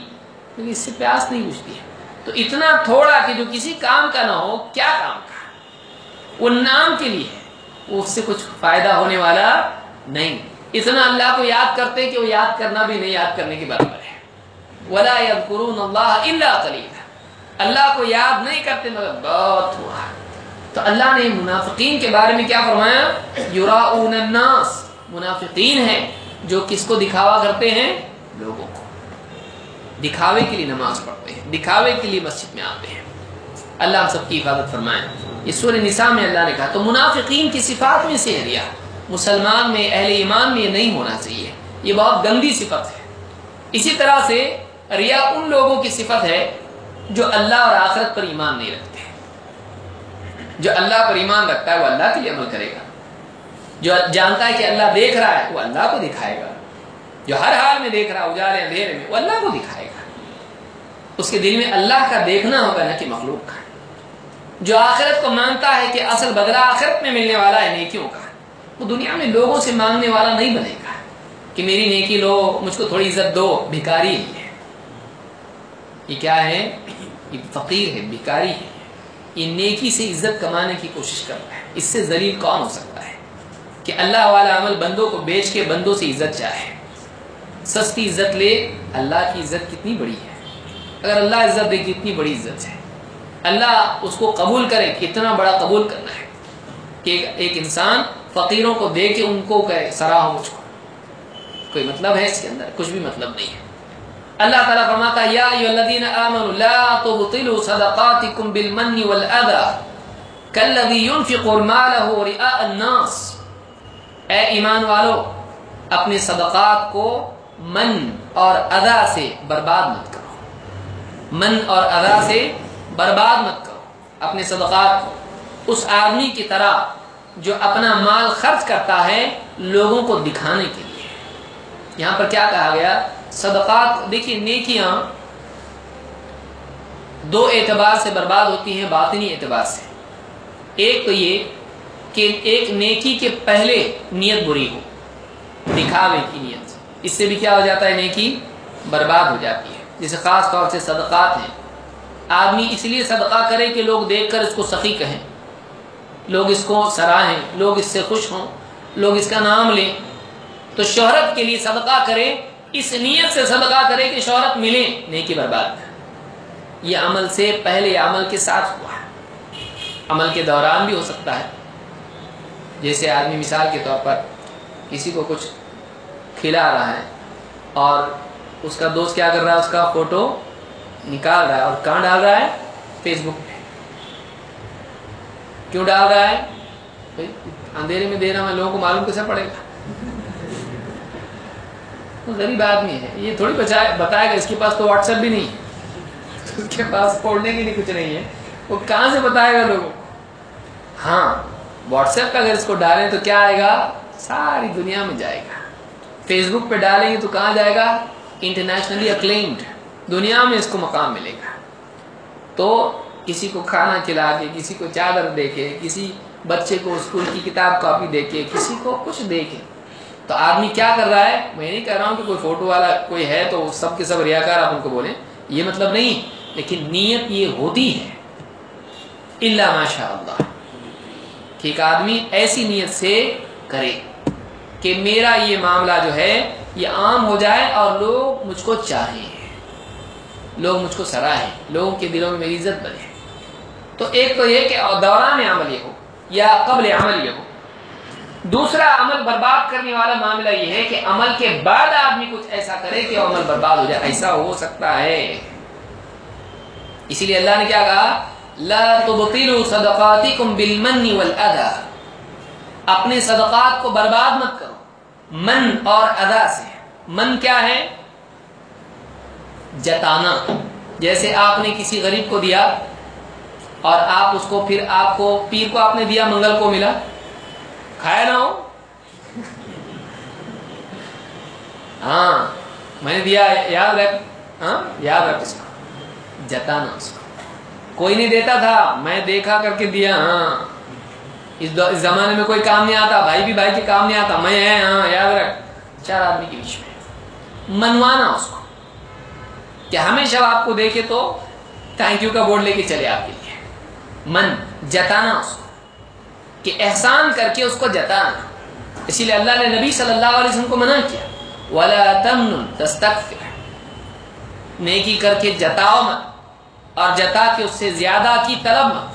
لیکن اس سے پیاس نہیں بجھتی ہے۔ تو اتنا تھوڑا کہ جو کسی کام کا نہ ہو، کیا کام کا؟ وہ نام کے لیے ہے۔ اس سے کچھ فائدہ ہونے والا نہیں۔ اتنا اللہ کو یاد کرتے کہ وہ یاد کرنا بھی نہیں، یاد کرنے کے برابر ہے۔ ولا قرون اللہ اللہ اللہ کو یاد نہیں کرتے مگر بہت ہوا۔ تو اللہ نے منافقین کے بارے میں کیا فرمایا؟ یوراؤن الناس۔ منافقین ہیں جو کس کو دکھاوا کرتے ہیں؟ لوگوں کو۔ دکھاوے کے لیے نماز پڑھتے ہیں، دکھاوے کے لیے مسجد میں آتے ہیں۔ اللہ ہم سب کی حفاظت فرمائے۔ یہ سورہ نساء میں اللہ نے کہا۔ تو منافقین کی صفات میں سے ریا مسلمان میں، اہل ایمان میں نہیں ہونا چاہیے۔ یہ بہت گندی صفت ہے۔ اسی طرح سے ریا ان لوگوں کی صفت ہے جو اللہ اور آخرت پر ایمان نہیں رکھتے۔ جو اللہ پر ایمان رکھتا ہے وہ اللہ کے لیے عمل کرے گا۔ جو جانتا ہے کہ اللہ دیکھ رہا ہے وہ اللہ کو دکھائے گا۔ جو ہر حال میں دیکھ رہا ہے، اجالے، اندھیرے میں، وہ اللہ کو دکھائے گا۔ اس کے دل میں اللہ کا دیکھنا ہوگا نہ کہ مخلوق کا۔ جو آخرت کو مانتا ہے کہ اصل بدلہ آخرت میں ملنے والا ہے، نیکیوں کا۔ وہ دنیا میں لوگوں سے مانگنے والا نہیں بنے گا کہ میری نیکی لو، مجھ کو تھوڑی عزت دو، بھکاری ہے۔ یہ کیا ہے؟ یہ فقیر ہے، بھکاری ہے۔ یہ نیکی سے عزت کمانے کی کوشش کر رہا ہے۔ اس سے ذلیل کون ہو سکتا ہے؟ کہ اللہ والا عمل بندوں کو بیچ کے بندوں سے عزت چاہے۔ سستی عزت لے، اللہ کی عزت کتنی بڑی ہے۔ اگر اللہ عزت دے کتنی بڑی عزت ہے، اللہ اس کو قبول کرے کتنا بڑا قبول کرنا ہے کہ ایک انسان فقیروں کو دے کے ان کو کہے، سراہ مجھ کو کوئی مطلب ہے اس کے اندر؟ کچھ بھی مطلب نہیں ہے۔ اللہ تعالیٰ فرماتا یا الذین آمنوا، لا تبطلوا صدقاتکم بالمن والعذا کالذی ينفق ماله رئاء الناس۔ اے ایمان والو، اپنے صدقات کو من اور ادا سے برباد مت کرو۔ من اور ادا سے برباد مت کرو۔ اپنے صدقات کو۔ اس آدمی کی طرح جو اپنا مال خرچ کرتا ہے لوگوں کو دکھانے کے لیے۔ یہاں پر کیا کہا گیا؟ صدقات، دیکھیے، نیکیاں دو اعتبار سے برباد ہوتی ہیں، باطنی اعتبار سے۔ ایک تو یہ کہ ایک نیکی کے پہلے نیت بری ہو، دکھاوے کی نیت اس سے بھی کیا ہو جاتا ہے؟ نیکی برباد ہو جاتی ہے۔ جیسے خاص طور سے صدقات ہیں۔ آدمی اس لیے صدقہ کرے کہ لوگ دیکھ کر اس کو سخی کہیں۔ لوگ اس کو سراہیں، لوگ اس سے خوش ہوں، لوگ اس کا نام لیں۔ تو شہرت کے لیے صدقہ کرے اس نیت سے صدقہ کرے کہ شہرت ملے، نیکی برباد۔ یہ عمل سے پہلے عمل کے ساتھ ہوا۔ ہے عمل کے دوران بھی ہو سکتا ہے۔ جیسے آدمی مثال کے طور پر کسی کو کچھ کھلا رہا ہے اور اس کا دوست کیا کر رہا ہے؟ اس کا فوٹو نکال رہا ہے اور کہاں ڈال رہا ہے، فیس بک پہ۔ کیوں ڈال رہا ہے؟ اندھیرے میں دے رہا میں لوگوں کو معلوم کیسے پڑے گا؟ غریب آدمی ہے، یہ تھوڑی بچائے، بتائے گا، اس کے پاس تو واٹس ایپ بھی نہیں ہے۔ اس کے پاس پڑھنے کے لیے کچھ نہیں ہے۔ وہ کہاں سے بتائے گا لوگوں کو؟ ہاں واٹس ایپ پہ اگر اس کو ڈالیں تو کیا آئے گا؟ ساری دنیا میں جائے گا۔ فیس بک پہ ڈالیں گے تو کہاں جائے گا؟ انٹرنیشنلی اکلیمڈ دنیا میں اس کو مقام ملے گا۔ تو کسی کو کھانا کھلا کے، کسی کو چادر دے کے، کسی بچے کو اسکول کی کتاب کاپی دے کے، کسی کو کچھ دے کے۔ تو آدمی کیا کر رہا ہے؟ میں نہیں کہہ رہا ہوں کہ کوئی فوٹو والا کوئی ہے تو سب کے سب ریاکار آپ ان کو بولیں۔ یہ مطلب نہیں، لیکن نیت یہ ہوتی ہے۔ اللہ ماشاء اللہ۔ کہ ایک آدمی ایسی نیت سے کرے کہ میرا یہ معاملہ جو ہے، یہ عام ہو جائے اور لوگ مجھ کو چاہیں۔ لوگ مجھ کو سراہیں۔ لوگوں کے دلوں میں میری عزت بنے۔ تو ایک تو یہ کہ دوران عمل یہ ہو یا قبل عمل یہ ہو۔ دوسرا عمل برباد کرنے والا معاملہ یہ ہے کہ عمل کے بعد آدمی کچھ ایسا کرے کہ عمل برباد ہو جائے، ایسا ہو سکتا ہے۔ اسی لیے اللہ نے کیا کہا؟ لا تبطلوا صدقاتکم بالمن والاذى اپنے صدقات کو برباد مت کرو۔ من اور ادا سے۔ من کیا ہے؟ جتانا۔ جیسے آپ نے کسی غریب کو دیا اور آپ اس کو پھر آپ کو پیر کو آپ نے دیا، منگل کو ملا۔ کھایا نہ ہو۔ ہاں میں نے دیا، یاد رکھ ہاں یاد رکھ اس کا۔ جتانا اس کو کوئی نہیں دیتا تھا، میں دیکھا کر کے دیا ہاں۔ اس زمانے میں کوئی کام نہیں آتا، بھائی بھی بھائی کے کام نہیں آتا، میں ہے ہاں یاد رکھ۔ چار آدمی کے بیچ میں۔ منوانا اس کو۔ کہ ہمیشہ آپ کو دیکھے تو تھینک یو کا بورڈ لے کے چلے آپ کے لیے۔ من جتانا اس کو، کہ احسان کر کے اس کو جتانا اسی لیے اللہ نے نبی صلی اللہ علیہ وسلم کو منع کیا، ولا تمن تستغفر۔ نیکی کر کے جتاؤ مت، اور جتا کے اس سے زیادہ کی طلب مت۔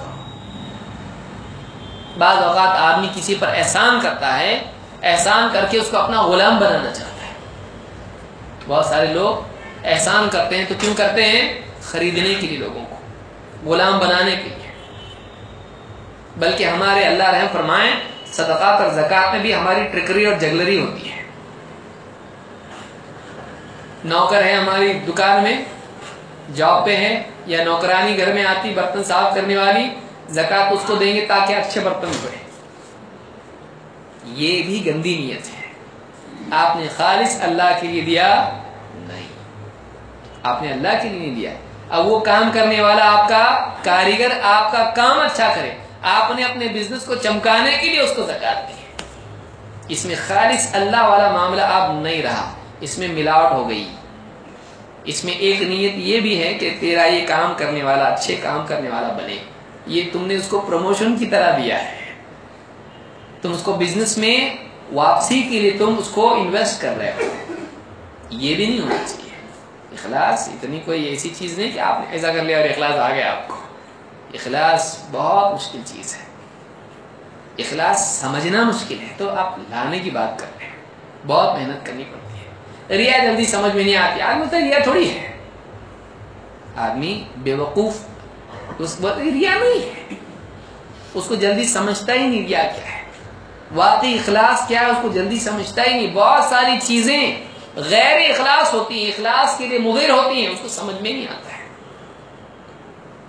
بعض اوقات آدمی کسی پر احسان کرتا ہے، احسان کر کے اس کو اپنا غلام بنانا چاہتا ہے۔ بہت سارے لوگ احسان کرتے ہیں تو کیوں کرتے ہیں؟ خریدنے کے لیے لوگوں کو، غلام بنانے کے لیے۔ بلکہ ہمارے اللہ رحم فرمائیں، صدقات اور زکات میں بھی ہماری ٹرکری اور جگلری ہوتی ہے۔ نوکر ہے ہماری دکان میں، جاب پہ ہے یا نوکرانی گھر میں آتی، برتن صاف کرنے والی، زکات اس کو دیں گے تاکہ اچھے برتن ہوئے یہ بھی گندی نیت ہے۔ آپ نے خالص اللہ کے لیے دیا نہیں۔ آپ نے اللہ کے لیے نہیں دیا۔ اب وہ کام کرنے والا آپ کا، کاریگر آپ کا کام اچھا کرے۔ آپ نے اپنے بزنس کو چمکانے کے لیے اس کو زکات دی اس میں خالص اللہ والا معاملہ اب نہیں رہا۔ اس میں ملاوٹ ہو گئی۔ اس میں ایک نیت یہ بھی ہے کہ تیرا یہ کام کرنے والا، اچھے کام کرنے والا بنے۔ یہ تم نے اس کو پروموشن کی طرح دیا ہے۔ تم اس کو بزنس میں واپسی کے لیے تم اس کو انویسٹ کر رہے ہو۔ یہ بھی نہیں ہونا چاہیے۔ اخلاص، اتنی کوئی ایسی چیز نہیں کہ آپ نے ایسا کر لیا اور اخلاص آ گیا آپ کو۔ اخلاص بہت مشکل چیز ہے۔ اخلاص سمجھنا مشکل ہے، تو آپ لانے کی بات کر رہے ہیں۔ بہت محنت کرنی پڑتی ہے۔ ریا جلدی سمجھ میں نہیں آتی۔ آدمی مطلب تو ریا تھوڑی ہے۔ آدمی بے وقوف اس ریا نہیں ہے۔ اس کو جلدی سمجھتا ہی نہیں ریا کیا ہے۔ واقعی اخلاص کیا ہے، اس کو جلدی سمجھتا ہی نہیں۔ بہت ساری چیزیں غیر اخلاص ہوتی ہیں، اخلاص کے لیے مغیر ہوتی ہیں، اس کو سمجھ میں نہیں آتا ہے۔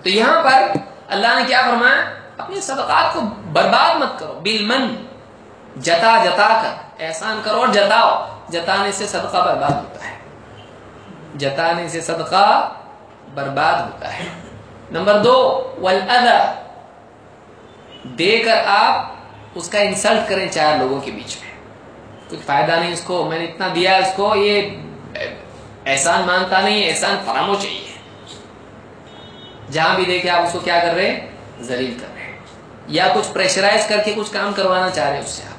تو یہاں پر اللہ نے کیا فرمایا؟ اپنے صدقات کو برباد مت کرو، بل من، جتا جتا کر، احسان کرو اور جتاؤ۔ جتانے سے صدقہ برباد ہوتا ہے۔ جتانے سے صدقہ برباد ہوتا ہے۔ نمبر دو ولدا دے کر آپ اس کا انسلٹ کریں چار لوگوں کے بیچ میں۔ کچھ فائدہ نہیں اس کو، میں نے اتنا دیا اس کو، یہ احسان مانتا نہیں، احسان فرامو چاہیے جہاں بھی دیکھے آپ اس کو کیا کر رہے ہیں؟ زلیل کر رہے ہیں۔ یا کچھ پریشرائز کر کے کچھ کام کروانا چاہ رہے اس سے آپ۔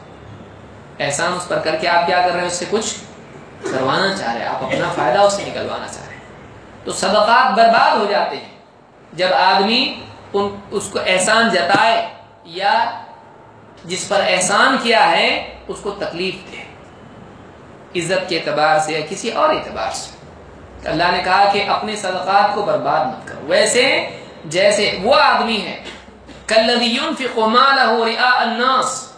احسان اس پر کر کے آپ کیا کر رہے ہیں؟ اس سے کچھ کروانا چاہ رہے ہیں۔ آپ اپنا فائدہ اس سے نکلوانا چاہ رہے ہیں۔ تو صدقات برباد ہو جاتے ہیں۔ جب آدمی ان اس کو احسان جتائے یا جس پر احسان کیا ہے، اس کو تکلیف دے۔ عزت کے اعتبار سے یا کسی اور اعتبار سے۔ اللہ نے کہا کہ اپنے صدقات کو برباد مت کرو۔ ویسے جیسے وہ آدمی ہے الناس،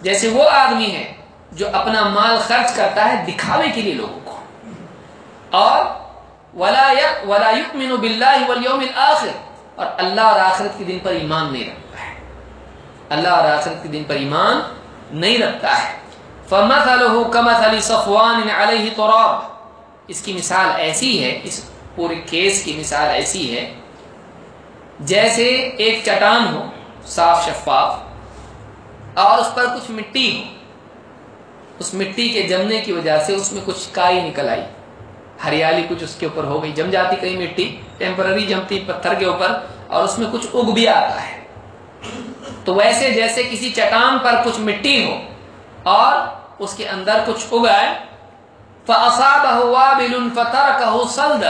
جیسے وہ آدمی ہے جو اپنا مال خرچ کرتا ہے دکھاوے کے لیے لوگوں کو۔ اور ولا ولا يؤمن بالله واليوم الاخر، اور اللہ اور آخرت کے دن پر ایمان نہیں رکھتا ہے۔ اللہ اور آخرت کے دن پر ایمان نہیں رکھتا ہے۔ فمثله كمثل صفوان عليه تراب اس کی مثال ایسی ہے، اس پورے کیس کی مثال ایسی ہے، جیسے ایک چٹان ہو، صاف شفاف، اور اس پر کچھ مٹی ہو۔ اس مٹی کے جمنے کی وجہ سے اس میں کچھ کائی نکل آئی۔ ہریالی کچھ اس کے اوپر ہو گئی، جم جاتی کئی مٹی ٹیمپرری جمتی پتھر کے اوپر، اور اس میں کچھ اگ بھی آتا ہے۔ تو ویسے جیسے کسی چٹان پر کچھ مٹی ہو، اور اس کے اندر کچھ اگ آئے فَأَصَابَهُ وَابِلٌ فَتَرَكَهُ سَلْدَ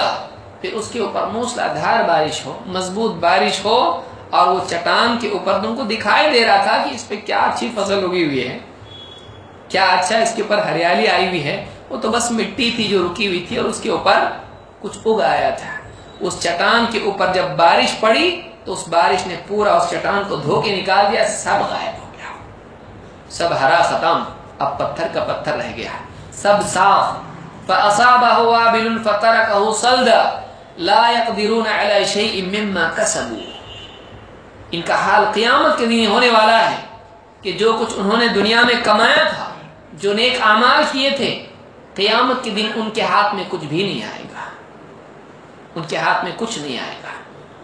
پھر اس کے اوپر موسلا دھار بارش ہو، مضبوط بارش ہو، اور وہ چٹان کے اوپر تم کو دکھائی دے رہا تھا کہ اس پہ کیا اچھی فصل اگی ہوئی ہے۔ کیا اچھا اس کے اوپر ہریالی آئی ہوئی ہے؟ وہ تو بس مٹی تھی جو رکی ہوئی تھی اور اس کے اوپر کچھ اگ آیا تھا۔ اس چٹان کے اوپر جب بارش پڑی تو اس بارش نے پورا اس چٹان کو دھو کے نکال دیا، سب غائب ہو گیا۔ سب ہرا ختم، اب پتھر کا پتھر رہ گیا۔ سب صاف۔ فاصابه وابل فتركه صلدا لا يقدرون على شيء مما كسبوا۔ ان کا حال قیامت کے دن ہونے والا ہے کہ جو کچھ انہوں نے دنیا میں کمایا تھا، جو نیک اعمال کیے تھے، قیامت کے دن ان کے ہاتھ میں کچھ بھی نہیں آئے گا۔ ان کے ہاتھ میں کچھ نہیں آئے گا۔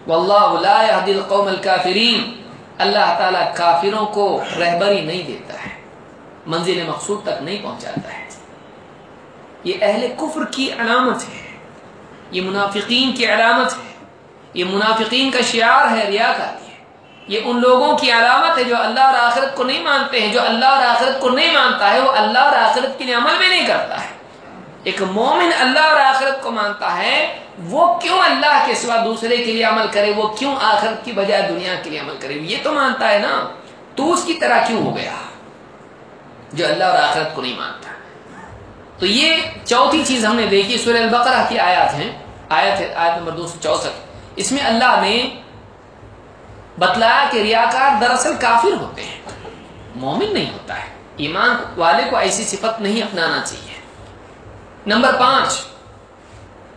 واللہ لا يهدي القوم الكافرین اللہ تعالیٰ کافروں کو رہبری نہیں دیتا ہے، منزل مقصود تک نہیں پہنچاتا ہے۔ یہ اہل کفر کی علامت ہے۔ یہ منافقین کی علامت ہے۔ یہ منافقین کا شعار ہے، ریا کا یہ ان لوگوں کی علامت ہے جو اللہ اور آخرت کو نہیں مانتے ہیں، جو اللہ اور آخرت کو نہیں مانتا ہے، وہ اللہ اور آخرت کے لیے عمل بھی نہیں کرتا ہے۔ ایک مومن اللہ اور آخرت کو مانتا ہے، وہ کیوں اللہ کے سوا دوسرے کے لیے عمل کرے؟ وہ کیوں آخرت کی بجائے دنیا کے لیے عمل کرے؟ یہ تو مانتا ہے نا۔ تو اس کی طرح کیوں ہو گیا؟ جو اللہ اور آخرت کو نہیں مانتا۔ تو یہ چوتھی چیز ہم نے دیکھی، سورہ البقرہ کی آیات ہیں۔ آیت ہے، آیت نمبر دو سو چونسٹھ۔ اس میں اللہ نے بتلایا کہ ریاکار دراصل کافر ہوتے ہیں۔ مومن نہیں ہوتا ہے۔ ایمان والے کو ایسی صفت نہیں اپنانا چاہیے۔ نمبر پانچ،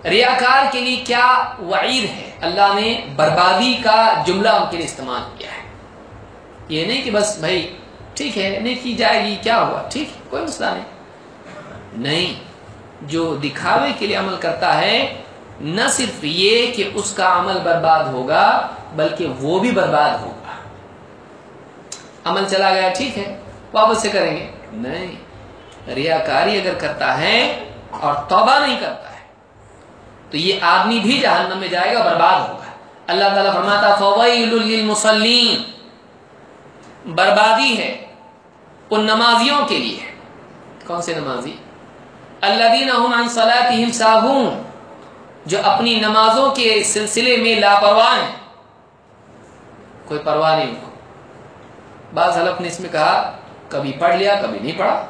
ریاکار کے لیے کیا وعید ہے؟ اللہ نے بربادی کا جملہ ان کے لیے استعمال کیا ہے۔ یہ نہیں کہ بس بھائی، ٹھیک ہے نہیں کی جائے گی، کیا ہوا؟ ٹھیک ہے، کوئی مسئلہ نہیں۔ نہیں۔ جو دکھاوے کے لیے عمل کرتا ہے، نہ صرف یہ کہ اس کا عمل برباد ہوگا، بلکہ وہ بھی برباد ہوگا۔ عمل چلا گیا، ٹھیک ہے، واپس سے کریں گے۔ نہیں، ریاکاری اگر کرتا ہے اور توبہ نہیں کرتا ہے، تو یہ آدمی بھی جہنم میں جائے گا، برباد ہوگا۔ اللہ تعالیٰ فرماتا فویل للمصلین بربادی ہے، ان نمازیوں کے لیے۔ کون سے نمازی؟ الذین هم عن صلاتهم ساہون، جو اپنی نمازوں کے سلسلے میں لاپرواہ ہیں۔ کوئی پرواہ نہیں ان کو۔ بعض حلف نے اس میں کہا، کبھی پڑھ لیا، کبھی نہیں پڑھا۔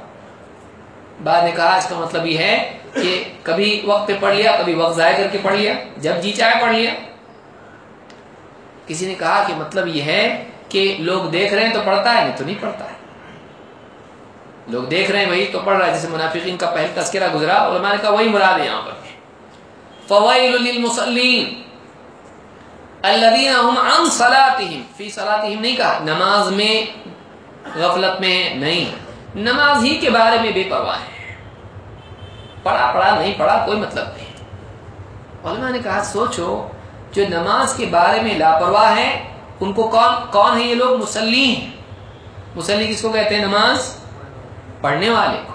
بعد نے کہا، اس کا مطلب یہ ہے کہ کبھی وقت پہ پڑھ لیا، کبھی وقت ضائع کر کے پڑھ لیا۔ جب جی چاہے پڑھ لیا۔ کسی نے کہا کہ مطلب یہ ہے کہ لوگ دیکھ رہے ہیں تو پڑھتا ہے، نہیں تو نہیں پڑھتا ہے۔ لوگ دیکھ رہے ہیں، وہی تو پڑھ رہا ہے، جیسے منافقین کا پہل تذکرہ گزرا اور میں نے کہا وہی مراد ہے یہاں پر۔ فوائل للمصلین الذين هم عن صلاتهم۔ في صلاتهم نہیں کہا، نماز میں غفلت میں نہیں۔ نماز ہی کے بارے میں بے پرواہ ہے۔ پڑھا پڑھا، نہیں پڑھا، کوئی مطلب نہیں۔ علماء نے کہا، سوچو، جو نماز کے بارے میں لاپرواہ ہے، ان کو کون کون ہے یہ لوگ؟ مسلی ہیں مسلی کس کو کہتے ہیں؟ نماز۔ پڑھنے والے۔ کو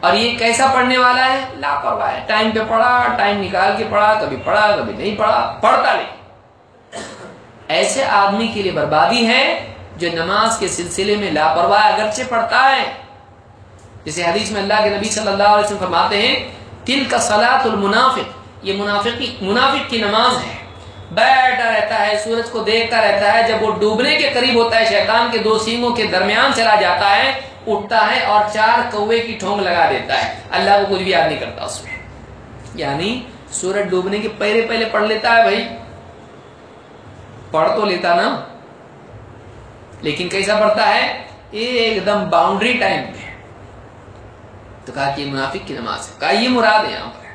اور یہ کیسا پڑھنے والا ہے؟ لاپرواہ ہے۔ ٹائم پہ پڑھا، ٹائم نکال کے پڑھا، کبھی پڑھا، کبھی نہیں پڑھا، پڑھتا نہیں۔ ایسے آدمی کے لیے بربادی ہے جو نماز کے سلسلے میں لاپرواہ اگرچہ پڑھتا ہے۔ جیسے حدیث میں اللہ کے نبی صلی اللہ علیہ وسلم فرماتے ہیں تل کا سلاۃ المنافق یہ منافقی، منافق کی نماز ہے۔ بیٹھا رہتا ہے، سورج کو دیکھتا رہتا ہے، جب وہ ڈوبنے کے قریب ہوتا ہے، شیطان کے دو سینگوں کے درمیان چلا جاتا ہے، اٹھتا ہے اور چار کوے کی ٹھونگ لگا دیتا ہے۔ اللہ کو کچھ بھی یاد نہیں کرتا اس میں۔ یعنی سورج ڈوبنے کے پہلے پہلے پڑھ لیتا ہے بھائی۔ پڑھ تو لیتا نا۔ لیکن کیسا پڑھتا ہے؟ ایک دم باؤنڈری ٹائم پہ۔ تو کہا کہ یہ منافق کی نماز ہے۔ کہا یہ مراد ہے یہاں پر۔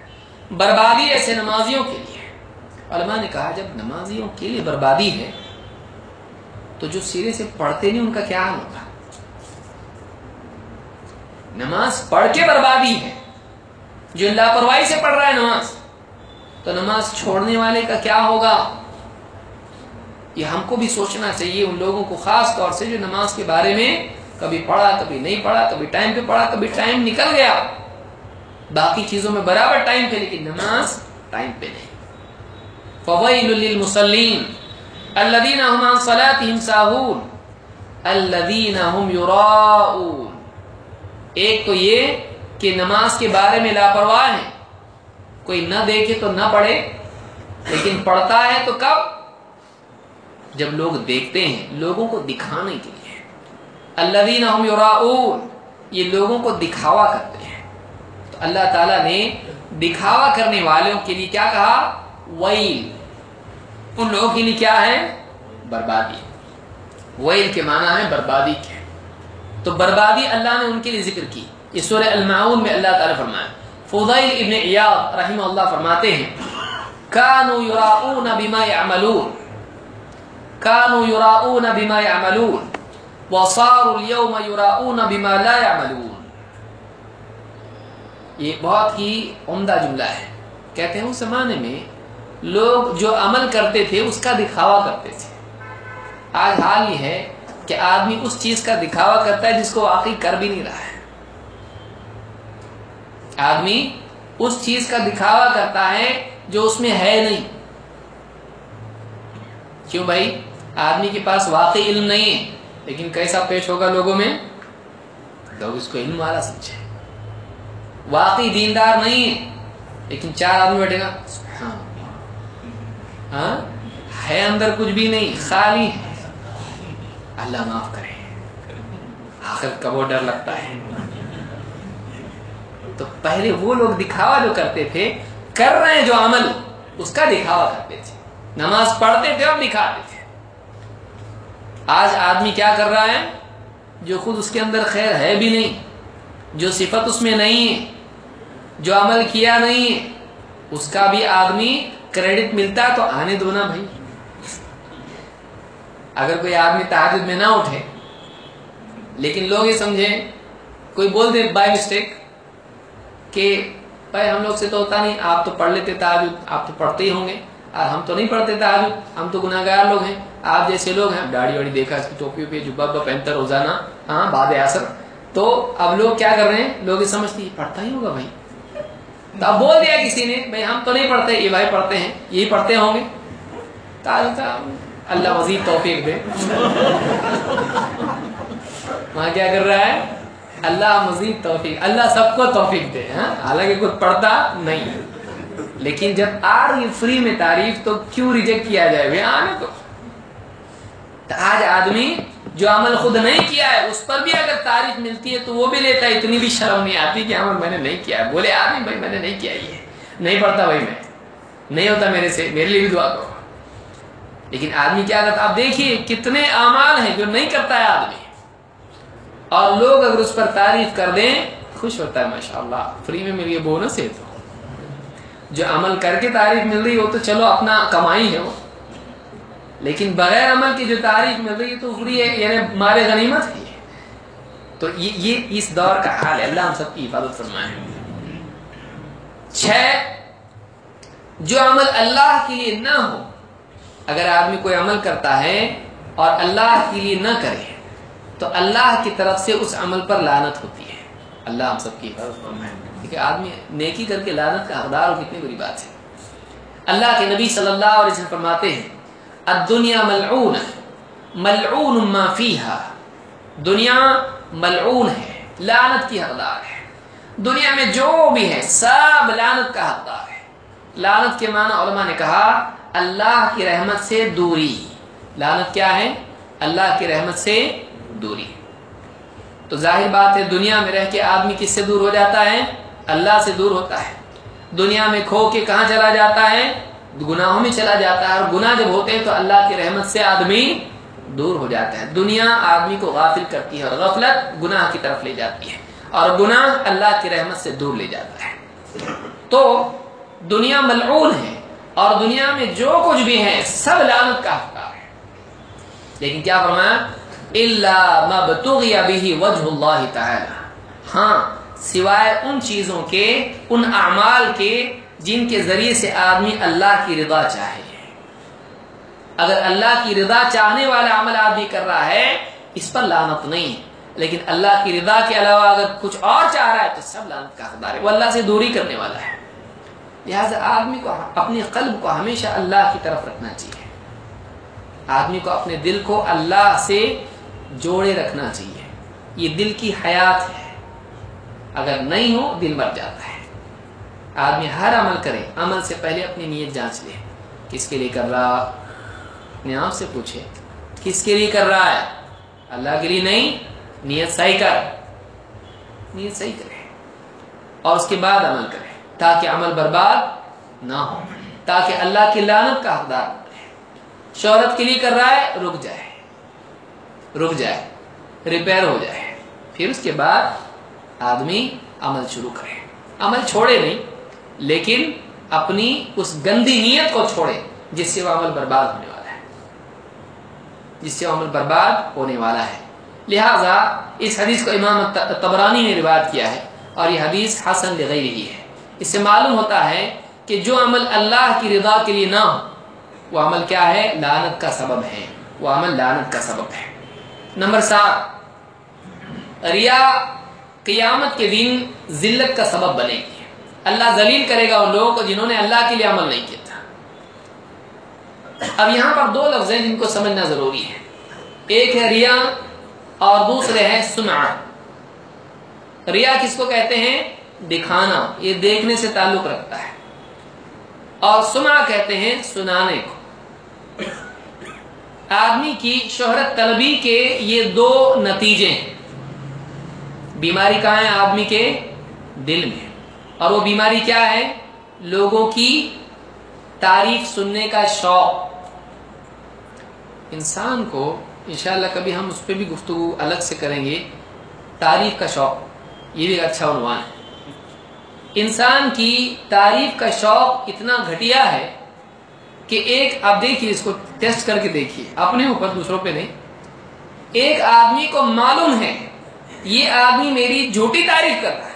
بربادی ایسے نمازیوں کے لیے۔ علماء نے کہا جب نمازیوں کے لیے بربادی ہے، تو جو سرے سے پڑھتے نہیں، ان کا کیا حال ہوگا نماز پڑھ کے بربادی ہے۔ جو لاپرواہی سے پڑھ رہا ہے نماز، تو نماز چھوڑنے والے کا کیا ہوگا؟ یہ ہم کو بھی سوچنا چاہیے، ان لوگوں کو خاص طور سے جو نماز کے بارے میں کبھی پڑھا، کبھی نہیں پڑھا، کبھی ٹائم پہ پڑھا، کبھی ٹائم نکل گیا۔ باقی چیزوں میں برابر ٹائم پہ، لیکن نماز ٹائم پہ نہیں۔ فویل للمصلین الذين هم عن صلاتهم ساهون. الذين هم يراؤون ایک تو یہ کہ نماز کے بارے میں لاپرواہ ہے کوئی نہ دیکھے تو نہ پڑھے، لیکن پڑھتا ہے تو کب؟ جب لوگ دیکھتے ہیں، لوگوں کو دکھانے کے لیے. الذين هم يراؤون یہ لوگوں کو دکھاوا کرتے ہیں. تو اللہ تعالیٰ نے دکھاوا کرنے والوں کے لیے کیا کہا؟ ویل. ان لوگوں کے لیے کیا ہے؟ بربادی. ویل کے معنی ہے بربادی کے تو بربادی اللہ نے ان کے لیے ذکر کی. اس سورہ المعون میں اللہ تعالی فرمایا فضیل ابن عیاض رحمہ اللہ فرماتے ہیں، کانوا یراؤون بما يعملون کانوا یراؤون بما يعملون وصاروا اليوم یراؤون بما لا يعملون یہ بہت ہی عمدہ جملہ ہے. کہتے ہیں اس زمانے میں لوگ جو عمل کرتے تھے، اس کا دکھاوا کرتے تھے۔ آج حال یہ ہے کہ آدمی اس چیز کا دکھاوا کرتا ہے جس کو واقعی کر بھی نہیں رہا ہے۔ آدمی اس چیز کا دکھاوا کرتا ہے جو اس میں ہے نہیں۔ کیوں بھائی؟ آدمی کے پاس واقعی علم نہیں ہے، لیکن کیسا پیش ہوگا لوگوں میں؟ لوگ اس کو علم والا سمجھے واقعی دیندار نہیں ہے، لیکن چار آدمی بیٹھے گا۔ ہاں؟ ہے اندر کچھ بھی نہیں، خالی ہے۔ اللہ معاف کرے۔ آخر کب وہ ڈر لگتا ہے۔ تو پہلے وہ لوگ دکھاوا جو کرتے تھے، کر رہے ہیں جو عمل، اس کا دکھاوا کرتے تھے۔ نماز پڑھتے تھے اور دکھاتے تھے۔ آج آدمی کیا کر رہا ہے؟ جو خود اس کے اندر خیر ہے بھی نہیں، جو صفت اس میں نہیں ہے، جو عمل کیا نہیں ہے، اس کا بھی آدمی کریڈٹ ملتا تو آنے دو نا بھائی۔ اگر کوئی آدمی تحجد میں نہ اٹھے، لیکن لوگ یہ سمجھے کوئی بول دے بائی مسٹیک کہ بھائی ہم لوگ سے تو ہوتا نہیں، آپ تو پڑھ لیتے تحجد آپ تو پڑھتے ہی ہوں گے۔ اور ہم تو نہیں پڑھتے تحجد ہم تو گناہ گار لوگ ہیں، آپ جیسے لوگ ہیں۔ داڑھی واڑی دیکھا، اس کی ٹوپی پہ جبا پہنتا، روزانہ ہاں باد اثر تو اب لوگ کیا کر رہے ہیں؟ لوگ یہ سمجھتے پڑھتا ہی ہوگا بھائی۔ تو اب بول دیا کسی نے، بھائی ہم تو نہیں پڑھتے، یہ بھائی پڑھتے ہیں، یہی پڑھتے ہوں گے۔ اللہ مزید توفیق دے۔ وہاں کیا کر رہا ہے؟ اللہ مزید توفیق، اللہ سب کو توفیق دے ہاں؟ حالانکہ کچھ پڑھتا نہیں۔ لیکن جب آ رہی فری میں تعریف تو کیوں ریجیکٹ کیا جائے؟ آنے تو آج آدمی جو عمل خود نہیں کیا ہے، اس پر بھی اگر تعریف ملتی ہے تو وہ بھی لیتا ہے، اتنی بھی شرم نہیں آتی کہ عمل میں نے نہیں کیا ہے۔ بولے، آدمی بھائی، میں نے نہیں کیا یہ۔ نہیں پڑھتا بھائی میں۔ نہیں ہوتا میرے سے۔ میرے لیے بھی دعا کرو۔ لیکن آدمی کیا کرتا آپ دیکھیے کتنے اعمال ہیں جو نہیں کرتا ہے آدمی۔ اور لوگ اگر اس پر تعریف کر دیں، خوش ہوتا ہے ماشاء اللہ فری میں میری بونس ہے تو۔ جو عمل کر کے تعریف مل رہی ہو تو چلو، اپنا کمائی ہے وہ۔ لیکن بغیر عمل کی جو تعریف مل رہی ہے تو فری ہے یعنی مارے غنیمت ہے تو یہ اس دور کا حال ہے۔ اللہ ہم سب کی حفاظت فرمائے۔ چھ، جو عمل اللہ کے لیے نہ ہو، اگر آدمی کوئی عمل کرتا ہے اور اللہ کے لیے نہ کرے، تو اللہ کی طرف سے اس عمل پر لانت ہوتی ہے۔ اللہ ہم سب کی حفاظت فرمائے۔ کہ آدمی نیکی کر کے لانت کا حقدار ہو کتنی بری بات ہے۔ اللہ کے نبی صلی اللہ علیہ وسلم فرماتے ہیں الدنیا ملعون. ملعون ما فیها دنیا ملعون ہے، لعنت کی حقدار ہے. دنیا میں جو بھی ہے، سب لعنت کا حقدار ہے. لعنت کے معنی علماء نے کہا، اللہ کی رحمت سے دوری. لعنت کیا ہے؟ اللہ کی رحمت سے دوری. تو ظاہر بات ہے، دنیا میں رہ کے آدمی کس سے دور ہو جاتا ہے؟ اللہ سے دور ہوتا ہے. دنیا میں کھو کے کہاں چلا جاتا ہے؟ گناہوں میں چلا جاتا ہے اور گناہ جب ہوتے ہیں تو اللہ کی رحمت سے آدمی دور ہو جاتا ہے۔ دنیا آدمی کو غافل کرتی ہے اور غفلت گناہ کی طرف لے جاتی ہے اور گناہ اللہ کی رحمت سے دور لے جاتا ہے۔ تو دنیا ملعون ہے اور دنیا میں جو کچھ بھی ہے سب لعنت کا حقدار ہے۔ لیکن کیا فرمایا؟ اللہ مبتغی به وجه اللہ تعالی ہاں سوائے ان چیزوں کے، ان اعمال کے جن کے ذریعے سے آدمی اللہ کی رضا چاہے۔ اگر اللہ کی رضا چاہنے والا عمل آدمی کر رہا ہے، اس پر لانت نہیں لیکن اللہ کی رضا کے علاوہ اگر کچھ اور چاہ رہا ہے، تو سب لانت کا حقدار ہے۔ وہ اللہ سے دوری کرنے والا ہے۔ لہذا آدمی کو اپنے قلب کو ہمیشہ اللہ کی طرف رکھنا چاہیے۔ آدمی کو اپنے دل کو اللہ سے جوڑے رکھنا چاہیے۔ یہ دل کی حیات ہے۔ اگر نہیں ہو، دل مر جاتا ہے۔ آدمی ہر عمل کرے، عمل سے پہلے اپنی نیت جانچ لے۔ کس کے لیے کر رہا؟ اپنے آپ سے پوچھے۔ کس کے لیے کر رہا ہے؟ اللہ کے لیے نہیں، نیت صحیح کر۔ نیت صحیح کرے۔ اور اس کے بعد عمل کرے۔ تاکہ عمل برباد نہ ہو۔ تاکہ اللہ کی لانت کا حقدار شہرت کے لیے کر رہا ہے، رک جائے۔ رک جائے۔ ریپیئر ہو جائے۔ پھر اس کے بعد آدمی عمل شروع کرے۔ عمل چھوڑے نہیں۔ لیکن اپنی اس گندی نیت کو چھوڑے، جس سے وہ عمل برباد ہونے والا ہے۔ جس سے وہ عمل برباد ہونے والا ہے۔ لہذا اس حدیث کو امام تبرانی نے روایت کیا ہے اور یہ حدیث حسن لغیر ہی ہے۔ اس سے معلوم ہوتا ہے کہ جو عمل اللہ کی رضا کے لیے نہ ہو، وہ عمل کیا ہے؟ لانت کا سبب ہے۔ وہ عمل لانت کا سبب ہے۔ نمبر سات، ریا قیامت کے دن ذلت کا سبب بنے گی۔ اللہ ذلیل کرے گا ان لوگوں کو جنہوں نے اللہ کے لیے عمل نہیں کیا تھا۔ اب یہاں پر دو لفظ ہیں جن کو سمجھنا ضروری ہے۔ ایک ہے ریا اور دوسرے ہے سنا ریا کس کو کہتے ہیں؟ دکھانا۔ یہ دیکھنے سے تعلق رکھتا ہے۔ اور سنا کہتے ہیں سنانے کو۔ آدمی کی شہرت طلبی کے یہ دو نتیجے ہیں۔ بیماری کہاں ہے؟ آدمی کے دل میں۔ اور وہ بیماری کیا ہے؟ لوگوں کی تعریف سننے کا شوق۔ انسان کو انشاءاللہ کبھی ہم اس پہ بھی گفتگو الگ سے کریں گے۔ تعریف کا شوق، یہ بھی اچھا عنوان ہے۔ انسان کی تعریف کا شوق اتنا گھٹیا ہے کہ ایک آپ دیکھیے، اس کو ٹیسٹ کر کے دیکھیے۔ اپنے اوپر، دوسروں پہ نہیں۔ ایک آدمی کو معلوم ہے، یہ آدمی میری جھوٹی تعریف کر رہا ہے۔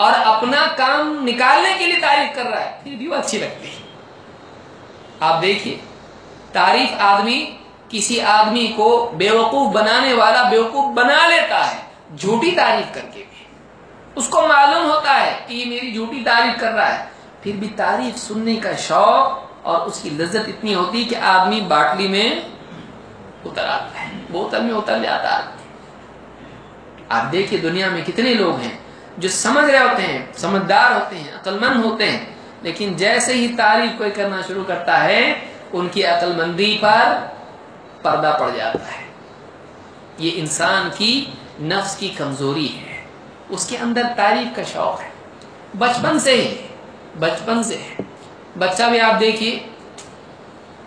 اور اپنا کام نکالنے کے لیے تعریف کر رہا ہے۔ پھر بھی وہ اچھی لگتی ہے۔ آپ دیکھیے، تعریف آدمی کسی آدمی کو بیوقوف بنانے والا بیوقوف بنا لیتا ہے، جھوٹی تعریف کر کے بھی۔ اس کو معلوم ہوتا ہے کہ یہ میری جھوٹی تعریف کر رہا ہے۔ پھر بھی تعریف سننے کا شوق اور اس کی لذت اتنی ہوتی کہ آدمی باٹلی میں اتر آتا ہے۔ بوتل میں اتر جاتا ہے۔ آپ دیکھیے دنیا میں کتنے لوگ ہیں۔ جو سمجھ رہے ہوتے ہیں، سمجھدار ہوتے ہیں عقل مند ہوتے ہیں، لیکن جیسے ہی تعریف کوئی کرنا شروع کرتا ہے، ان کی عقل مندی پر پردہ پڑ جاتا ہے۔ یہ انسان کی نفس کی کمزوری ہے۔ اس کے اندر تعریف کا شوق ہے۔ بچپن سے ہی، بچپن سے بچہ بھی آپ دیکھیے،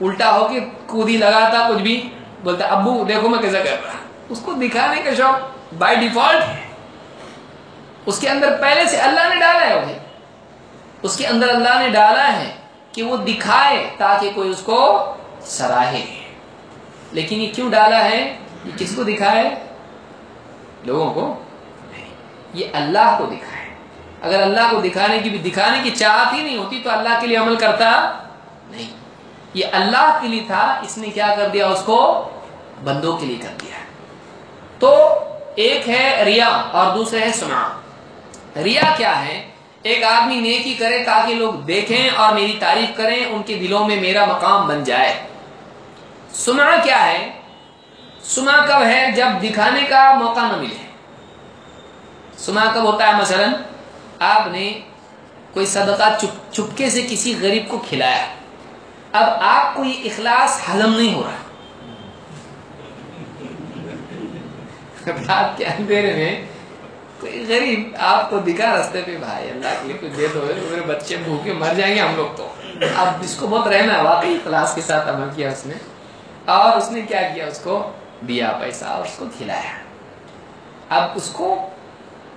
الٹا ہو کے کودی لگاتا، کچھ بھی بولتا، ابو دیکھو میں کیسا کر رہا۔ اس کو دکھانے کا شوق بائی ڈیفالٹ ہے۔ اس کے اندر پہلے سے اللہ نے ڈالا ہے وہ اس کے اندر اللہ نے ڈالا ہے کہ وہ دکھائے تاکہ کوئی اس کو سراہے۔ لیکن یہ کیوں ڈالا ہے؟ یہ کس کو دکھائے؟ لوگوں کو یہ اللہ کو دکھائے۔ اگر اللہ کو دکھانے کی بھی دکھانے کی چاہت ہی نہیں ہوتی تو اللہ کے لیے عمل کرتا نہیں۔ یہ اللہ کے لیے تھا، اس نے کیا کر دیا؟ اس کو بندوں کے لیے کر دیا۔ تو ایک ہے ریا اور دوسرے ہے سنا ریا کیا ہے؟ ایک آدمی نیکی کرے تاکہ لوگ دیکھیں اور میری تعریف کریں، ان کے دلوں میں میرا مقام بن جائے۔ سنا کیا ہے؟ سنا کب ہے؟ جب دکھانے کا موقع نہ ملے۔ سنا کب ہوتا ہے؟ مثلا آپ نے کوئی صدقہ چپ چپکے سے کسی غریب کو کھلایا۔ اب آپ کو یہ اخلاص ہضم نہیں ہو رہا۔ رات کے اندھیرے میں کوئی غریب، آپ کو دکھا رستے پہ، بھائی، اللہ کے لیے کچھ دے دو، میرے بچے بھوکے مر جائیں گے ہم لوگ تو۔ اب اس کو بہت رہنا ہے، واقعی اخلاص کے ساتھ عمل کیا اس نے۔ اور اس نے کیا کیا؟ اس کو دیا پیسہ اور اس کو کھلایا۔ اب اس کو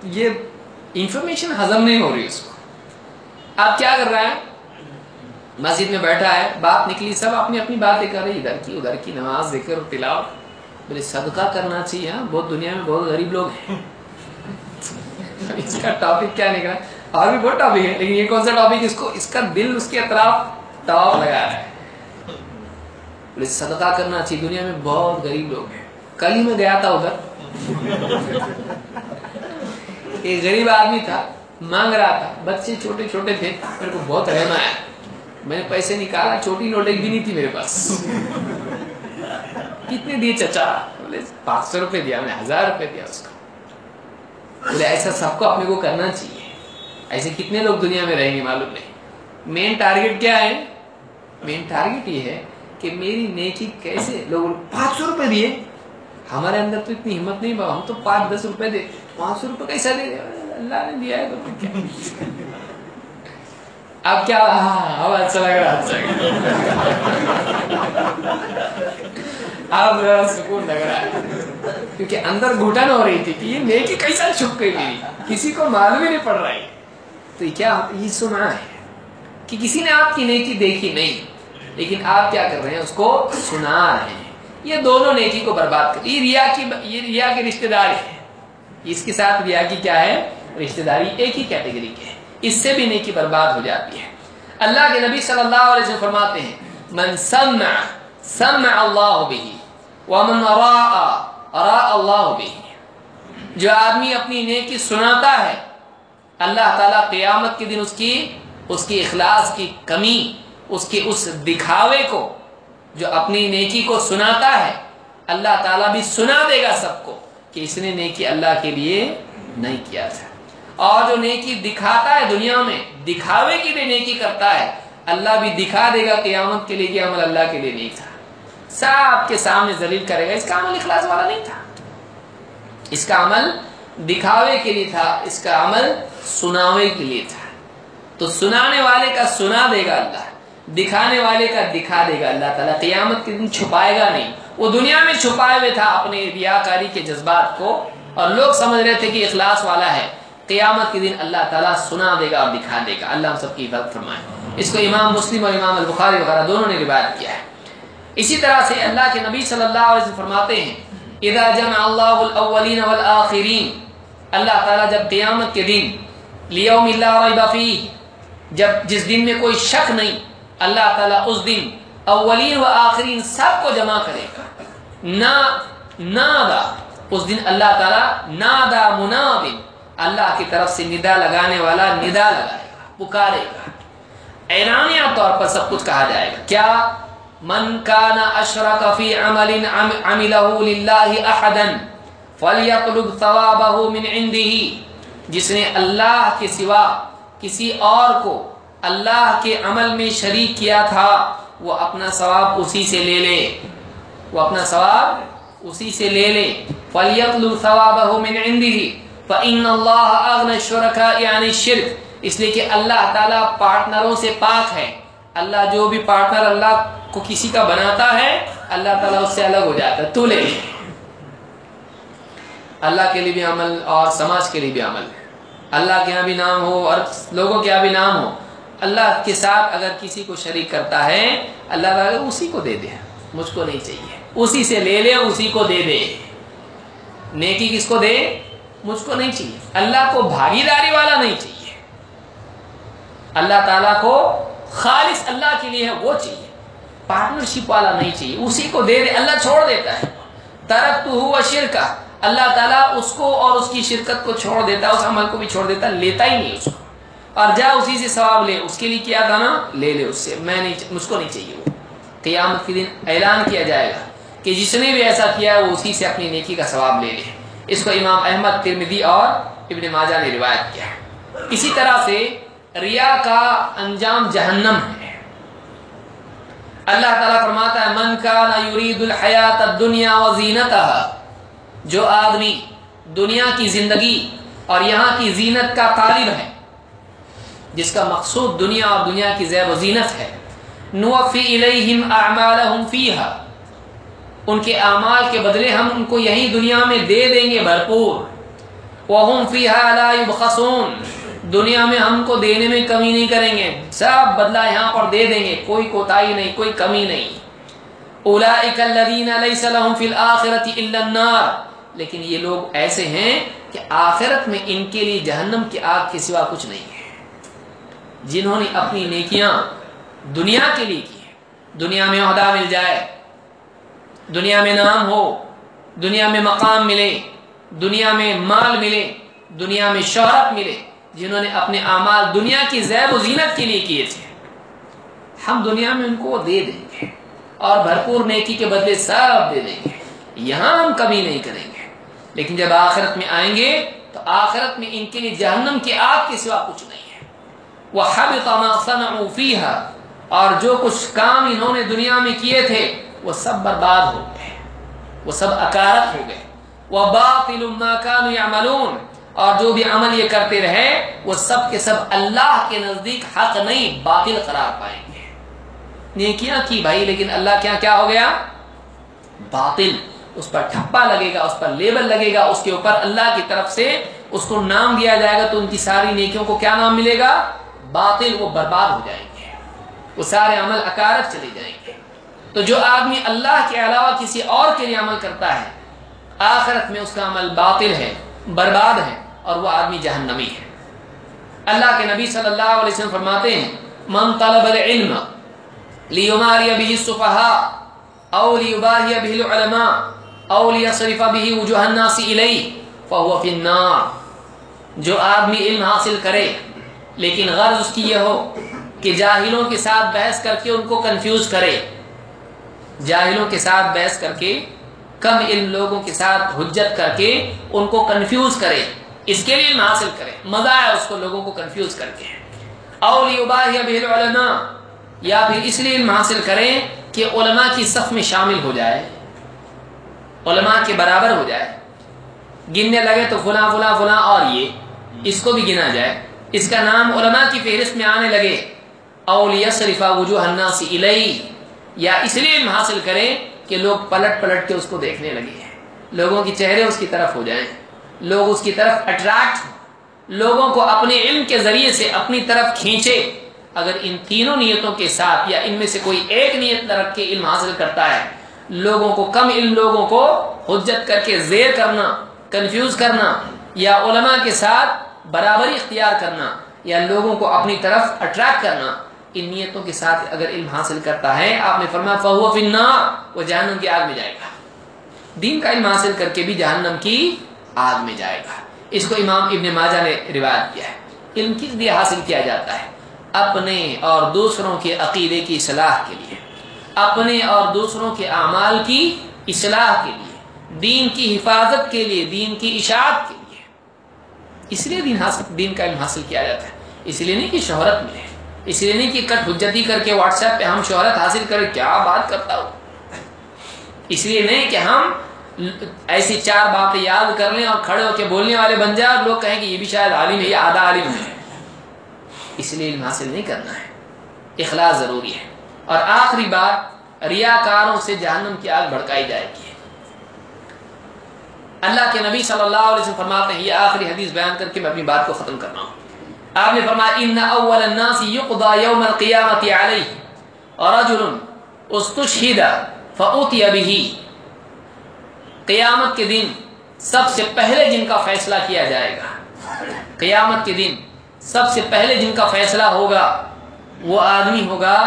یہ انفارمیشن ہضم نہیں ہو رہی اس کو۔ آپ کیا کر رہا ہے؟ مسجد میں بیٹھا ہے، بات نکلی، سب اپنی اپنی باتیں کر رہی ادھر کی ادھر کی، نماز ذکر تلاؤ بولے، صدقہ کرنا چاہیے ہاں بہت دنیا میں بہت غریب لوگ ہیں۔ اس کا ٹاپک کیا نکلا؟ اور بھی بہت ٹاپک ہے لیکن یہ کون سا ٹاپک اس کو، اس کا دل، اس کے اطراف تاؤ لگا رہا ہے۔ بولے صدقہ کرنا چاہیے دنیا میں بہت غریب لوگ ہیں۔ کل ہی میں گیا تھا ادھر۔ ایک غریب آدمی تھا، مانگ رہا تھا۔ بچے چھوٹے چھوٹے تھے، میرے کو بہت رحم آیا۔ میں نے پیسے نکالا، چھوٹی نوٹ ایک بھی نہیں تھی میرے پاس۔ کتنے دیے چچا؟ بولے، پانچ سو روپے دیا، میں نے ہزار روپے دیا اس کو۔ بولے ایسا سب کو اپنے کو کرنا چاہیے۔ ایسے کتنے لوگ دنیا میں رہیں گے معلوم نہیں۔ مین ٹارگیٹ کیا ہے؟ مین ٹارگیٹ یہ ہے کہ میری نیکی کیسے لوگ پانچ سو روپے دیے۔ ہمارے اندر تو اتنی ہمت نہیں بابا، ہم تو پانچ دس روپے دے۔ پانچ سو روپے کیسا دے؟ اللہ نے دیا ہے تو اب کیا؟ اب اچھا لگ رہا اچھا اب سکون لگ رہا ہے کیونکہ اندر گھٹن ہو رہی تھی کہ یہ نیکی کیسا چھپ گئی میری کسی کو معلوم ہی نہیں پڑ رہا ہے تو یہ کیا یہ سنا ہے کہ کسی نے آپ کی نیکی دیکھی نہیں لیکن آپ کیا کر رہے ہیں اس کو سنا رہے ہیں یہ دونوں نیکی کو برباد کر یہ ریا کی یہ ریا کے رشتے دار ہے اس کے ساتھ ریا کی کیا ہے رشتے داری ایک ہی کیٹیگری کے اس سے بھی نیکی برباد ہو جاتی ہے اللہ کے نبی صلی اللہ علیہ وسلم فرماتے ہیں من سمع سمع اللہ به، ومن راء راء اللہ به. جو آدمی اپنی نیکی سناتا ہے، اللہ تعالیٰ قیامت کے دن اس کی اس کی اخلاص کی کمی، اس کی اس دکھاوے کو جو اپنی نیکی کو سناتا ہے، اللہ تعالیٰ بھی سنا دے گا سب کو کہ اس نے نیکی اللہ کے لیے نہیں کیا تھا۔ اور جو نیکی دکھاتا ہے دنیا میں، دکھاوے کی بھی نیکی کرتا ہے، اللہ بھی دکھا دے گا قیامت کے لیے کہ عمل اللہ کے لیے نہیں تھا۔ سب کے سامنے ذلیل کرے گا، اس کا عمل اخلاص والا نہیں تھا۔ اس کا عمل دکھاوے کے لیے تھا، اس کا عمل سناوے کے لیے تھا۔ تو سنانے والے کا سنا دے گا اللہ، دکھانے والے کا دکھا دے گا اللہ تعالیٰ، قیامت کے دن چھپائے گا نہیں۔ وہ دنیا میں چھپائے ہوئے تھا اپنے ریاکاری کے جذبات کو، اور لوگ سمجھ رہے تھے کہ اخلاص والا ہے۔ قیامت کے دن اللہ تعالیٰ سنا دے گا اور دکھا دے گا۔ اللہ ہم سب کی عبادت فرمائے۔ اس کو امام مسلم اور امام البخاری وغیرہ دونوں نے روایت کیا ہے۔ اسی طرح سے اللہ کے نبی صلی اللہ علیہ وسلم فرماتے ہیں، اذا جمع اللہ الاولین والآخرین اللہ تعالیٰ جب قیامت کے دن، لیوم اللہ ریب فیہ جب جس دن میں کوئی شک نہیں، اللہ تعالیٰ اس دن اولین و آخرین سب کو جمع کرے گا۔ نا، نادا، اس دن اللہ تعالیٰ نادا منادن، اللہ کی طرف سے ندا لگانے والا ندا لگائے گا، پکارے گا۔ اعلانیہ طور پر سب کچھ کہا جائے گا۔ کیا؟ من کان اشرک فی عمل عملہ للہ احدا فلیطلب ثوابہ من عنده. جس نے اللہ کے سوا کسی اور کو اللہ کے عمل میں شریک کیا تھا، وہ اپنا ثواب اسی سے لے لے۔ وہ اپنا ثواب اسی سے لے لے۔ فلیطلب ثوابہ من عنده. فإن اللہ اغن الشرکاء یعنی شرک اس لیے کہ اللہ تعالیٰ پارٹنروں سے پاک ہے۔ اللہ جو بھی پارٹنر اللہ کو کسی کا بناتا ہے، اللہ تعالیٰ اس سے الگ ہو جاتا ہے۔ تو لے اللہ کے لیے بھی عمل اور سماج کے لیے بھی عمل۔ اللہ کے یہاں بھی نام ہو اور لوگوں کے یہاں بھی نام ہو۔ اللہ کے ساتھ اگر کسی کو شریک کرتا ہے، اللہ تعالیٰ اسی کو دے دے۔ مجھ کو نہیں چاہیے۔ اسی سے لے لے، اسی کو دے دے۔ نیکی کس کو دے؟ مجھ کو نہیں چاہیے۔ اللہ کو بھاگیداری والا نہیں چاہیے۔ اللہ تعالیٰ کو خالص اللہ کے لیے ہے وہ چاہیے۔ پارٹنرشپ والا نہیں چاہیے۔ اسی کو دے دے، اللہ چھوڑ دیتا ہے۔ ترک تو ہوا شرکا۔ اللہ تعالیٰ اس کو اور اس کی شرکت کو چھوڑ دیتا ہے، اس عمل کو بھی چھوڑ دیتا، لیتا ہی نہیں اس کو۔ اور جا اسی سے ثواب لے، اس کے لیے کیا تھا نا لے لے اس سے۔ میں نہیں مجھ کو نہیں چاہیے وہ۔ قیامت کے دن اعلان کیا جائے گا کہ جس نے بھی ایسا کیا ہے وہ اسی سے اپنی نیکی کا ثواب لے لے۔ اس کو امام احمد ترمدی اور ابن ماجہ نے روایت کیا۔ اسی طرح سے ریا کا انجام جہنم ہے۔ اللہ تعالیٰ فرماتا ہے، من کا یرید الحیات الدنیا و زینتها جو آدمی دنیا کی زندگی اور یہاں کی زینت کا طالب ہے، جس کا مقصود دنیا اور دنیا کی زیب و زینت ہے، نوفی الیہم اعمالہم فیہا، ان کے اعمال کے بدلے ہم ان کو یہی دنیا میں دے دیں گے بھرپور، وہم فیہا لا یبخسون دنیا میں ہم کو دینے میں کمی نہیں کریں گے۔ سب بدلہ یہاں پر دے دیں گے۔ کوئی کوتاہی نہیں، کوئی کمی نہیں۔ اولئک الذین لیس لهم فی الاخرۃ الا النار۔ لیکن یہ لوگ ایسے ہیں کہ آخرت میں ان کے لیے جہنم کی آگ کے سوا کچھ نہیں ہے۔ جنہوں نے اپنی نیکیاں دنیا کے لیے کی دنیا میں عہدہ مل جائے، دنیا میں نام ہو، دنیا میں مقام ملے، دنیا میں مال ملے، دنیا میں شہرت ملے۔ جنہوں نے اپنے اعمال دنیا کی زیب و زینت کے لیے کیے تھے۔ ہم دنیا میں ان کو دے دیں گے اور بھرپور نیکی کے بدلے سب دے دیں گے۔ یہاں ہم کمی نہیں کریں گے۔ لیکن جب آخرت میں آئیں گے تو آخرت میں ان کے لیے جہنم کی آگ کے سوا کچھ نہیں ہے۔ وہ حب اور جو کچھ کام انہوں نے دنیا میں کیے تھے، وہ سب برباد ہو گئے۔ وہ سب اکارت ہو گئے۔ وہ باطل یعملون اور جو بھی عمل یہ کرتے رہے وہ سب کے سب اللہ کے نزدیک حق نہیں، باطل قرار پائیں گے۔ نیکیاں کی بھائی؟ لیکن اللہ کیا کیا ہو گیا؟ باطل۔ اس پر ٹھپا لگے گا، اس پر لیبل لگے گا، اس کے اوپر اللہ کی طرف سے اس کو نام دیا جائے گا تو ان کی ساری نیکیوں کو کیا نام ملے گا؟ باطل۔ وہ برباد ہو جائیں گے۔ وہ سارے عمل اکارت چلے جائیں گے۔ تو جو آدمی اللہ کے علاوہ کسی اور کے لیے عمل کرتا ہے، آخرت میں اس کا عمل باطل ہے، برباد ہے۔ اور وہ آدمی جہنمی ہے۔ اللہ کے نبی صلی اللہ علیہ وسلم فرماتے ہیں، من طلب العلم ليماري به السفهاء او ليباهي به العلماء او ليصرف به وجوه الناس اليه فهو في النار۔ جو آدمی علم حاصل کرے، لیکن غرض اس کی یہ ہو کہ جاہلوں کے ساتھ بحث کر کے ان کو کنفیوز کرے۔ جاہلوں کے ساتھ بحث کر کے، کم علم لوگوں کے ساتھ حجت کر کے ان کو کنفیوز کرے۔ اس کے لیے علم حاصل کرے مزہ ہے اس کو لوگوں کو کنفیوز کر کے۔ اول اولی العلماء یا پھر اس لیے علم حاصل کریں کہ علماء کی صف میں شامل ہو جائے۔ علماء کے برابر ہو جائے۔ گننے لگے تو فلاں فلاں فلاں اور یہ۔ اس کو بھی گنا جائے۔ اس کا نام علماء کی فہرست میں آنے لگے۔ اولیاء شریفہ وجوہ الناس الی، یا اس لیے علم حاصل کریں کہ لوگ پلٹ پلٹ کے اس کو دیکھنے لگے۔ ہیں لوگوں کی چہرے اس کی طرف ہو جائیں۔ لوگ اس کی طرف اٹریکٹ لوگوں کو اپنے علم کے ذریعے سے اپنی طرف کھینچے۔ اگر ان تینوں نیتوں کے ساتھ یا ان میں سے کوئی ایک نیت رکھ کے علم حاصل کرتا ہے، لوگوں کو کم علم، لوگوں کو حجت کر کے زیر کرنا کنفیوز کرنا، یا علماء کے ساتھ برابری اختیار کرنا، یا لوگوں کو اپنی طرف اٹریکٹ کرنا، ان نیتوں کے ساتھ اگر علم حاصل کرتا ہے، آپ نے فرمایا فہو فنا وہ جہنم کی آگ میں جائے گا۔ دین کا علم حاصل کر کے بھی جہنم کی آگ میں جائے گا۔ اس کو امام ابن ماجہ نے روایت کیا ہے۔ علم کس لیے حاصل کیا جاتا ہے؟ اپنے اور دوسروں کے عقیدے کی اصلاح کے لیے۔ اپنے اور دوسروں کے اعمال کی اصلاح کے لیے۔ دین کی حفاظت کے لیے، دین کی اشاعت کے لیے۔ اس لیے دین حاصل، دین کا علم حاصل کیا جاتا ہے۔ اس لیے نہیں کہ شہرت ملے۔ اس لیے نہیں کہ کٹ حجتی کر کے واٹس ایپ پہ ہم شہرت حاصل کریں۔ کیا بات کرتا ہوں؟ اس لیے نہیں کہ ہم ایسی چار باتیں یاد کر لیں اور کھڑے ہو کے بولنے والے بن جائیں اور لوگ کہیں کہ یہ بھی شاید عالم ہے، یہ آدھا عالم ہے۔ اس لیے علم حاصل نہیں کرنا ہے۔ اخلاص ضروری ہے۔ اور آخری بات، ریاکاروں سے جہنم کی آگ بھڑکائی جائے گی۔ اللہ کے نبی صلی اللہ علیہ وسلم فرماتے ہیں، یہ آخری حدیث بیان کر کے میں اپنی بات کو ختم کرنا ہوں۔ آپ نے فرمایا، ان اول الناس يقضى يوم القيامه عليه رجل استشهد فاتي به قیامت کے دن سب سے پہلے جن کا فیصلہ کیا جائے گا۔ قیامت کے دن سب سے پہلے جن کا فیصلہ ہوگا، وہ آدمی ہوگا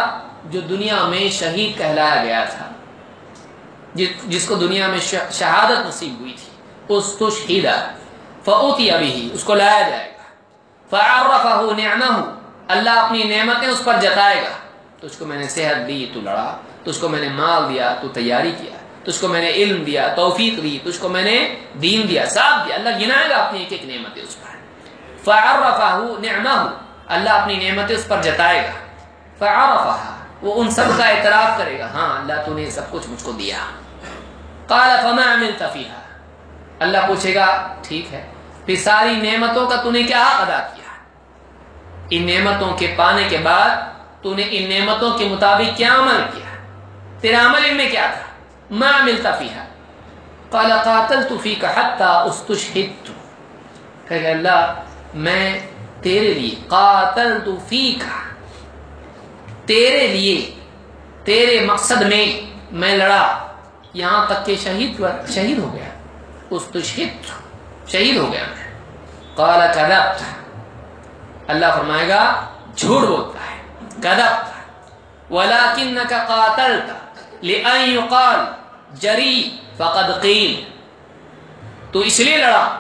جو دنیا میں شہید کہلایا گیا تھا، جس کو دنیا میں شہادت نصیب ہوئی تھی۔ اس تو شہیدہ فوتی ابھی ہی اس کو لایا جائے گا۔ فعرفہ نعمہ، اللہ اپنی نعمتیں اس پر جتائے گا۔ تجھ کو میں نے صحت دی، تو لڑا تجھ کو میں نے مال دیا، تو تیاری کیا۔ تجھ کو میں نے علم دیا، توفیق دی، تجھ کو میں نے دین دیا ساتھ دیا۔ اللہ گنائے گا اپنی ایک ایک نعمتیں اس پر۔ فعرفہ نعمہ اللہ اپنی نعمتیں اس پر جتائے گا۔ فعرفہ وہ ان سب کا اعتراف کرے گا ہاں اللہ تو نے سب کچھ مجھ کو دیا۔ قال، فما عملت فيها اللہ پوچھے گا، ٹھیک ہے، پھر ساری نعمتوں کا تو نے کیا ادا کیا؟ ان نعمتوں کے پانے کے بعد تو نے ان نعمتوں کے مطابق کیا عمل کیا؟ تیرا عمل ان میں کیا تھا؟ ما ملتا فیہا قال قاتلت فیک حتی استشہدت کہ اللہ، میں تیرے لیے، قاتلت فیک، تیرے لیے، تیرے مقصد میں میں لڑا، یہاں تک کہ شہید شہید ہو گیا، استشہدت، شہید ہو گیا۔ میں قال، کذبت۔ اللہ فرمائے گا، جھوٹ بولتا ہے گدب ولكنك قاتلت لان يقال۔ جری، فقد قیل۔ تو اس لیے لڑا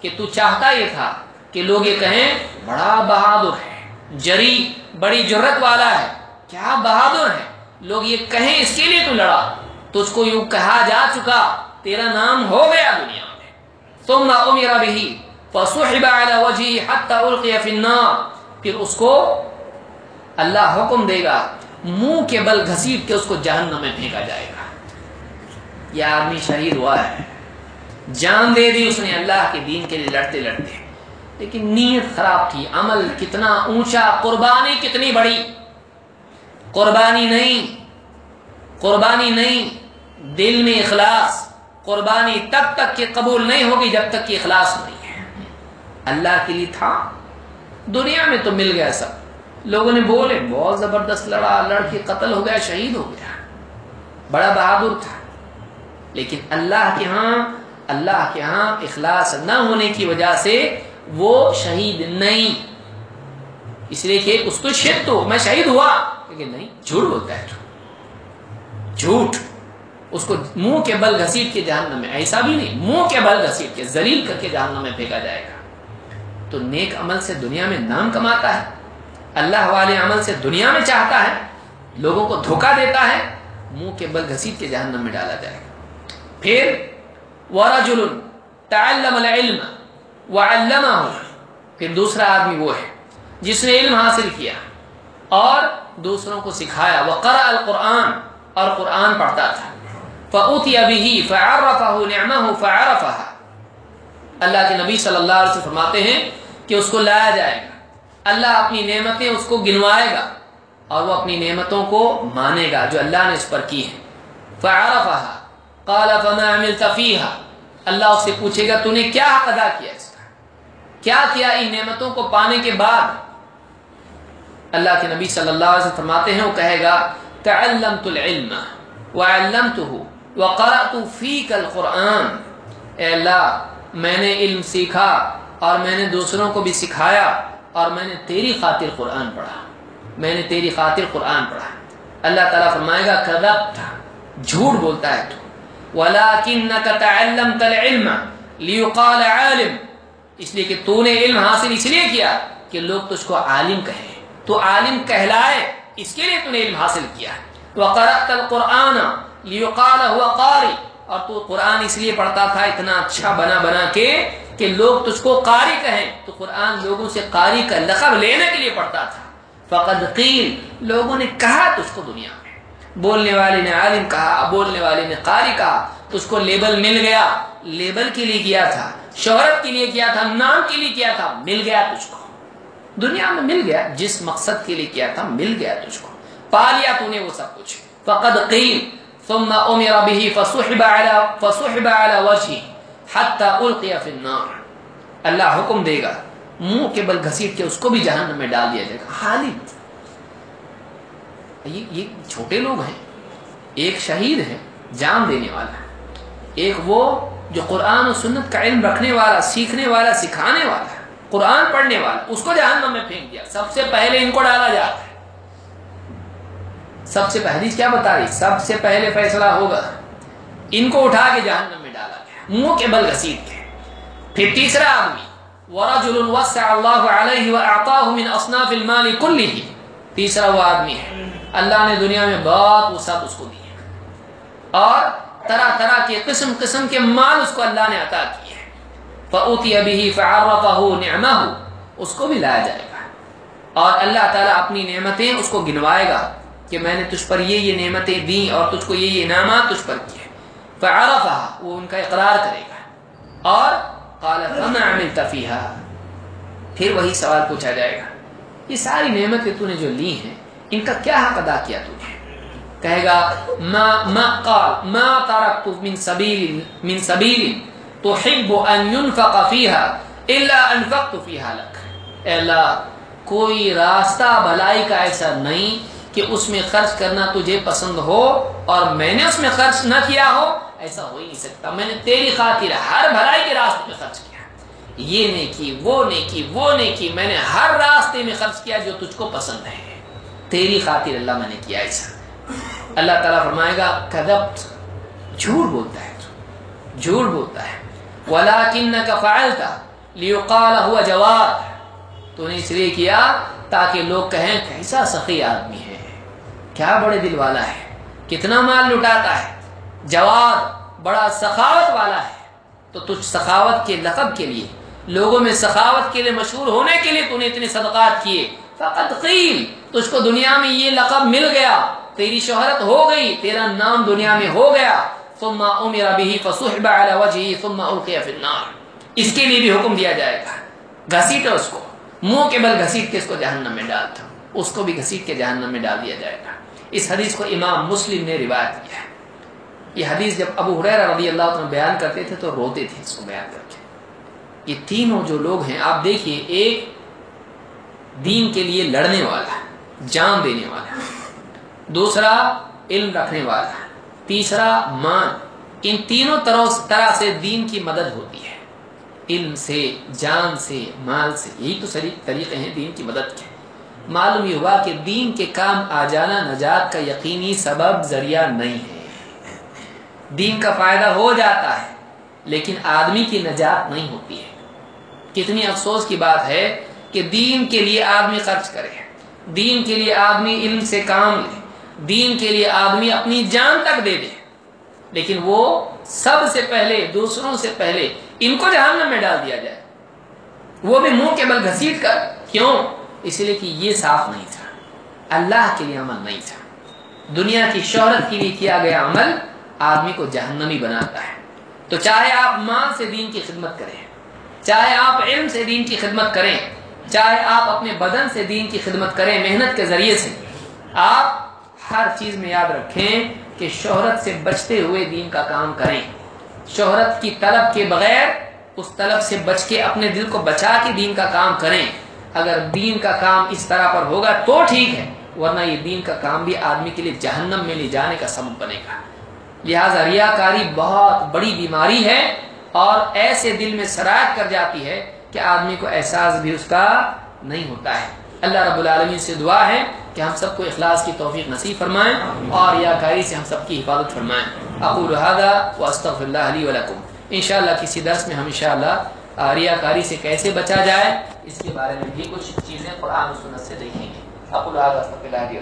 کہ تو چاہتا یہ تھا کہ لوگ یہ کہیں، بڑا بہادر ہے۔ جری بڑی جرت والا ہے۔ کیا بہادر ہے؟ لوگ یہ کہیں اس کے لیے تو لڑا۔ تجھ کو یوں کہا جا چکا، تیرا نام ہو گیا دنیا میں۔ تم نہ میرا بھی فصحب على وجهه حتى القي في النار۔ پھر اس کو اللہ حکم دے گا، منہ کے بل گھسیٹ کے اس کو جہنم میں پھینکا جائے گا۔ یہ آدمی شہید ہوا ہے۔ جان دے دی اس نے اللہ کے دین کے لیے لڑتے لڑتے۔ لیکن نیت خراب تھی۔ عمل کتنا اونچا، قربانی کتنی بڑی۔ قربانی نہیں۔ قربانی نہیں۔ دل میں اخلاص۔ قربانی تب تک کہ قبول نہیں ہوگی جب تک کہ اخلاص نہیں اللہ کے لیے تھا۔ دنیا میں تو مل گیا سب۔ لوگوں نے بولے، بہت زبردست لڑا، لڑکی قتل ہو گیا، شہید ہو گیا۔ بڑا بہادر تھا۔ لیکن اللہ کے ہاں اللہ کے ہاں اخلاص نہ ہونے کی وجہ سے وہ شہید نہیں۔ اس لیے کہ اس کو شد تو میں شہید ہوا، لیکن نہیں، جھوٹ بولتا ہے۔ جھوٹ۔ اس کو منہ کے بل گھسیٹ کے جہنم میں، ایسا بھی نہیں، منہ کے بل گھسیٹ کے زلیل کر کے جہنم میں پھینکا جائے گا۔ تو نیک عمل سے دنیا میں نام کماتا ہے، اللہ والے عمل سے دنیا میں چاہتا ہے، لوگوں کو دھوکہ دیتا ہے، منہ کے بل گھسیٹ کے جہنم میں ڈالا جائے گا۔ پھر ورجل تعلم العلم وعلمه، پھر دوسرا آدمی وہ ہے جس نے علم حاصل کیا اور دوسروں کو سکھایا۔ وقرأ القرآن، اور قرآن پڑھتا تھا۔ فأوتي به، فعرفه نعمه، فعرفها۔ اللہ کے نبی صلی اللہ علیہ وسلم فرماتے ہیں کہ اس کو لایا جائے گا۔ اللہ اپنی نعمتیں اس کو گنوائے گا اور وہ اپنی نعمتوں کو مانے گا جو اللہ نے اس پر کی ہے فعرفها قال، فما عملت فيها۔ اللہ اس سے پوچھے گا تو نے کیا حق ادا کیا اس کا؟ کیا کیا ان نعمتوں کو پانے کے بعد؟ اللہ کے نبی صلی اللہ علیہ وسلم فرماتے ہیں، وہ کہے گا، تعلمت العلم وعلمته وقرأت فيك القرآن۔ اے اللہ، میں نے علم سیکھا اور میں نے دوسروں کو بھی سکھایا اور میں نے تیری خاطر قرآن پڑھا۔ میں نے تیری خاطر قرآن پڑھا۔ اللہ تعالیٰ فرمائے گا، کذبت۔ جھوٹ بولتا ہے تو۔ وَلَكِنَّكَ تَعَلَّمْتَ الْعِلْمَ لِيُقَالَ عَالِمْ۔ اس لیے کہ تو نے علم حاصل اس لیے کیا کہ لوگ تجھ کو عالم کہیں۔ تو عالم کہلائے، اس کے لیے تو نے علم حاصل کیا۔ وَقَرَأْتَ الْقُرْآنَ لِيُقَالَ هُوَ قَارِ اور تو قرآن اس لیے پڑھتا تھا، اتنا اچھا بنا بنا کے کہ لوگ تجھ کو قاری کہیں۔ تو قرآن لوگوں سے قاری کا لقب لینے کے لیے پڑھتا تھا۔ فقد قیل لوگوں نے کہا تجھ کو دنیا۔ میں بولنے والے نے عالم کہا بولنے والے نے قاری کہا تجھ کو لیبل مل گیا۔ لیبل کے لیے کیا تھا؟ شہرت کے لیے کیا تھا؟ نام کے لیے کیا تھا؟ مل گیا تجھ کو۔ دنیا میں مل گیا، جس مقصد کے لیے کیا تھا؟ مل گیا تجھ کو۔ پا لیا تو نے وہ سب کچھ۔ فقد قیل، ثم امر به فسحب على فسحب على وجهه حتى القي في النار۔ اللہ حکم دے گا، منہ کے بل گھسیٹ کے اس کو بھی جہنم میں ڈال دیا جائے گا۔ خالد یہ, یہ چھوٹے لوگ ہیں ایک شہید ہے جان دینے والا ایک وہ جو قرآن و سنت کا علم رکھنے والا سیکھنے والا سکھانے والا قرآن پڑھنے والا اس کو جہنم میں پھینک دیا۔ سب سے پہلے ان کو ڈالا جاتا ہے۔ سب سے پہلی کیا بتا رہی؟ سب سے پہلے فیصلہ ہوگا۔ ان کو اٹھا کے جہنم میں ڈالا گیا۔ منہ کے بل گسیٹ کے پھر تیسرا آدمی ورجل وسع اللہ علیہ واعطاه من اصناف المال كله۔ تیسرا وہ آدمی ہے۔ اللہ نے دنیا میں بہت وسعت اس کو دی اور طرح طرح کے قسم قسم کے مال اس کو اللہ نے عطا کیے۔ فاوتی به فعرفه نعمه۔ اس کو بھی لایا جائے گا۔ اور اللہ تعالی اپنی نعمتیں اس کو گنوائے گا کہ میں نے تجھ پر یہ یہ نعمتیں دیں اور تجھ کو یہ یہ انعامات تجھ پر کیے۔ فعرفها، وہ ان کا اقرار کرے گا۔ اور قال فما عملت فيها۔ پھر وہی سوال پوچھا جائے گا۔ یہ ساری نعمتیں تو نے جو لی ہیں، ان کا کیا حق ادا کیا تو نے؟ کہے گا، ما ما قال، ما تركت من سبيل من سبيل تحب ان ينفق فيها الا انفقت فيها لك اے اللہ، کوئی راستہ بھلائی کا ایسا نہیں کہ اس میں خرچ کرنا تجھے پسند ہو اور میں نے اس میں خرچ نہ کیا ہو، ایسا ہو ہی نہیں سکتا۔ میں نے تیری خاطر ہر بھلائی کے راستے میں خرچ کیا۔ یہ نے کی وہ نے کی وہ نے کی میں نے ہر راستے میں خرچ کیا جو تجھ کو پسند ہے۔ تیری خاطر اللہ میں نے کیا ایسا اللہ تعالیٰ فرمائے گا کدب جھوٹ بولتا ہے جھوٹ بولتا ہے۔ وَلَكِنَّكَ فَعَلْتَ لِيُقَالَ هُوَ جَوَارِ تو نے اس لیے کیا تاکہ لوگ کہیں کیسا سخی آدمی ہے۔ کیا بڑے دل والا ہے۔ کتنا مال لٹاتا ہے۔ جواب بڑا سخاوت والا ہے۔ تو تجھ سخاوت کے لقب کے لیے لوگوں میں سخاوت کے لیے مشہور ہونے کے لیے تو نے اتنے صدقات کیے۔ فقط قیل، تجھ کو دنیا میں یہ لقب مل گیا، تیری شہرت ہو گئی، تیرا نام دنیا میں ہو گیا۔ ثم امر به فصحب على وجهه ثم القي في النار۔ اس کے لیے بھی حکم دیا جائے گا۔ گھسیٹ اس کو۔ منہ کے بل گھسیٹ کے اس کو جہنم میں ڈال دو۔ اس کو بھی گھسیٹ کے جہنم میں ڈال دیا جائے گا۔ اس حدیث کو امام مسلم نے روایت کیا ہے۔ یہ حدیث جب ابو حریر رضی اللہ عنہ بیان کرتے تھے تو روتے تھے اس کو بیان کر یہ تینوں جو لوگ ہیں، آپ دیکھیے، ایک دین کے لیے لڑنے والا جان دینے والا دوسرا علم رکھنے والا تیسرا مان۔ ان تینوں طرح سے دین کی مدد ہوتی ہے۔ علم سے، جان سے، مال سے، یہی تو طریقے ہیں دین کی مدد کے۔ معلوم یہ ہوا کہ دین کے کام آ جانا نجات کا یقینی سبب ذریعہ نہیں ہے۔ دین کا فائدہ ہو جاتا ہے، لیکن آدمی کی نجات نہیں ہوتی ہے۔ کتنی افسوس کی بات ہے کہ دین کے لیے آدمی خرچ کرے۔ دین کے لیے آدمی علم سے کام لے۔ دین کے لیے آدمی اپنی جان تک دے دے۔ لیکن وہ سب سے پہلے، دوسروں سے پہلے ان کو جہنم میں ڈال دیا جائے۔ وہ بھی منہ کے بل گھسیٹ کر۔ کیوں؟ اس لیے کہ یہ صاف نہیں تھا۔ اللہ کے لیے عمل نہیں تھا۔ دنیا کی شہرت کے لیے کیا گیا عمل؟ آدمی کو جہنمی بناتا ہے۔ تو چاہے آپ ماں سے دین کی خدمت کریں۔ چاہے آپ علم سے دین کی خدمت کریں، چاہے آپ اپنے بدن سے دین کی خدمت کریں، محنت کے ذریعے سے، آپ ہر چیز میں یاد رکھیں کہ شہرت سے بچتے ہوئے دین کا کام کریں۔ شہرت کی طلب کے بغیر، اس طلب سے بچ کے اپنے دل کو بچا کے دین کا کام کریں۔ اگر دین کا کام اس طرح پر ہوگا تو ٹھیک ہے، ورنہ یہ دین کا کام بھی آدمی کے لیے جہنم میں لے جانے کا سبب بنے گا۔ لہذا ریاکاری بہت بڑی بیماری ہے۔ اور ایسے دل میں سرایت کر جاتی ہے کہ آدمی کو احساس بھی اس کا نہیں ہوتا ہے۔ اللہ رب العالمین سے دعا ہے کہ ہم سب کو اخلاص کی توفیق نصیب فرمائیں اور یا کاری سے ہم سب کی حفاظت فرمائیں اقول هذا واستغفر الله لي ولكم انشاءاللہ کسی درس میں ہم انشاءاللہ ریاکاری سے کیسے بچا جائے، اس کے بارے میں بھی کچھ چیزیں قرآن و سنت سے دیکھیں گے۔ اقول هذا استغفر الله لي ولكم